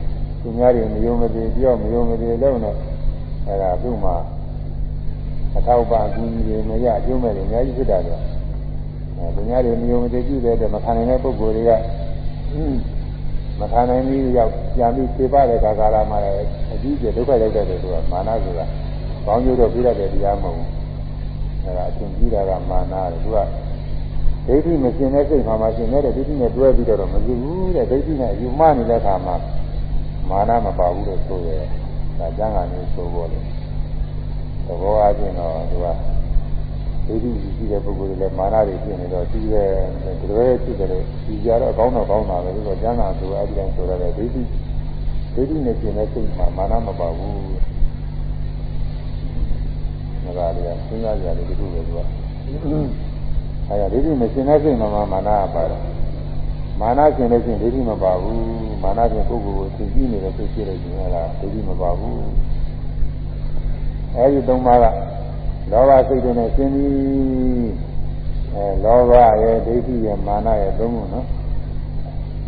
သူများတွေမယုံမသေးပြောမယုံမသေးလို့တော့အဲဒါသူ့မှာအထောက်ပံ့အကူအညီတွေမရအကျိုးမဲ့တယ်အများကြီးဖြစ်တာတော့အဲသူများတွေမယုံမသေးကြည့်တဲ့အတွက်မခံနိုင်တဲ့ပုဂ္ဂိုလ်တွေကမခံနိုင်ပြီးရောက်ပြန်ပြီးဖြေပတဲ့ကာကာလမှာလည်းအကြီးကျယ်ဒုက္ခရောက်တဲ့သူကမာနဆိုတာ ကောင်းကျိုးတော့ပြရတဲ့တရားမဟုတ်ဘူးအဲဒါအရှင်ကြီးတာကမာနတယ်သူကဒိဋ္ဌိမရှင်တဲ့စိတ်မှာမှရှင်နေတဲ့ဒိဋ္ဌိနဲ့တွဲပြီးတော့မယူဘူးတဲ့ဒိဋ္ဌိနဲ့ယူမှနေတဲ့အခါမှာမာနမပါဘူးလို့ဆိုရဲဒါကျမ်းဂန်မျိုးဆိုပေါ်တယ်သဘောအချင်းတော့သူကဒိဋ္ဌိရှိတဲ့ပုဂ္ဂိုလ်တွေလည်းမာနတွေဖြစ်နေတော့ဒီရဲ့ဒီလိုပဲဖြစ်တယ်လို့ဒီကြတော့ကောင်းတော့ကောင်းတာပဲလို့ကျမ်းဂန်ဆိုအဲဒီတိုင်းဆိုရတယ်ဒိဋ္ဌိဒိဋ္ဌိနဲ့ရှင်တဲ့စိတ်မှာမာနမပါဘူး ငါကလည်းစဉ်းစားကြတယ်ဒီလိုပဲသူကအဲဒါဒိဋ္ဌိနဲ့ရှင်တဲ့စိတ်မှာမာနပါတယ်မာနရှင်လို့ရှိရင်ဒိဋ္ဌိမပါဘူးမာနရှင်ပုဂ္ဂိုလ်ကိုသိကြည့်နေတဲ့စိတ်ရှိလို့ရှိရင်အဲ့ဒါဒိဋ္ဌိမပါဘူးအဲဒီသုံးပါးကလောဘစိတ်တွေနဲ့ရှင်းပြီးအဲလောဘရဲ့ဒိဋ္ဌိရဲ့မာနရဲ့သုံးခုနော်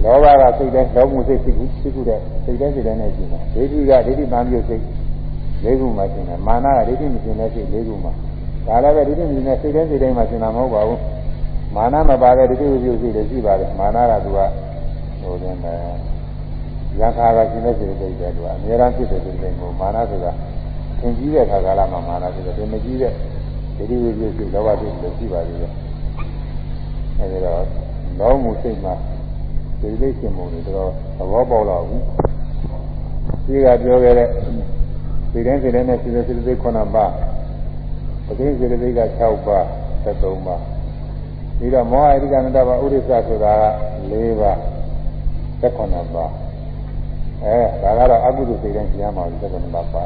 လောဘကစိတ်တဲ့လောဘမှုစိတ်စိတ်ကူစိတ်ကူတဲ့စိတ်တဲ့စိတ်တဲ့နဲ့ရှင်းတာဒိဋ္ဌိကဒိဋ္ဌိတန်ပြုစိတ် လေးခုမှရှင်းတယ်မာနကဒိဋ္ဌိမရှင်းတဲ့စိတ်လေးခုမှဒါလည်းပဲဒိဋ္ဌိမရှင်းတဲ့စိတ်တဲ့စိတ်တိုင်းမှရှင်းတာမဟုတ်ပါဘူးမာနမပါတဲ့ဒိဋ္ဌိဝိပ္ပယစိတ်တွေရှိပါတယ်မာနကသူကဟိုတင်တယ်ရခါကရှင်းတဲ့စိတ်တွေပဲသူကအများအားဖြစ်တဲ့စိတ်တွေကိုမာနဆိုတာသင်ကြီးတဲ့ခါကာလမှာမာနဆိုတော့သင်မကြီးတဲ့ဒိဋ္ဌိဝိပ္ပယစိတ်လောဘစိတ်တွေရှိပါသေးတယ်အဲဒီတော့လောမှုစိတ်မှာဒီလိမ့်ရှင်ပုံတွေတော့သဘောပေါက်လာဘူးဒီကပြောခဲ့တဲ့ ဒီတိုင်းဒီတိုင်းနဲ့စိတ်စိတ်စိတ်9ပါးပဋိစိတ်စိတ်က6ပါး73ပါးပြီးတော့မောဟအဓိကနတပါဥဒိစ္စဆိုတာက၄ပါး18ပါးအဲဒါကတော့အကုသိုလ်စိတ်တိုင်းကျမ်းပါဘူး18ပါးပါ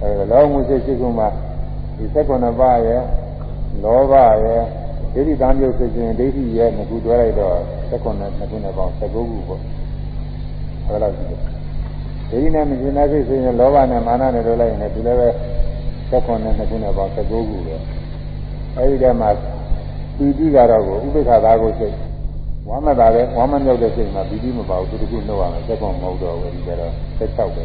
အဲဒါလောမှုစိတ်ရှိခုမှာဒီ18ပါးရဲ့လောဘရဲ့ဒိဋ္ဌိတမ်းပြုတ်စိတ်ခြင်းဒိဋ္ဌိရဲ့ငခုတွဲလိုက်တော့18နဲ့ခုနဲ့ပေါင်း19ခုပေါ့အဲလိုရှိတယ် ဒိဋ္ဌိနဲ့မကျင်တဲ့စိတ်ဆိုရင်လောဘနဲ့မာနနဲ့တို့လိုက်ရင်လည်းဒီလည်းပဲ18နဲ့ခုနဲ့ပေါင်း19ခုပဲအဲဒီတည်းမှာပီတိကတော့ကိုဥပိ္ပခာသားကိုစိတ်ဝမ်းမသာတဲ့ဝမ်းမမြောက်တဲ့စိတ်မှာပီတိမပါဘူးသူတခုနှုတ်ရမယ်စက်ကောင်မဟုတ်တော့ဘူးဒီကတော့16ပဲ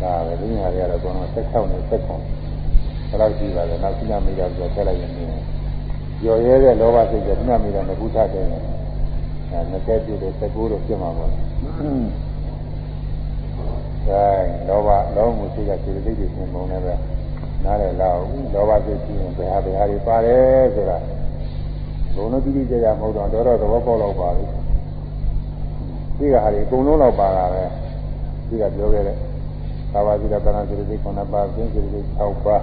ဒါပဲဒီညာတွေကတော့ကောင်းတော့16နဲ့16ဘယ်လောက်ရှိပါလဲနောက်စိနာမိတာဆိုထည့်လိုက်ရင်ကျော်ရဲတဲ့လောဘစိတ်ကစိနာမိတာနဲ့ဘုရားတဲ့အဲ20ပြည့်တဲ့19လို့ဖြစ်မှာပေါ့ ဒါလောဘလောမှုစိတ်ကစိတ်လေးတွေရှင်ပုံနေပဲနားလည်လောက်လောဘစိတ်ရှိရင်ဘယ်ဟာဘယ်ဟာတွေပါတယ်ဆိုတာဘုံလုံးတိတိကျကျမဟုတ်တော့တော့သဘောပေါက်တော့ပါပြီဒီကဟာတွေအကုန်လုံးတော့ပါတာပဲဒီကပြောခဲ့တဲ့သာဝတိရတနာစိတ္တိ9ပါးသင်္စိတ္တိ6ပါး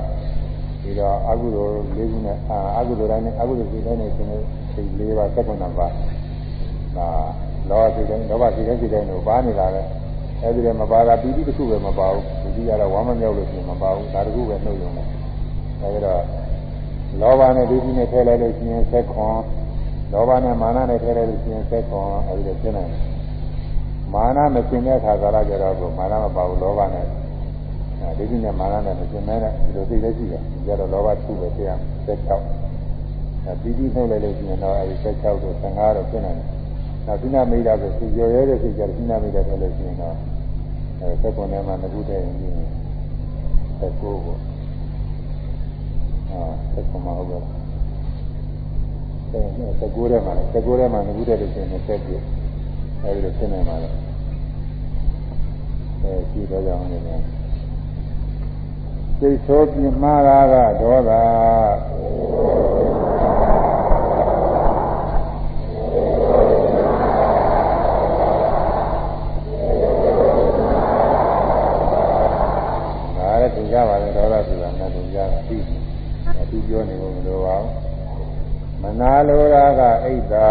ပြီးတော့အကုသိုလ်၄ခုနဲ့အာအကုသိုလ်တိုင်းနဲ့အကုသိုလ်စိတ်တိုင်းနဲ့ရှင်တဲ့စိတ်၄ပါး7ပါးဒါ လောဘစိတ်တိုင်းလောဘစိတ်တိုင်းစိတ်တိုင်းတို့ပါနေတာပဲအဲဒီလည်းမပါတာပီတိတစ်ခုပဲမပါဘူးပီတိကတော့ဝမ်းမမြောက်လို့ရှိရင်မပါဘူးဒါတစ်ခုပဲနှုတ်ရုံနဲ့အဲဒီတော့လောဘနဲ့ဒိဋ္ဌိနဲ့ထည့်လိုက်လို့ရှိရင်ဆက်ခွန်လောဘနဲ့မာနနဲ့ထည့်လိုက်လို့ရှိရင်ဆက်ခွန်အဲဒီလိုဖြစ်နေတယ်မာနမရှင်းတဲ့အခါကာလကြတော့ကိုမာနမပါဘူးလောဘနဲ့ဒိဋ္ဌိနဲ့မာနနဲ့မရှင်းမဲနဲ့ဒီလိုသိလည်းရှိတယ်ဒီကြတော့လောဘသူ့ပဲသိရမယ်16အဲပီတိနှုတ်လိုက်လို့ရှိရင်တော့အဲဒီ16တို့15တို့ဖြစ်နေတယ် နောက်သီနာမိတ်တာဆိုသူကြော်ရဲတဲ့စိတ်ကြသီနာမိတ်တာဆိုလို့ရှိရင်တော့အဲသက်ကွန်ထဲမှာငကုတဲ့ရင်ကြီးသက်ကိုကိုအာသက်ကွန်မှာဟုတ်ကဲ့အဲသက်ကိုထဲမှာသက်ကိုထဲမှာငကုတဲ့လို့ရှိရင်သက်ပြအဲဒီလိုဖြစ်နေမှာလေအဲကြည့်တော့ကြအောင်လည်းစိတ်ဆိုးပြမှားတာကဒေါသင်ကြပါလေဒေါသဆိုတာနဲ့သင်ကြတာပြီးအတူပြောနေလို့မလိုပါဘူးမနာလိုတာကအိတ်သာ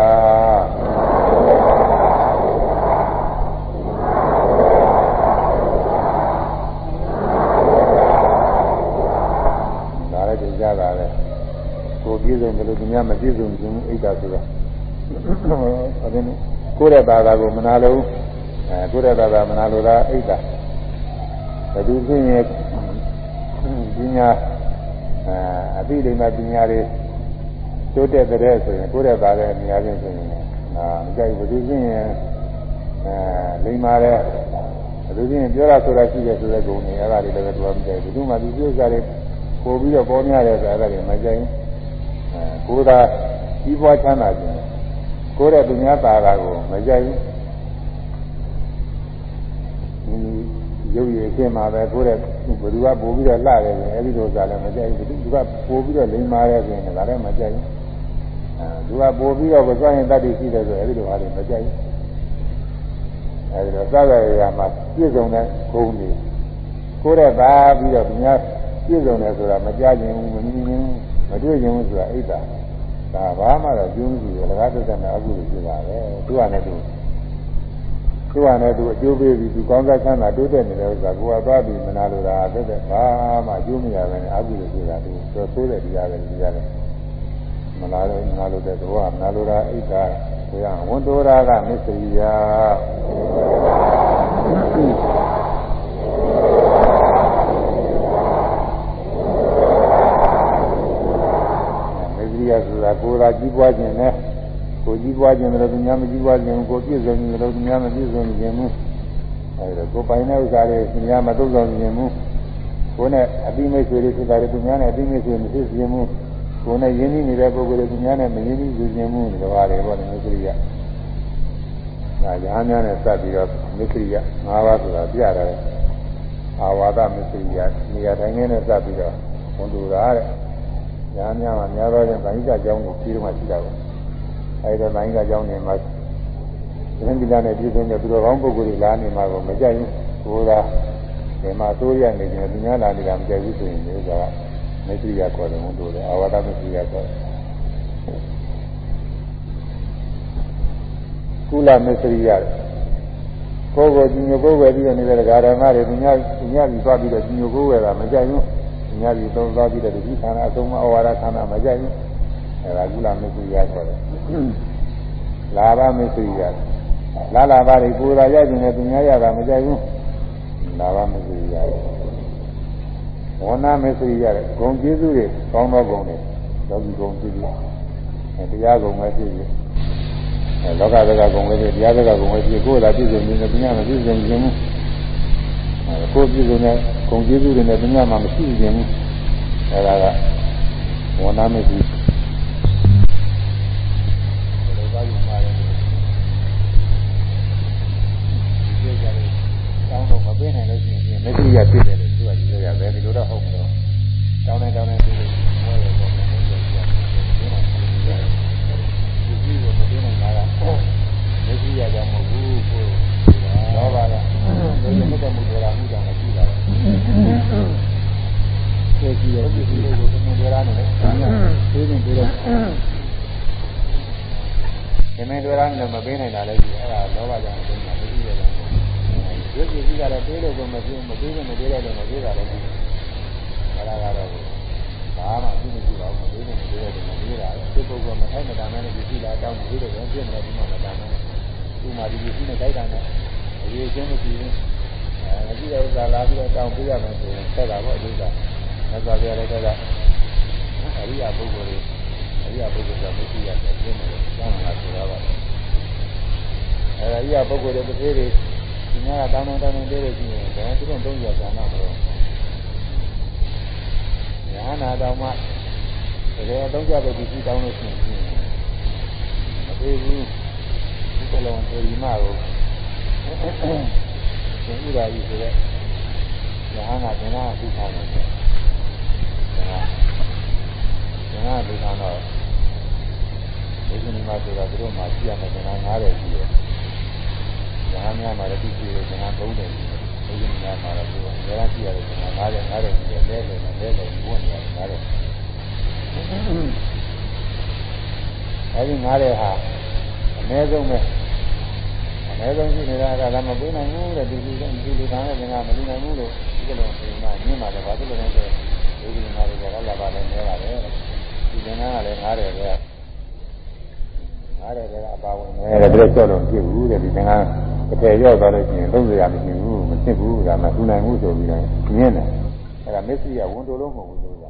ကြတာလေကိုပြည့်စုံတယ်လို့သူများမပြည့်စုံခြင်းအိတ်တာဆိုတာအဲဒီကို ယ့်ရဲ့သာသာကိုမနာလို့အဲကိုယ့်ရဲ့သာသာမနာလို့လားအိတ်တာဘယ်သူဖြစ်ရင်ပညာအဲအသိလိမ္မာပညာတွေတိုးတက်တဲ့ဆိုရင်ကိုယ့်ရဲ့သာတဲ့နေရာချင်းဆိုရင်အာမကြိုက်ဘယ်သူဖြစ်ရင်အဲလိမ္မာတဲ့ဘယ်သူဖြစ်ရင်ပြောတာဆိုတာရှိတယ်ဆိုတဲ့ဂုဏ်တွေအဲ့ဒါတွေလည်းသူကမကြိုက်ဘူးသူမှသူပြောကြတယ်ပို့ပြီးတော့ပေါ်များတယ်ဆိုတာကလည်းမကြိုက်ဘူးအဲကိုယ်သာကြီးပွားချမ်းသာခြင်း ကိုယ်ရဲ့သူများသာတာကိုမကြိုက်ဘူးရုပ်ရည်အဖြစ်မှာပဲကိုယ်ရဲ့ဘယ်သူကပို့ပြီးတော့လှတယ်ဆိုရင်အဲဒီလိုစားလည်းမကြိုက်ဘူးသူကပို့ပြီးတော့လိမ္မာတယ်ဆိုရင်ဒါလည်းမကြိုက်ဘူးအဲသူကပို့ပြီးတော့ကြွရင်တတ်တည်ရှိတယ်ဆိုအဲဒီလိုဟာတွေမကြိုက်ဘူးအဲဒီတော့သာရရာမှာပြည့်စုံတဲ့ဂုဏ်တွေကိုယ်ရဲ့သာပြီးတော့သူများပြည့်စုံတယ်ဆိုတာမကြခြင်းဘူးမမြင်ခြင်းမတွေ့ခြင်းဘူးဆိုတာအိတ်တာ ဒါဘာမှတော့ကျိုးမရှိဘူးလကားသက်သက်နဲ့အခုလိုဖြစ်တာပဲသူကလည်းသူသူကလည်းသူအကျိုးပေးပြီးသူကောင်းစားချမ်းသာတိုးတက်နေတဲ့ဥစ္စာကိုယ်ကသွားပြီးမနာလိုတာသက်သက်ဘာမှအကျိုးမရဘဲနဲ့အခုလိုဖြစ်တာသူဆိုဆိုးတဲ့တရားပဲဒီရတယ်မနာလို့မနာလို့တဲ့ဘောကမနာလို့တာအိတ်တာဆိုရဝန်တိုရာကမစ္စရိယာ ရဆိုတာကိုယ်သာကြီးပွားခြင်းနဲ့ကိုကြီးပွားခြင်းလည်းသူများမကြီးပွားခြင်းကိုပြည့်စုံခြင်းလည်းသူများမပြည့်စုံခြင်းဘူးအဲဒါကိုပိုင်တဲ့ဥစ္စာတွေသူများမသုံးဆောင်ခြင်းဘူးကိုယ်နဲ့အတိမိတ်ဆွေတွေဖြစ်တာတွေသူများနဲ့အတိမိတ်ဆွေမဖြစ်ခြင်းဘူးကိုယ်နဲ့ယဉ်ကျေးနေတဲ့ပုဂ္ဂိုလ်တွေသူများနဲ့မယဉ်ကျေးစေခြင်းဘူးဒီလိုပါတယ်ပေါ့လေမစ္စရိယဒါရဟန်းများနဲ့စပ်ပြီးတော့မစ္စရိယ၅ပါးဆိုတာပြရတယ်အာဝါဒမစ္စရိယနေရာတိုင်းနဲ့စပ်ပြီးတော့ဝန်တူတာတဲ့ ညာများမှာများသောဖြင့်ဗိုင်းကကြောင်းကိုပြီးတော့မှရှိတာပါအဲဒီတော့ဗိုင်းကကြောင်းနေမှာသင်္ကိလနဲ့ပြည်စုံတဲ့သူတော်ကောင်းပုဂ္ဂိုလ်တွေလာနေမှာကိုမကြိုက်ဘူးကိုယ်သာဒီမှာသိုးရနေတယ်သူများလာနေတာမကြိုက်ဘူးဆိုရင်ဒီကမရှိရခေါ်တယ်ဘုံတို့လေအာဝါဒမရှိရခေါ်တယ်ကုလမစ္စရိယကိုယ်ကိုကြီးညိုကိုယ်ဝယ်ပြီးတော့နေတဲ့ဓမ္မတွေသူများသူများပြီးသွားပြီးတော့ကြီးညိုကိုယ်ဝယ်တာမကြိုက်ဘူး ညပြီးသုံးသွားပြီးတဲ့ဒီခန္ဓာအဆုံးမဩဝါဒခန္ဓာမကြိုက်ဘူးအဲဒါကုလမစ္စရိယခေါ်တယ်လာဘမစ္စရိယလာလာပါတွေကိုယ်သာရကျင်တဲ့သူများရတာမကြိုက်ဘူးလာဘမစ္စရိယဝဏမစ္စရိယဂုံကျေးဇူးတွေကောင်းသောဂုံတွေယောဂီဂုံကျေးဇူးတရားဂုံပဲဖြစ်ဖြစ်အဲလောကသကဂုံပဲဖြစ်တရားသကဂုံပဲဖြစ်ကိုယ်သာပြည့်စုံနေတယ်သူများမပြည့်စုံခြင်းဘူးကိုယ်ပြည်စုံနဲ့ ဂုံကျေးဇူးတွေနဲ့သူများမှမရှိခြင်းဘူးအဲဒါကဝဏမရှိဘယ်လိုပါယူမှာလဲဒီလိုကြတယ်တောင်းတော့မပေးနိုင်လို့ရှိရင်မရှိရပြည့်တယ်လို့သူကပြောရတယ်ဒီလိုတော့ဟုတ်မလို့တောင်းနေတောင်းနေပြီးလို့ဘယ်လိုပေါ့ဘယ်လိုကြည့်ရလဲဒီမှာဒီကြည့်ကိုမပေးနိုင်တာကမရှိရကြမဟုတ်ဘူးကိုလောဘကဘယ်လိုမှမမှုတော်တာမှုကြောင့်မရှိတာလေ ကျေကြည့်ရဒီလိုကိုသင်္ကြန်နဲ့သိနေပြီးတော့ဒီမင်းတို့ရမ်းလည်းမပေးနိုင်တာလည်းရှိအဲ့ဒါလောဘကြောင့်သိနေတာမရှိရတာရုပ်ကြည့်ကြည့်ရတယ်ပေးလို့ကမပေးမပေးနဲ့မပေးတော့လည်းမပေးတာလည်းရှိအဲ့ဒါကတော့ဘာမှသိမရှိပါဘူးမပေးနဲ့မပေးတော့လည်းမပေးတာဒီပုဂ္ဂိုလ်မထိုက်မတန်တဲ့ဒီကြည့်လာတောင်းပြီးတော့ပြည့်မလို့ဒီမှာမတန်ဘူးဒီမှာဒီကြည့်နဲ့တိုက်တာနဲ့အရေးချင်းမရှိဘူး အဲကြည့်တဲ့ဥစ္စာလာပြီးတော့တောင်းပေးရမယ်ဆိုရင်ဆက်တာပေါ့ဥစ္စာမြတ်စွာဘုရားလည်းကအရိယာပုဂ္ဂိုလ်တွေအရိယာပုဂ္ဂိုလ်ကမရှိရတယ်ပြည့်မယ်ကျောင်းလာဆိုတော့ပါအဲအရိယာပုဂ္ဂိုလ်တွေတစ်သေးတွေဒီမှာတောင်းတောင်းတောင်းပေးလို့ရှိရင်ဒါသူတို့သုံးရဆန္ဒမလို့ညာနာတော်မှတကယ်သုံးကြတဲ့ဒီတောင်းလို့ရှိရင်မသေးဘူးဒီကလုံးဒီမှာကို သင်ဥရာကြီးဆိုတဲ့ညာနာကနာအခုထားတယ်ညာညာဒီကတော့ဒီကနေ့မှဆိုတာသူတို့မှကြည့်ရမယ်ညာနာတယ်ကြည့်ရညာများမှာလည်းကြည့်ကြည့်ရညာသုံးတယ်ကြည့်ရဒီကနေ့မှတော့သူကညာကြည့်ရတယ်ညာနာတယ်နားတယ်ကြည့်ရလဲလဲလဲလဲဝင်ရတယ်နားတယ်အဲဒီနားတယ်ဟာအနည်းဆုံးပဲ အဲဆုံးရှိနေတာကလည်းမပေးနိုင်ဘူးတဲ့ဒီလူကဒီလူသားနဲ့ငါမလူနိုင်ဘူးလို့ဒီလိုဆိုမှညင်းပါတယ်ဘာလို့လဲဆိုဒီလူနာတွေကလည်းလာပါနဲ့နေပါတယ်ဒီလူနာကလည်းငားတယ်ကငားတယ်ကအပါဝင်တယ်တဲ့ကြောက်တော့ပြည့်ဘူးတဲ့ဒီငါတစ်ထည်ရောက်သွားလို့ရှိရင်လုံးစရာမရှိဘူးမဖြစ်ဘူးဒါမှလူနိုင်မှုဆိုပြီးတော့ညင်းတယ်အဲဒါမစ္စည်းကဝန်တိုလို့မဟုတ်ဘူးလို့က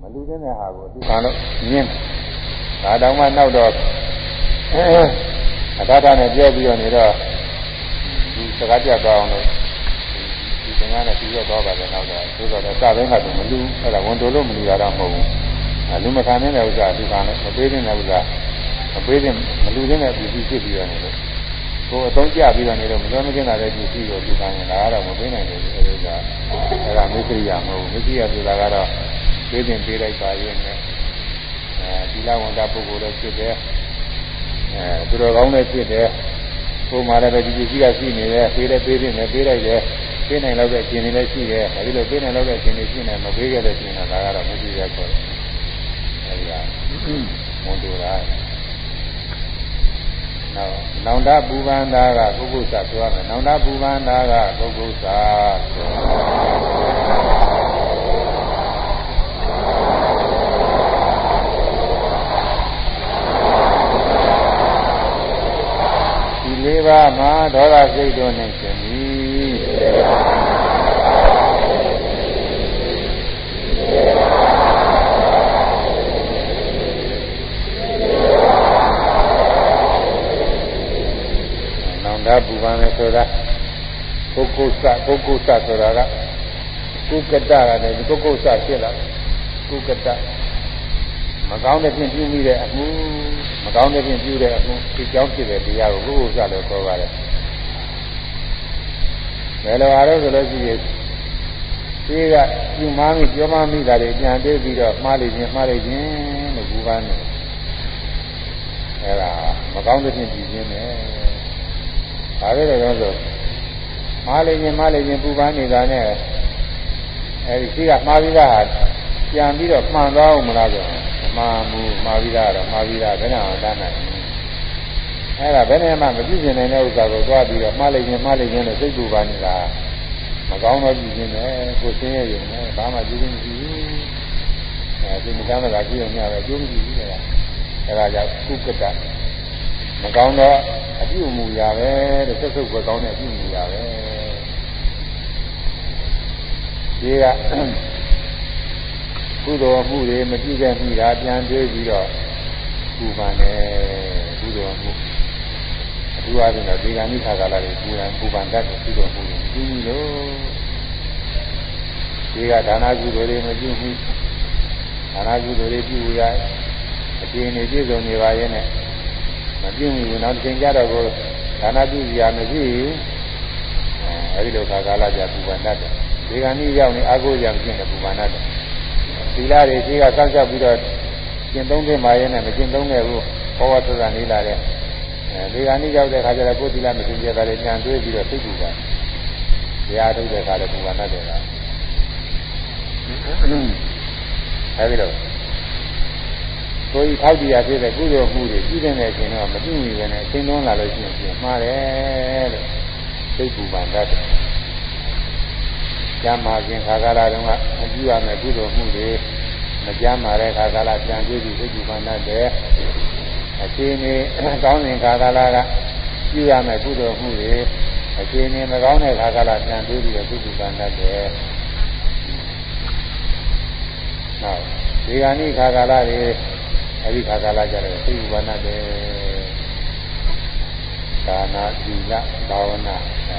မလူတဲ့ဟာကိုသူကလည်းညင်းဒါတောင်မှနောက်တော့အ ထာထနဲ့ပြောပြီးတော့နေတော့ဒီစကားပြသွားအောင်လို့ဒီသင်္ကန်းနဲ့ပြီးတော့သွားပါတယ်နောက်တော့သို့တော်တော့စပိုင်းကတော့မလူအဲ့ဒါဝန်တိုလို့မလူရတော့မဟုတ်ဘူးအလူမခံတဲ့ဥစ္စာဒီကနဲ့မပေးတဲ့ဥစ္စာမပေးတဲ့မလူတဲ့ပစ္စည်းဖြစ်ပြီးတော့နေလို့ကိုယ်အသုံးကျပြီးတော့နေတော့မလွန်မကင်းတာတဲ့ပစ္စည်းကိုဒီကနဲ့လာတော့မပေးနိုင်ဘူးအဲ့ဒါကအဲ့ဒါမိစ္ဆရိယမဟုတ်ဘူးမိစ္ဆရိယဆိုတာကတော့ပေးတင်ပေးလိုက်ပါရဲ့နဲ့အဲဒီလဝန္တာပုဂ္ဂိုလ်လည်းဖြစ်တယ် အဲသူတော်ကောင်းလည်းဖြစ်တယ်ပုံမှာလည်းပဲဒီကြီးကရှိနေတယ်ပေးတယ်ပေးပြင်တယ်ပေးလိုက်တယ်ပေးနိုင်တော့တဲ့အချိန်တွေလည်းရှိတယ်အဲဒီလိုပေးနိုင်တော့တဲ့အချိန်တွေရှိနေမပေးခဲ့တဲ့အချိန်ကဒါကတော့မရှိရခေါ်တယ်အဲဒီကဝန်တူတာနောက်နောင်တပူပန်တာကပုဂ္ဂုသပြောရမယ်နောင်တပူပန်တာကပုဂ္ဂုသ ၄ပါးမှာဒေါသစိတ်တို့နဲ့ရှင်ပြီးနောင်တပူပန်လေဆိုတာပုဂ္ဂုစပုဂ္ဂုစဆိုတာကကုက္ကတကလည်းပုဂ္ဂုစဖြစ်လာကုက္ကတ မကောင်းတဲ့ဖြင့်ပြုမိတဲ့အမှုမကောင်းတဲ့ဖြင့်ပြုတဲ့အမှုဒီကြောင့်ဖြစ်တဲ့တရားကိုဘုဟုစလို့ခေါ်ပါတယ်ဘယ်လိုအားလို့ဆိုလို့ရှိရင်ဒီကပြုမှန်းပြီးပြောမှန်းပြီးတာတွေပြန်သေးပြီးတော့မှားလိမ့်ခြင်းမှားလိမ့်ခြင်းလို့ဘူပန်းနေအဲဒါမကောင်းတဲ့ဖြင့်ပြုခြင်းနဲ့ဒါပဲတော့ဆိုမှားလိမ့်ခြင်းမှားလိမ့်ခြင်းပူပန်းနေတာနဲ့အဲဒီရှိကမှားပြီးသားဟာပြန်ပြီးတော့မှန်သွားအောင်မလားဆို မှားမှုမှားပြီးသားတော့မှားပြီးသားဘယ်နဲ့အောင်တန်းနိုင်အဲ့ဒါဘယ်နဲ့မှမကြည့်ကျင်နိုင်တဲ့ဥစ္စာကိုသွားပြီးတော့မှားလိုက်ခြင်းမှားလိုက်ခြင်းနဲ့စိတ်ပူပါနေတာမကောင်းတော့ကြည့်ခြင်းနဲ့ကိုယ်ဆင်းရဲရုံနဲ့ဘာမှကြည့်ခြင်းမရှိဘူးအဲဒီမကမ်းကကြည့်ရုံနဲ့ပဲအကျိုးမရှိဘူးလေအဲ့ဒါကြောင့်ကုက္ကတမကောင်းတော့အပြုအမူရာပဲတဲ့ဆက်စုပ်ပဲကောင်းတဲ့အပြုအမူရာပဲဒီက ကုသိုလ်မှုတွေမကြည့်တဲ့မိတာပြန်တွေးပြီးတော့ပူပန်တယ်ကုသိုလ်မှုအထူးအားဖြင့်တော့ဒီကံမိခါကာလတွေပူရန်ပူပန်တတ်တဲ့ကုသိုလ်မှုတွေပြီးလို့ဒီကဒါနာကုသိုလ်တွေမပြုဘူးဒါနာကုသိုလ်တွေပြုရအကျဉ်းနေပြည့်စုံနေပါရဲ့နဲ့မပြုဘူးနောက်တစ်ချိန်ကျတော့ကိုဒါနာပြုစရာမရှိဘူးအဲဒီလိုခါကာလကြာပူပန်တတ်တယ်ဒီကနေ့ရောက်နေအာကိုရမကျင့်တဲ့ပူပန်တတ်တယ် သီလတွေရှိကစောင့်ရှောက်ပြီးတော့ကျင့်သုံးတဲ့မာရဲ့နဲ့မကျင့်သုံးခဲ့ဘူးဘောဝသဇာနေလာတဲ့အဲဒီကနေ့ရောက်တဲ့ခါကျတော့ကိုယ်သီလမကျင့်ကြတာလည်းကြံတွေးပြီးတော့သိကူပါတရားထုတ်တဲ့ခါလည်းပူပန်တတ်တယ်လားအဲဒီတော့ကိုယ်ထောက်ကြည့်ရဖြစ်တဲ့ကုသိုလ်မှုတွေပြုတဲ့အချိန်တော့မပြုမိပဲနဲ့အချိန်သွန်းလာလို့ရှိရင်မှားတယ်လို့သိပူပန်တတ်တယ် ကျမ်းမာခြင်းခါကာလတုန်းကအပြုရမယ်ကုသိုလ်မှုတွေမကျမ်းမာတဲ့ခါကာလပြန်တွေ့ပြီးသိပူပန်တတ်တယ်အချိန်နေကောင်းစဉ်ခါကာလကပြုရမယ်ကုသိုလ်မှုတွေအချိန်နေမကောင်းတဲ့ခါကာလပြန်တွေ့ပြီးတော့သိပူပန်တတ်တယ်နောက်ဒီကနေ့ခါကာလတွေအဲဒီခါကာလကြတယ်သိဥပနာတယ်ဒါနာသီလဘာဝနာ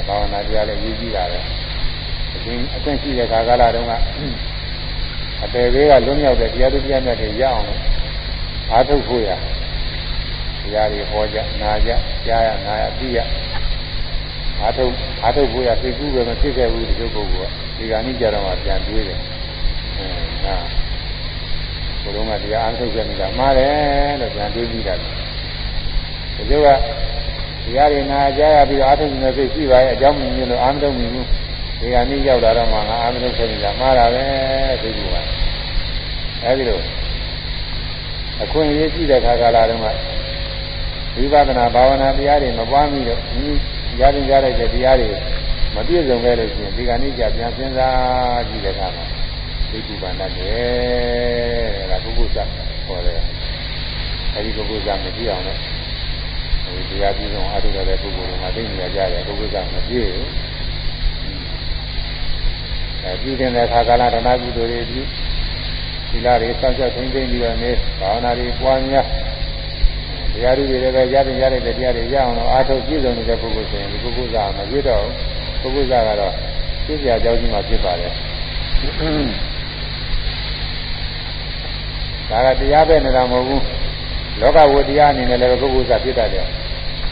ဘာဝနာတရားလည်းရည်ကြည့်တာပဲ အချင်းအချင်းရှိတဲ့ခါကာလတုန်းကအပေသေးကလွတ်မြောက်တဲ့တရားသူတရားမြတ်တွေရအောင်အားထုတ်ဖို့ရတရားတွေဟောကြနာကြကြားရနာရသိရအားထုတ်အားထုတ်ဖို့ရသိကူးပဲမဖြစ်ခဲ့ဘူးဒီလိုပုဂ္ဂိုလ်ကဒီကနေ့ကြတော့မှပြန်တွေးတယ်အဲနာဘုရားကတရားအားထုတ်ကြနေတာမှားတယ်လို့ပြန်တွေးပြီးတာဒီလိုကတရားတွေနာကြားရပြီးအားထုတ်နေတဲ့စိတ်ရှိပါရဲ့အကြောင်းမြင်လို့အားမထုတ်မိဘူး ဒီကနေ့ရောက်လာတော့မှငါအားမထုတ်ဖြစ်နေတာမှားတာပဲသိကူပါအဲဒီလိုအခွင့်အရေးရှိတဲ့ခါကာလတုန်းကဝိပဿနာဘာဝနာတရားတွေမပွားမိတော့ဒီရည်ရတဲ့တရားတွေမပြည့်စုံခဲ့လို့ရှိရင်ဒီကနေ့ကျပြန်စဉ်းစားကြည့်တဲ့အခါမှာဒိဋ္ဌိပါဏတယ်ဒါပုဂ္ဂိုလ်စဟောတယ်အဲဒီပုဂ္ဂိုလ်စမကြည့်အောင်လို့ဒီတရားပြီးဆုံးအားထုတ်တဲ့ပုဂ္ဂိုလ်တွေကသိနေကြတယ်ပုဂ္ဂိုလ်စမကြည့်ဘူး အဲပြုတဲ့အခါကာလဓမ္မကုသိုလ်တွေပြုသီလတွေစောင့်ရှောက်သိသိပြီးတော့နေဘာဝနာတွေပွားများတရားတွေလည်းပဲရတဲ့ရတဲ့တရားတွေရအောင်လို့အားထုတ်ပြည့်စုံနေတဲ့ပုဂ္ဂိုလ်ဆိုရင်ဒီပုဂ္ဂိုလ်ကမပြည့်တော့ပုဂ္ဂိုလ်ကကတော့သိစရာအကြောင်းကြီးမှဖြစ်ပါတယ်ဒါကတရားပဲနေတာမဟုတ်ဘူးလောကဝတရားအနေနဲ့လည်းပုဂ္ဂိုလ်စားဖြစ်တတ်တယ်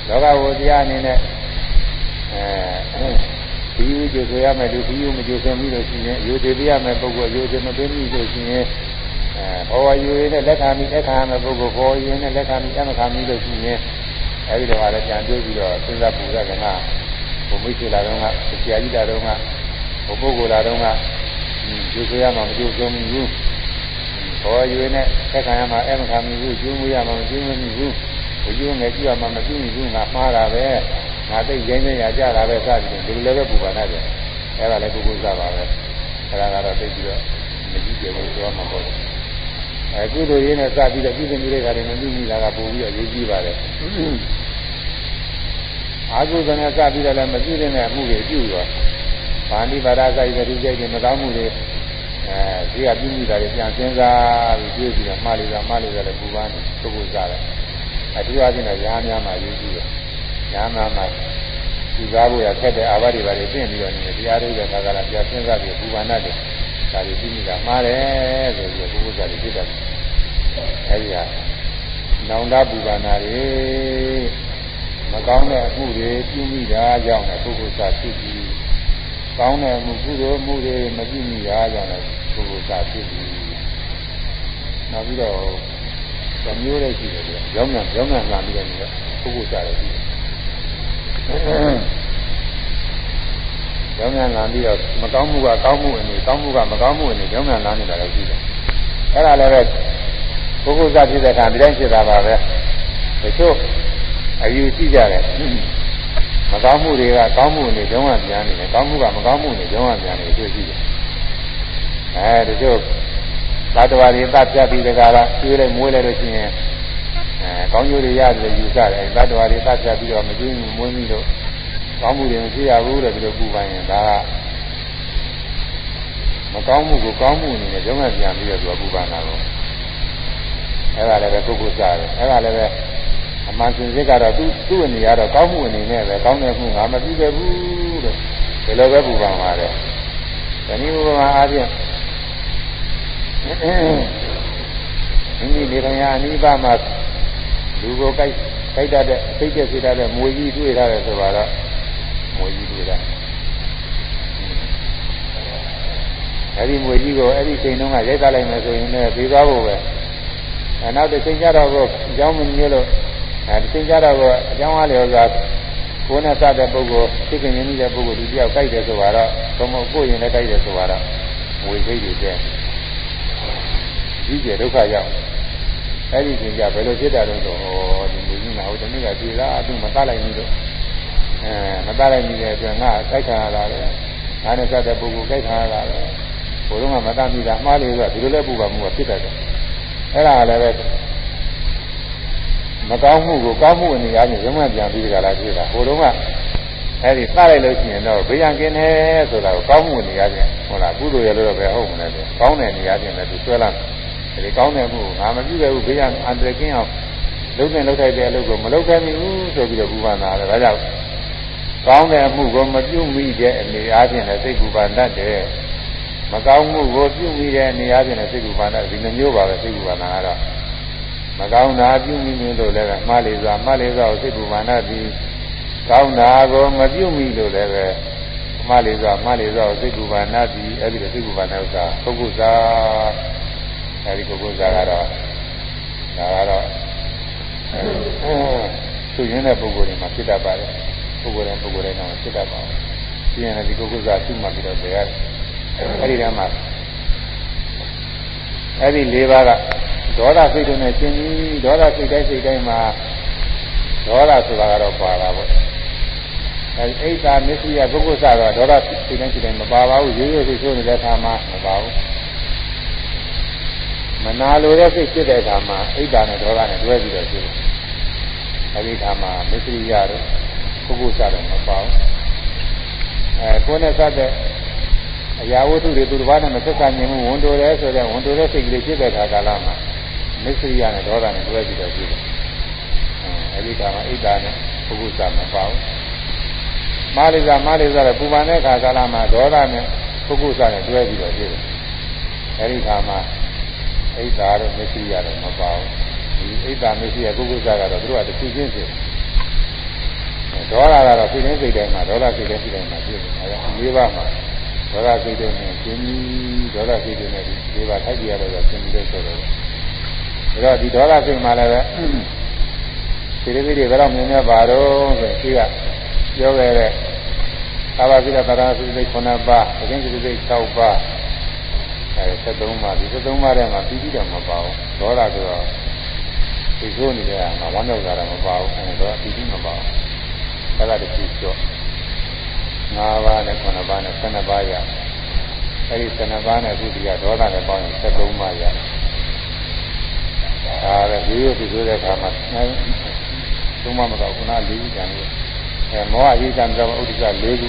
လောကဝတရားအနေနဲ့အဲ ဒီယူကြဆိုရမယ်ဒီဒီယူမကြဆိုမိလို့ရှိရင်ယူတည်ပြရမယ်ပုဂ္ဂိုလ်ယူတည်မသိမိလို့ရှိရင်အဲဘောဝယူရင်းနဲ့လက်ခံမိလက်ခံရမယ်ပုဂ္ဂိုလ်ဘောယူရင်းနဲ့လက်ခံမိလက်ခံမိလို့ရှိရင်အဲဒီတော့လည်းပြန်တွေးပြီးတော့စဉ်းစားပူရကနာဘုံမိတ်ဆွေလာတော့ကဆရာကြီးလာတော့ကဘုပုဂ္ဂိုလ်လာတော့ကယူဆိုရမှာမကြိုးဆုံးဘူးဘောယူနဲ့သက်ခံရမှာအဲ့မခံမိဘူးကျူးမရမှာမကျူးမမိဘူးဘုကျူးငယ်ကြည့်ရမှာမကျူးမိဘူးငါမှားတာပဲ ငါသိရင်းရင်းရကြတာပဲစသည်ဖြင့်ဒီလိုလည်းပဲပူပါနဲ့တယ်အဲ့ဒါလည်းပုဂ္ဂိုလ်စားပါပဲအဲ့ဒါကတော့သိပြီးတော့မကြည့်ကြဘူးဆိုတော့မှာပေါ့အဲကုသိုလ်ရင်းနဲ့စပြီးတော့ပြည်စင်ကြီးတွေကလည်းမသိမိတာကပို့ပြီးတော့ရေးကြည့်ပါတယ်အာဟုဇနဲ့စပြီးတော့လည်းမကြည့်တဲ့အမှုတွေပြုရောဗာဏိပါဒဆိုင်တဲ့ဒီကြိုက်တဲ့မကောင်းမှုတွေအဲဒီကပြုမိတာတွေပြန်စဉ်းစားပြီးပြည့်ပြီးတော့မှားလို့ကမှားလို့လည်းပူပန်းပုဂ္ဂိုလ်စားတယ်အထူးအချင်းတော့ရားများမှရေးကြည့်တယ် ရားများမှဒီကားဖို့ရခက်တဲ့အာဘတွေပါတွေပြင်ပြီးတော့နေတရားထုတ်တဲ့ခါကလည်းပြန်စဉ်းစားပြီးပူပန်းတတ်တယ်ဒါတွေပြီးမိတာမှားတယ်ဆိုပြီးပုဂ္ဂိုလ်စားတွေဖြစ်တတ်တယ်အဲဒီကနောင်တပူပန်နာတွေမကောင်းတဲ့အမှုတွေပြုမိတာကြောင့်လည်းပုဂ္ဂိုလ်စားဖြစ်ပြီးကောင်းတဲ့အမှုကုသိုလ်မှုတွေမပြုမိတာကြောင့်လည်းပုဂ္ဂိုလ်စားဖြစ်ပြီးနောက်ပြီးတော့သမျိုးလေးရှိတယ်ဗျ။ရောင်းငံရောင်းငံလာပြီးတော့ပုဂ္ဂိုလ်စားတယ်ရှိတယ်။ ရောင်းငံလာပြီးတော့မကောင်းမှုကကောင်းမှုအနေကောင်းမှုကမကောင်းမှုအနေရောင်းငံလာနေတာလည်းရှိတယ်။အဲ့ဒါလည်းပဲပုဂ္ဂိုလ်စားဖြစ်တဲ့အခါဒီတိုင်းဖြစ်တာပါပဲ။တချို့အယူရှိကြတယ်မကောင်းမှုတွေကကောင်းမှုနဲ့ကြောင်းဝပြန်နေတယ်ကောင်းမှုကမကောင်းမှုနဲ့ကြောင်းဝပြန်နေတွေ့ရှိတယ်အဲတချို့သတ္တဝါတွေသတ်ပြပြီးတကားလားကျွေးလိုက်မွေးလိုက်လို့ရှိရင် အဲကောင်းကျိုးတွေရတယ်ယူဆတယ်သတ္တဝါတွေသတ်ပြပြီးတော့မကျွေးမမွေးမိလို့ကောင်းမှုတွေမရှိရဘူးတဲ့ဒီလိုပူပန်ရင်ဒါကမကောင်းမှုကိုကောင်းမှုအနေနဲ့ကြောင်းဝပြန်ပြီးတော့သူကပူပန်တာတော့အဲဒါလည်းပဲပုဂ္ဂိုလ်စားတယ်အဲဒါလည်းပဲအမှန်စင်စစ်ကတော့သူ့သူ့အနေရတော့ကောင်းမှုအနေနဲ့ပဲကောင်းတဲ့မှုငါမပြီးခဲ့ဘူးတဲ့ဒီလိုပဲပူပန်ပါတယ်ဇနီးဥပမာအားဖြင့်မိမိနေထိုင်ရာအနိဗ္ဗာန်မှာ လူကိုကြိုက်ကြိုက်တတ်တဲ့အသိကျက်စေတတ်တဲ့မွေကြီးတွေ့ရတယ်ဆိုတော့မွေကြီးတွေ့တာအဲဒီမွေကြီးကိုအဲ့ဒီချိန်တုန်းကရိုက်သားလိုက်မယ်ဆိုရင်လည်းပြီးသွားဖို့ပဲအဲနောက်တစ်ချိန်ကျတော့ကိုအကြောင်းမညွှလို့အဲဒီချိန်ကျတော့ကိုအကြောင်းအားလျော်စွာကိုယ်နဲ့စတဲ့ပုဂ္ဂိုလ်သိခင်ရင်းနေတဲ့ပုဂ္ဂိုလ်ဒီတယောက်ကြိုက်တယ်ဆိုတော့ဘုံမကိုယ်ရင်လည်းကြိုက်တယ်ဆိုတော့မွေကြီးတွေကျဲကြီးကျယ်ဒုက္ခရောက် အဲ့ဒီချိန်ကျဘယ်လိုဖြစ်တာလဲဆိုတော့ဒီမွေကြီးကဟိုတနေ့ကပြေတာအတူမတတ်လိုက်ဘူးလို့အဲမတတ်လိုက်နေတဲ့အတွက်ငါကြိုက်ခံရတာလေငါနဲ့စတဲ့ပုဂ္ဂိုလ်ကြိုက်ခံရတာလေဘုရုံးကမတတ်မိတာမှားလေဆိုဒီလိုလဲပူပါမှုကဖြစ်တတ်တယ်အဲ့ဒါလည်းပဲမကောင်းမှုကိုကောင်းမှုအနေအားဖြင့်ရုံးမှပြန်ပြီးကြလားဖြစ်တာဟိုတုန်းကအဲ့ဒီစလိုက်လို့ရှိရင်တော့ဘေးရန်ကင်းတယ်ဆိုတာကိုကောင်းမှုအနေအားဖြင့်ဟုတ်လားကုသိုလ်ရလို့တော့ပဲဟုတ်မလဲတဲ့ကောင်းတဲ့အနေအားဖြင့်လည်းသူဆွဲလာတယ် ဒီကောင်းတဲ့မှုငါမပြုခဲ့ဘူးဘေးရန်အန္တရာယ်ကင်းအောင်လုပ်တဲ့လုပ်ထိုက်တဲ့အလုပ်ကိုမလုပ်ခဲ့မိဘူးဆိုပြီးတော့ပူပန်တာလေဒါကြောင့်ကောင်းတဲ့အမှုကိုမပြုမိတဲ့အနေအားဖြင့်လည်းစိတ်ပူပန်တတ်တယ်မကောင်းမှုကိုပြုမိတဲ့အနေအားဖြင့်လည်းစိတ်ပူပန်တတ်ဒီလိုမျိုးပါပဲစိတ်ပူပန်တာကတော့မကောင်းတာပြုမိမျိုးလို့လည်းမှားလေစွာမှားလေစွာကိုစိတ်ပူပန်တတ်ပြီးကောင်းတာကိုမပြုမိလို့လည်းပဲမှားလေစွာမှားလေစွာကိုစိတ်ပူပန်တတ်ပြီးအဲ့ဒီလိုစိတ်ပူပန်တဲ့ဥစ္စာပုဂ္ဂုဇာ အဲ့ဒီပုဂ္ဂုဇာကတော့ဒါကတော့သူရင်းတဲ့ပုဂ္ဂိုလ်တွေမှာဖြစ်တတ်ပါတယ်ပုဂ္ဂိုလ်တိုင်းပုဂ္ဂိုလ်တိုင်းတော့ဖြစ်တတ်ပါဘူးပြင်းရင်ဒီပုဂ္ဂုဇာသူ့မှာပြီးတော့တရားအဲ့ဒီတည်းမှာအဲ့ဒီ၄ပါးကဒေါသစိတ်တွေနဲ့ရှင်းပြီးဒေါသစိတ်တိုင်းစိတ်တိုင်းမှာဒေါသဆိုတာကတော့ပါတာပေါ့အဲဒီအိတ်သာမစ္စရိယပုဂ္ဂိုလ်ကတော့ဒေါသစိတ်တိုင်းစိတ်တိုင်းမပါပါဘူးရိုးရိုးစိတ်ဆိုးနေတဲ့အခါမှာမပါဘူး မနာလိုတဲ့စိတ်ဖြစ်တဲ့အခါမှာအိတ်သာနဲ့ဒေါသနဲ့တွဲပြီးတော့ဖြစ်တယ်အဲဒီအခါမှာမစ္စရိယတော့ပုဂ္ဂိုလ်ကတော့မပါဘူးအဲကိုယ်နဲ့စတဲ့အရာဝတ္ထုတွေသူတစ်ပါးနဲ့မဆက်ဆံနိုင်ဘူးဝန်တိုတယ်ဆိုတော့ဝန်တိုတဲ့စိတ်ကလေးဖြစ်တဲ့ခါကာလမှာမစ္စရိယနဲ့ဒေါသနဲ့တွဲပြီးတော့ဖြစ်တယ်။အဲဒီကမှာအိတ်တာနဲ့ပုဂ္ဂုစမပေါ့။မာလိဇာမာလိဇာလည်းပူပန်တဲ့ခါကာလမှာဒေါသနဲ့ပုဂ္ဂုစနဲ့တွဲပြီးတော့ဖြစ်တယ်။အဲဒီခါမှာ အိတ်တာတော့မစ္စရိယတော့မပေါ့။ဒီအိတ်တာမစ္စရိယပုဂ္ဂုစကတော့သူတို့ကတစ်ခုချင်းဖြစ်ဒေါသကတော့စိတ်တိုင်းစိတ်တိုင်းမှာဒေါသစိတ်တိုင်းစိတ်တိုင်းမှာဖြစ်တယ်။အဲဒါ၄ပါးမှာဒေါသစိတ်တွေနဲ့ရှင်းပြီးဒေါသစိတ်တွေနဲ့ဒီပါထိုက်ကြရတော့ရှင်းပြီးလို့ဆိုတော့ဒါတော့ဒီဒေါသစိတ်မှလည်းပဲဒီလိုတွေဘယ်တော့မြင်ရပါတော့ဆိုရှိကပြောခဲ့တဲ့အာဘာစိတသရစိတ်9ပါးအရင်စိတ်6ပါး အဲ73ပါးဒီ73ပါးထဲမှာပြီးပြီးတော့မပါဘူးဒေါသဆိုတော့ဒီလိုနေတဲ့မှာဝမ်းမြောက်တာမပါဘူးအဲဒါပြီးပြီးမပါဘူးအဲ့ဒါတခုကျော်5ပါးနဲ့9ပါးနဲ့12ပါးရအဲ့ဒီ12ပါးနဲ့အခုဒီကဒေါသနဲ့ပေါင်းရင်73ပါးရဒါလည်းရိုးရိုးပြီးဆိုတဲ့အခါမှာသုံးမမတော့ခုန၄ခုကြံလို့အဲမောဟအရေးကြံတော့ဥဒိစ္စ၄ခု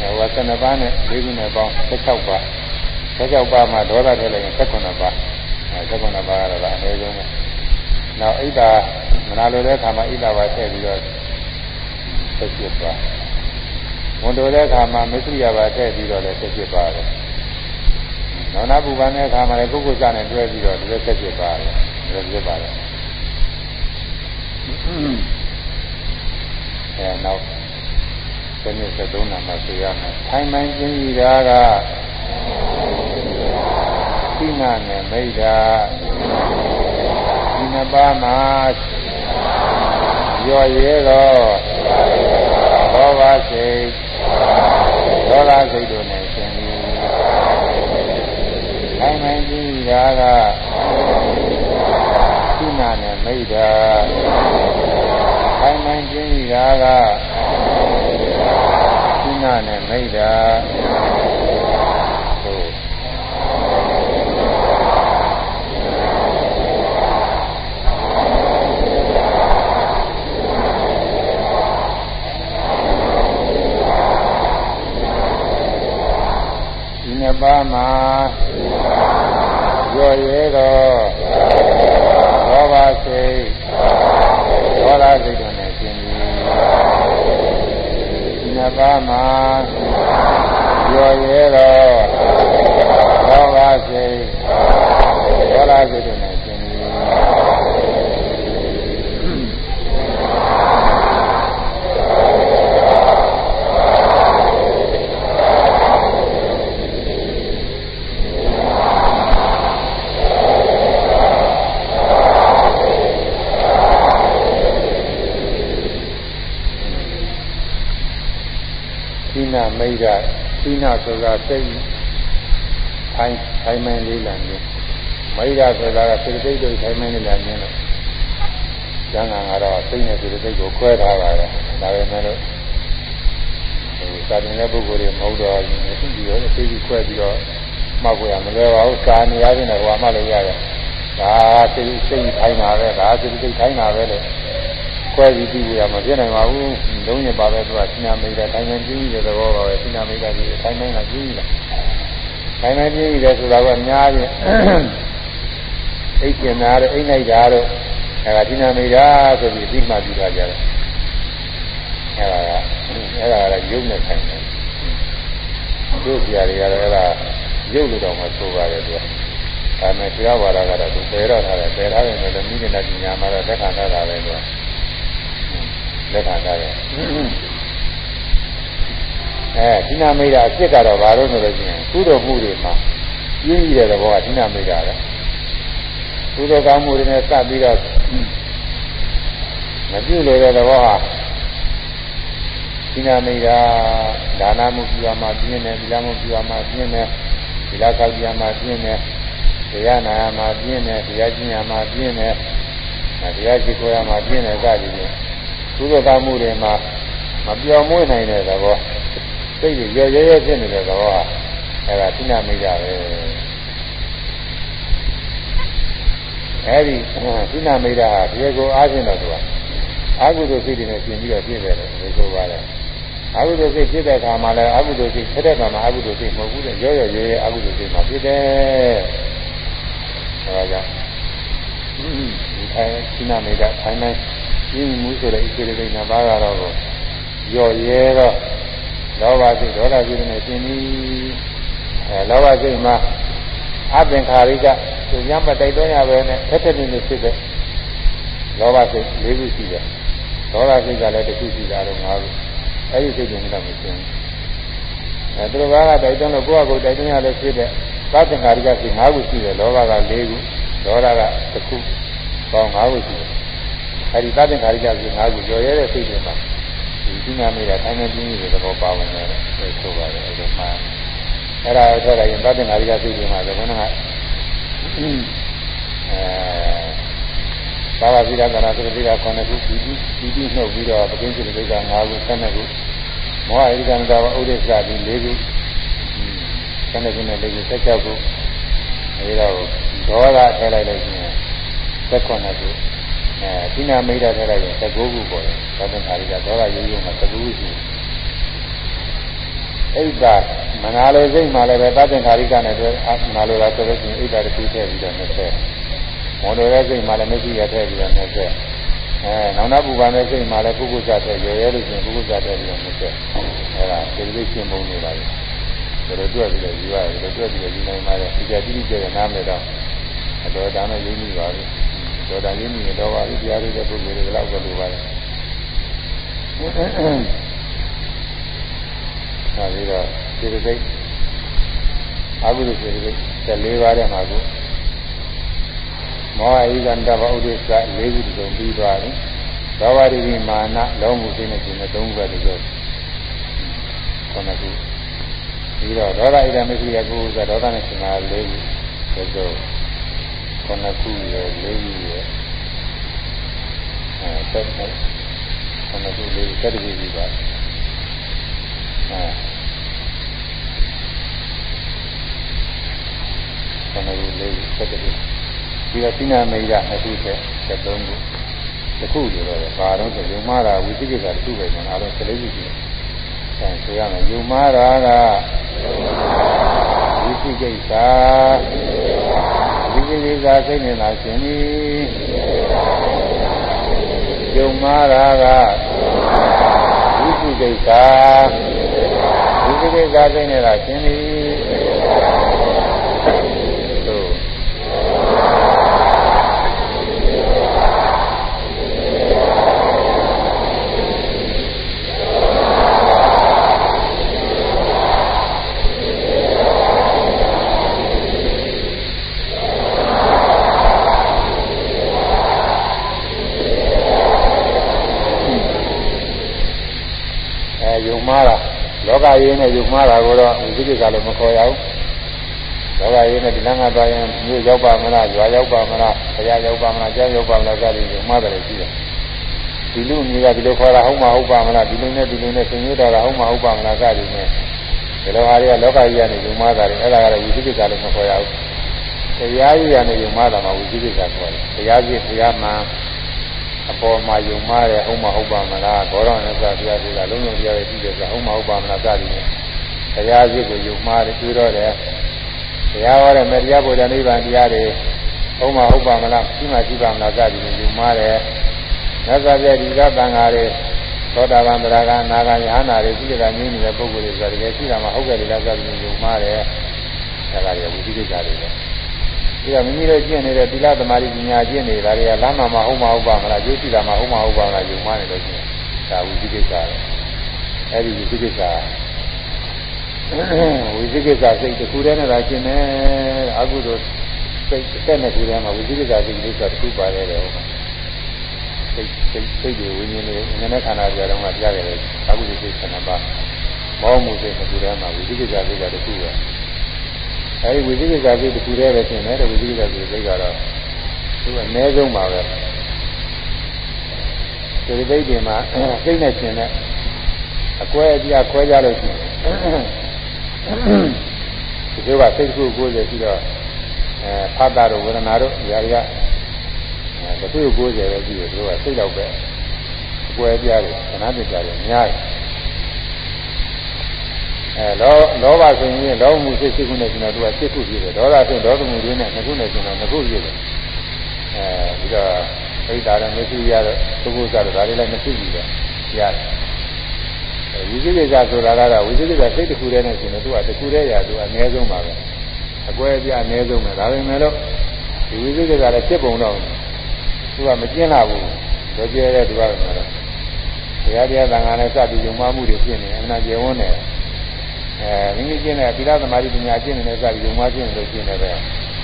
အဲဟို12ပါးနဲ့၄ခုနဲ့ပေါင်း16ပါး 16ပါးမှာဒေါသထည့်လိုက်ရင်18ပါးအဲ18ပါးကတော့အနည်းဆုံးပဲနောက်ဣဒ္ဓမနာလိုတဲ့အခါမှာဣဒ္ဓပါထည့်ပြီးတော့17ပါးဝန်တိုတဲ့အခါမှာမစ္စရိယပါထည့်ပြီးတော့လည်းဆက်ဖြစ်ပါတယ်။နောနာပူပန်တဲ့အခါမှာလည်းပုဂ္ဂိုလ်စနဲ့တွဲပြီးတော့လည်းဆက်ဖြစ်ပါတယ်။ဒါဖြစ်ပါတယ်။အဲနောက်ဒီနေ့73နာမှာသိရမယ်။ထိုင်မှန်ကျင်းကြီးတာက သိနာနဲ့မိဒ္ဓဒီနှစ်ပါးမှာရော်ရဲတော့ဘောဘာစိတ်ဒေါသစိတ်တို့နဲ့ရှင်ပြီးခိုင်ခိုင်ကြီးရာကသိနာနဲ့မိဒ္ဓခိုင်ခိုင်ကြီးရာကသိနာနဲ့မိဒ္ဓ နှစ်ပါးမှာရောရဲတော်ဘောဘာစိတ်ဘောဓစိတ်တို့နဲ့ရှင်ပြီးနှစ်ပါးမှာရောရဲတော်ဘောဘာစိတ်ဘောဓစိတ်တို့နဲ့ မိတ်ကသီနာဆိုတာစိတ်ထိုင်ထိုင်မှန်လေးလာနေမိတ်ကဆိုတာကစိတ်စိတ်တွေထိုင်မှန်လေးလာနေလို့ကျန်တာကတော့စိတ်နဲ့စိတ်စိတ်ကိုခွဲထားပါတယ်ဒါပေမဲ့လို့ဟိုစာတင်တဲ့ပုဂ္ဂိုလ်တွေမဟုတ်တော့ဘူးဒီရောစိတ်ကြီးခွဲပြီးတော့မှောက်ကြရမလဲပါဘူးစာနေရခြင်းနဲ့ဟိုမှလည်းရတယ်ဒါစိတ်စိတ်ထိုင်တာပဲဒါစိတ်စိတ်ထိုင်တာပဲလို့ ခွဲပြီးပြီးရမှာပြနိုင်ပါဘူးလုံးရင်ပါပဲသူကသီနာမိတ်တာထိုင်မှန်ကြည့်တဲ့သဘောပါပဲသီနာမိတ်တာဒီထိုင်မှန်ကကြည့်တယ်ဆိုင်နေပြည့်တယ်ဆိုတာကအများကြီးအိတ်ကျင်တာတို့အိတ်လိုက်တာတို့အဲဒါဒီနာမိတာဆိုပြီးပြီးမှပြီးထားကြတယ်အဲဒါကအဲဒါကရုပ်နဲ့ဆိုင်တယ်တို့ပြရတယ်ကတော့အဲဒါရုပ်လိုတော့မှဆိုပါတယ်သူကဒါနဲ့တရားဝါဒကတော့သူပယ်တော့ထားတယ်ပယ်ထားတယ်ဆိုတော့မိနေတာညာမှာတော့လက်ခံထားတာပဲသူက လက်ခံထားတယ်အဲဒီနာမိတ်တာအစ်စ်ကတော့ဘာလို့ဆိုလို့ရှိရင်ကုသိုလ်မှုတွေမှာပြင်းရတဲ့သဘောကဒီနာမိတ်တာပဲကုသိုလ်ကောင်းမှုတွေနဲ့စပ်ပြီးတော့မပြုလို့တဲ့သဘောဟာဒီနာမိတ်တာဒါနမှုပြုရမှာပြင်းတယ်ဒီလမှုပြုရမှာပြင်းတယ်ဒီလကောက်ပြရမှာပြင်းတယ်တရားနာရမှာပြင်းတယ်တရားကျင့်ရမှာပြင်းတယ်တရားကြည့်ကိုရမှာပြင်းတယ်စသည်ဖြင့် ကုသိုလ်ကောင်းမှုတွေမှာမပြောင်းမွေးနိုင်တဲ့သဘောစိတ်ကြီးရောရဲရဲဖြစ်နေတဲ့သဘောကအဲ့ဒါသိနာမိတာပဲအဲ့ဒီသိနာမိတာဟာဒီကိုအားဖြင့်တော့သူကအာဟုသိုလ်စိတ်တွေနဲ့ပြင်ပြီးတော့ပြည့်တယ်လို့ဆိုပါတယ်အာဟုသိုလ်စိတ်ဖြစ်တဲ့အခါမှာလည်းအာဟုသိုလ်စိတ်ဖြစ်တဲ့အခါမှာအာဟုသိုလ်စိတ်မဟုတ်ဘူးတဲ့ရောရောရဲရဲအာဟုသိုလ်စိတ်မှာဖြစ်တယ်အဲဒါကြောင့်ဒီခိုင်းသိနာမိတာခိုင်းတိုင်း ပြင်းမှုဆိုတဲ့ဣတိရိနာဘာကတော့ရောရဲတော့လောဘစိတ်ဒေါသစိတ်နဲ့ရှင်ပြီးအဲလောဘစိတ်မှာအပင်ခါရိကသူညမတိုက်တွန်းရပဲနဲ့ထက်ထက်နေနေဖြစ်တဲ့လောဘစိတ်၄ခုရှိတယ်ဒေါသစိတ်ကလည်းတစ်ခုရှိတာတော့၅ခုအဲဒီစိတ်တွေတော့မရှင်းအဲသူတို့ကတိုက်တွန်းလို့ကိုယ့်အကူတိုက်တွန်းရလို့ဖြစ်တဲ့သတ္တခါရိကစိတ်၅ခုရှိတယ်လောဘက၄ခုဒေါသကတစ်ခုပေါင်း၅ခုရှိတယ် အဲဒီသတ္တခါရိကစိတ်၅ခုကျော်ရဲတဲ့စိတ်တွေမှာဒီဒီနာမေးတာတိုင်းနေပြင်းနေတဲ့သဘောပါဝင်တယ်ဆိုပါတယ်အဲ့ဒါမှအဲ့ဒါထက်လိုက်ရင်သတ္တနာရိကသိပြီမှာလည်းခဏကအဲသာဝတိရကနာသတိက9ခုပြီးပြီးပြီးနှုတ်ပြီးတော့ပကင်းစိတ်ကိစ္စ9ခု12ခုမောဟဧရိကန္တာဝဥဒိစ္စပြီး4ခု12ခုနဲ့4ခု16ခုအဲဒီတော့ဒေါသထည့်လိုက်လို့ရှိရင်18ခု အဲသီနာမိတ်တာထည့်လိုက်ရင်19ခုပေါ်တယ်သောတခါရိကဒေါသရိုးရိုးမှာ19ခုရှိတယ်အိတ်တာမနာလိုစိတ်မှလည်းပဲသတ္တခါရိကနဲ့တွဲနာလိုတာဆိုလို့ရှိရင်အိတ်တာတစ်ခုထည့်ပြီးတော့20မော်လိုတဲ့စိတ်မှလည်းမရှိရထည့်ပြီးတော့20အဲနောင်နာပူပန်တဲ့စိတ်မှလည်းပုဂ္ဂုဇ္ဇထည့်ရရဲလို့ရှိရင်ပုဂ္ဂုဇ္ဇထည့်ပြီးတော့20အဲဒါစိတ်လေးရှင်းပုံနေပါလေဒါလိုတွက်ပြီးတော့ယူရတယ်ဒါတွက်ပြီးတော့ယူနိုင်ပါတယ်ဒီကြတိတိကျကျနားမယ်တော့အတော်ဒါနဲ့ရင်းမိပါပြီ ဒေါတာရင်းမြင်တော်ပါပြီတရားတွေတဲ့ပုဂ္ဂိုလ်တွေလောက်ပဲလိုပါတယ်။ဒါပြီးတော့စေတသိက်အဘိဓိစေတသိက်14ပါးတဲ့မှာကိုမောဟဣဇန္တဘဥဒိစ္စ၄ခုတုံပြီးသွားတယ်။သောဝရိတိမာနလုံးမှုစိနဲ့ရှင်နဲ့၃ခုပဲလို့ခေါ်နေခုပြီးတော့ဒေါသဣဒမရှိရကုသဒေါသနဲ့ရှင်တာ၄ခုဆိုတော့ ခုနှစ်ခုရယ်လေးခုရယ်အဲဆက်ဆက်ခုနှစ်ခုလေးဆက်တည်းပြီးပါအဲခုနှစ်ခုလေးဆက်တည်းပြီးတော့စိနာမိတ်ကနှစ်ခုဆက်ဆက်သုံးခုတစ်ခုလိုတော့ဘာတော့ဆိုယုံမာတာဝိသိကိစ္စတစ်ခုပဲကျွန်တော်အားလုံး၁၄ခုရှိတယ်အဲဆိုရမယ်ယုံမာတာကဝိသိကိစ္စဒီ ကိလေသာစိတ်နဲ့သာရှင်သည်ယုံမာရာကဝိသုကိစ္စဒီကိလေသာစိတ်နဲ့သာရှင်သည် လောကရင်းနဲ့ယုံမှားတာကိုတော့ဝိသိကိစ္စလို့မခေါ်ရဘူးလောကရင်းနဲ့ဒီလမ်းကသွားရင်မြို့ရောက်ပါမလား၊ရွာရောက်ပါမလား၊ဘုရားရောက်ပါမလား၊ကျောင်းရောက်ပါမလားစသည်ဖြင့်မှားတယ်ရှိတယ်ဒီလူမျိုးကဒီလိုခေါ်တာဟုတ်မှာဟုတ်ပါမလားဒီလိုနဲ့ဒီလိုနဲ့သင်ရတာဟုတ်မှာဟုတ်ပါမလားစသည်ဖြင့်ဒီလိုဟာတွေကလောကကြီးကနေယုံမှားတာတွေအဲ့ဒါကတော့ဝိသိကိစ္စလို့မခေါ်ရဘူးတရားကြီးကနေယုံမှားတာမှဝိသိကိစ္စခေါ်တယ်တရားကြီးတရားမှန် အပေါ်မှာယုံမှားတယ်ဟုတ်မှာဟုတ်ပါမလားဘောတော်နဲ့ဆိုတရားကြီးကလုံးလုံးတရားကြီးကြည့်တယ်ဆိုဟုတ်မှာဟုတ်ပါမလားစသည်ဖြင့်တရားကြီးကိုယုံမှားတယ်တွေ့တော့တယ်တရားဟောတဲ့မတရားဘုရားနိဗ္ဗာန်တရားတွေဟုတ်မှာဟုတ်ပါမလားရှိမှရှိပါမလားစသည်ဖြင့်ယုံမှားတယ်မြတ်စွာဘုရားဒီကသံဃာတွေသောတာပန်တရားကအနာဂါယဟနာတွေရှိတဲ့ကငြင်းနေတဲ့ပုဂ္ဂိုလ်တွေဆိုတကယ်ရှိတာမှဟုတ်ကြတယ်လားစသည်ဖြင့်ယုံမှားတယ်ဒါကလည်းဝိသိကိစ္စတွေပဲ ဒီကမိမိတို့ကျင့်နေတဲ့သီလသမာဓိပညာကျင့်နေတာတွေကလမ်းမှာမဟုတ်မဟုတ်ပါမလားကျိုးရှိတာမှဟုတ်မဟုတ်ပါမလားယုံမှားနေလို့ရှိရင်ဒါဝိသိကိစ္စပဲအဲဒီဝိသိကိစ္စဝိသိကိစ္စစိတ်တစ်ခုတည်းနဲ့သာကျင့်တယ်အကုသိုလ်စိတ်တစ်နဲ့ခုတည်းမှာဝိသိကိစ္စစိတ်လေးဆိုတစ်ခုပါတယ်လေဟုတ်ပါစိတ်စိတ်စိတ်တွေဝိညာဉ်တွေငနဲ့ခန္ဓာကြတော့မှကြားရတယ်အကုသိုလ်စိတ်ခန္ဓာပါမောမှုစိတ်တစ်ခုတည်းမှာဝိသိကိစ္စစိတ်ကတစ်ခုပဲ အဲဒီဝိသိကိစ္စစိတ်တစ်ခုတည်းပဲရှင်းတယ်တဲ့ဝိသိကိစ္စစိတ်ကတော့သူကအနည်းဆုံးပါပဲဒီသိတဲ့မှာစိတ်နဲ့ရှင်းတဲ့အကွဲအပြားခွဲကြလို့ရှိရင်ဒီလိုကစိတ်တစ်ခုကိုယ်ရပြီးတော့အဲဖတ်တာတို့ဝေဒနာတို့ຢာတွေကတစ်ခုကိုယ်ရပဲပြီးတော့သူကစိတ်တော့ပဲအကွဲအပြားတွေခဏတည်းကြတယ်များတယ် အဲလောလောဘဆိုရင်လောဘမှုစိတ်စိတ်ခုနဲ့ကျွန်တော်တို့ကစိတ်ခုပြည့်တယ်ဒေါသဆိုဒေါသမှုတွေနဲ့နှစ်ခုနဲ့ကျွန်တော်နှစ်ခုပြည့်တယ်အဲဒီတော့အိဒါရမရှိရတော့သုဘုဇာတော့ဒါတွေလည်းနှစ်ခုပြည့်တယ်ရတယ်ဝိသိကိစ္စဆိုတာကတော့ဝိသိကိစ္စစိတ်တစ်ခုတည်းနဲ့ရှင်တယ်သူကတစ်ခုတည်းရာသူအနည်းဆုံးပါပဲအကွဲအပြားအနည်းဆုံးပဲဒါပေမဲ့လို့ဒီဝိသိကိစ္စလည်းဖြစ်ပုံတော့သူကမကျင်းလာဘူးတော့ကျဲတဲ့သူကတော့တရားတရားသံဃာနဲ့စပြီးယုံမှမှုတွေဖြစ်နေတယ်အနာကျေဝန်းတယ် အဲမိမိကျင့်တဲ့သီလသမာဓိပညာကျင့်နေတဲ့စပြီးယုံမှကျင့်လို့ကျင့်နေတယ်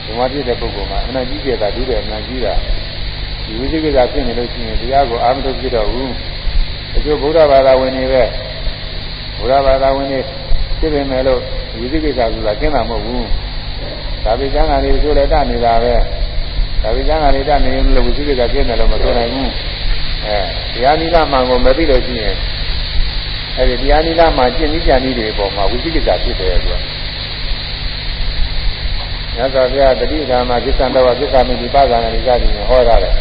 ယုံမှဖြစ်တဲ့ပုဂ္ဂိုလ်မှာအနာကြီးကျတာဒုတယ်အနာကြီးတာဒီဝိသိကိစ္စဖြစ်နေလို့ရှိရင်တရားကိုအာမထုတ်ပြတော့ဘူးအကျိုးဗုဒ္ဓဘာသာဝင်တွေပဲဘုရားဘာသာဝင်တွေဖြစ်ပေမဲ့လို့ဝိသိကိစ္စဆိုတာကျင်းတာမဟုတ်ဘူးဒါပေကျမ်းဂန်လေးဆိုလည်းတနေတာပဲဒါပေကျမ်းဂန်လေးတနေလို့ဝိသိကိစ္စကျင်းတယ်လို့မဆိုနိုင်ဘူးအဲတရားနိလမှန်ကိုမသိလို့ရှိရင် အဲဒီတရားနိလမှကျင့်ပြီးကြံပြီးတွေပေါ်မှာဝိသိကိစ္စဖြစ်တယ်ကွာညသောဘုရားတတိဓမ္မကိစ္စံတော်ကိစ္စမိဒီပါဇာနာလိကကြီးဟောတာတယ်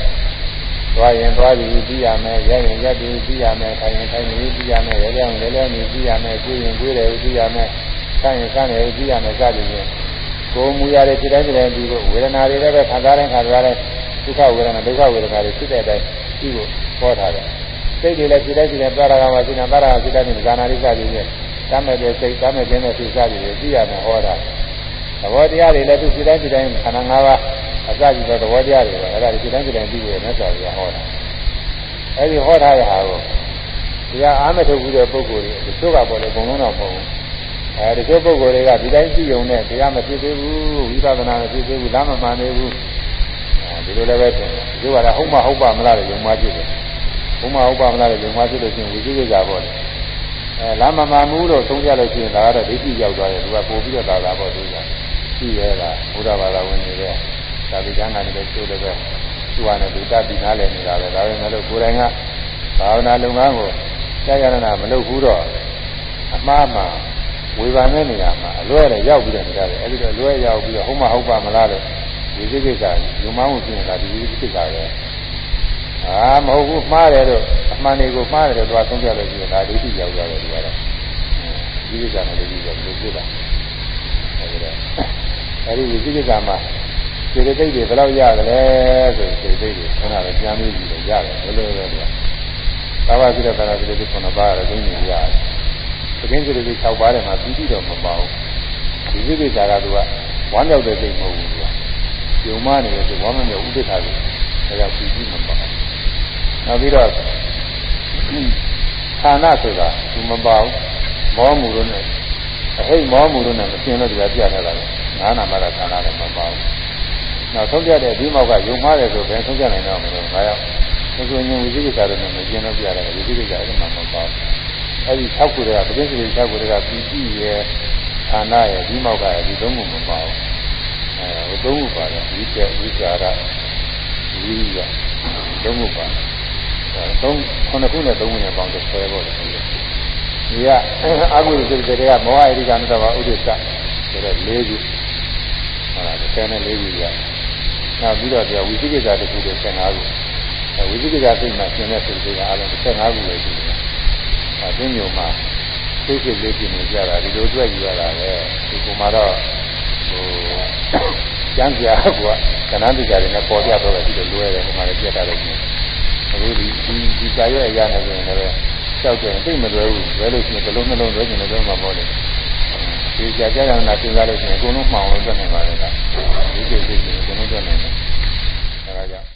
သွားရင်သွားပြီးပြီးရမယ်ရရင်ရက်ပြီးပြီးရမယ်ထိုင်ရင်ထိုင်ပြီးပြီးရမယ်ရဲရဲလဲလဲနေပြီးရမယ်ကိုရင်ကိုတယ်ပြီးရမယ်ဆန်းရင်ဆန်းတယ်ပြီးရမယ်စသည်ဖြင့်ကိုယ်မူရတဲ့စိတ်တိုင်းစိတ်တိုင်းပြီးဖို့ဝေဒနာတွေလည်းပဲခံစားတိုင်းခံစားတိုင်းဒုက္ခဝေဒနာဒုက္ခဝေဒနာတွေဖြစ်တဲ့အတိုင်းပြီးဖို့ဟောထားတယ် စိတ်တွေလည်းစိတ်တိုင်းစိတ်တိုင်းပါရဂါမှာစိတ်နာပါရဂါစိတ်တိုင်းဇာနာရိစသည်ဖြင့်တမ်းမဲ့တဲ့စိတ်တမ်းမဲ့ခြင်းတဲ့စိတ်စသည်ဖြင့်ပြီးရမယ်ဟောတာသဘောတရားတွေလည်းသူစိတ်တိုင်းစိတ်တိုင်းခန္ဓာ၅ပါးအစကြည့်တဲ့သဘောတရားတွေပဲအဲ့ဒါဒီတိုင်းတိုင်းပြီးပြီးမြတ်စွာဘုရားဟောတာအဲ့ဒီဟောထားတဲ့ဟာကိုတရားအားမထုတ်ဘူးတဲ့ပုဂ္ဂိုလ်တွေတချို့ကပေါ်လေဘုံလုံးတော့မဟုတ်ဘူးအဲတချို့ပုဂ္ဂိုလ်တွေကဒီတိုင်းကြည့်ုံနဲ့တရားမဖြစ်သေးဘူးဝိပဿနာမဖြစ်သေးဘူးလမ်းမမှန်သေးဘူးအဲဒီလိုလည်းပဲထင်တယ်ဒီကလည်းဟုတ်မဟုတ်ပါမလားလို့ယုံမှဖြစ်တယ် ဟုတ်မဟုတ်ပါမလားလို့ယုံမှဖြစ်လို့ရှိရင်ဝိသုကိစ္စပေါ့လေအဲလမ်းမမှန်ဘူးလို့သုံးကြလို့ရှိရင်ဒါကတော့ဒိဋ္ဌိရောက်သွားတယ်သူကပို့ပြီးတော့သာသာပေါ့သူကရှိရဲတာဘုရားဘာသာဝင်နေတဲ့သာဝိကံကနေလည်းကျိုးတယ်ပဲသူကလည်းသူတတ်ပြီးနားလည်နေတာပဲဒါပေမဲ့လို့ကိုယ်တိုင်ကဘာဝနာလုပ်ငန်းကိုကြာရနာမလုပ်ဘူးတော့အမှားမှဝေဘာနဲ့နေရာမှာအလွဲနဲ့ရောက်ပြီးတော့နေရတယ်အဲဒီတော့လွဲရောက်ပြီးတော့ဟုတ်မဟုတ်ပါမလားလို့ဒီကိစ္စလူမောင်းကိုပြင်တာဒီကိစ္စပဲ အာမဟုတ်ဘူးမှားတယ်လို့အမှန်တွေကိုမှားတယ်လို့သူကသုံးပြလို့ရှိရင်ဒါဒိဋ္ဌိရောက်ကြတယ်ဒီကတော့ဒီကိစ္စနဲ့ဒီကိစ္စကိုပြတာအဲဒီတော့အဲဒီဒီကိစ္စမှာစေတသိက်တွေဘယ်လောက်ရတယ်လဲဆိုစေတသိက်တွေခဏတော့ကြမ်းပြီးပြီးတော့ရတယ်ဘယ်လိုလဲကွာသာဝတိရသနာစေတသိက်9ပါးရသိနေရတယ်သခင်စေတသိက်6ပါးထဲမှာပြီးပြီးတော့မပါဘူးဒီကိစ္စကသူကဝမ်းမြောက်တဲ့စိတ်မဟုတ်ဘူးကွာယုံမနေတယ်ဆိုဝမ်းမမြောက်ဥဒိဋ္ဌာတွေဒါကြောင့်ပြီးပြီးမပါဘူး နောက်ပြီးတော့ဌာနဆိုတာသူမပါဘူးမောမှုလို့နဲ့အဟိတ်မောမှုလို့နဲ့မရှင်းလို့ဒီကပြထားတာလေငါးနာမရဌာနလည်းမပါဘူးနောက်ဆုံးပြတဲ့ဒီမောက်ကယုံမှားတယ်ဆိုဘယ်ဆုံးပြနိုင်တော့မလို့ငါရောက်သူကညင်ဝိသိကိစ္စတွေနဲ့မကျင်းတော့ပြရတယ်ဝိသိကိစ္စအဲ့ဒါမှမပေါ့အဲအဲဒီ6ခုတည်းကပဋိသေ6ခုတည်းကပီတိရဲ့ဌာနရဲ့ဒီမောက်ကရဲ့ဒီသုံးခုမပါဘူးအဲဟိုသုံးခုပါတယ်ဝိတ္တဝိဇာရဝိရိယသုံးခုပါ သုံးခုနှစ်ခုနဲ့သုံးခုနဲ့ပေါင်းတဲ့ဆယ်ပေါ့လေဒီကအဂုစိတ်တွေကမောဟအရိကနတဘာဥဒိစ္စဆိုတဲ့၄ခုဟုတ်လားဆယ်နဲ့၄ခုရနောက်ပြီးတော့ဒီဝိသိကိစ္စတစ်ခုတည်း15ခုဝိသိကိစ္စစိတ်မှာရှင်းတဲ့စိတ်တွေကအားလုံး15ခုပဲရှိတယ်။အသိဉာဏ်မှာသိစိတ်လေးပြနေကြတာဒီလိုတွေ့ယူရတာပဲဒီပုံမှာတော့ဟိုကျမ်းပြာကကဏ္ဍတိကြတွေနဲ့ပေါ်ပြတော့တယ်ဒီလိုလွဲတယ်ဒီမှာလည်းပြတ်တာလည်းရှိတယ်။ အခုဒီဒီစာရွက်အရနေဆိုရင်လည်းကြောက်ကြရင်သိမလွယ်ဘူးလွယ်လို့ရှိရင်ဘလုံးနှလုံးလွယ်ကျင်လည်းတော့မှာပေါ့လေဒီကြာကြာရနာစဉ်းစားလို့ရှိရင်အကုန်လုံးမှောင်လို့တွက်နေပါလေကဒီကိစ္စကိုကျွန်တော်တွက်နေတယ်အဲဒါကြောင့်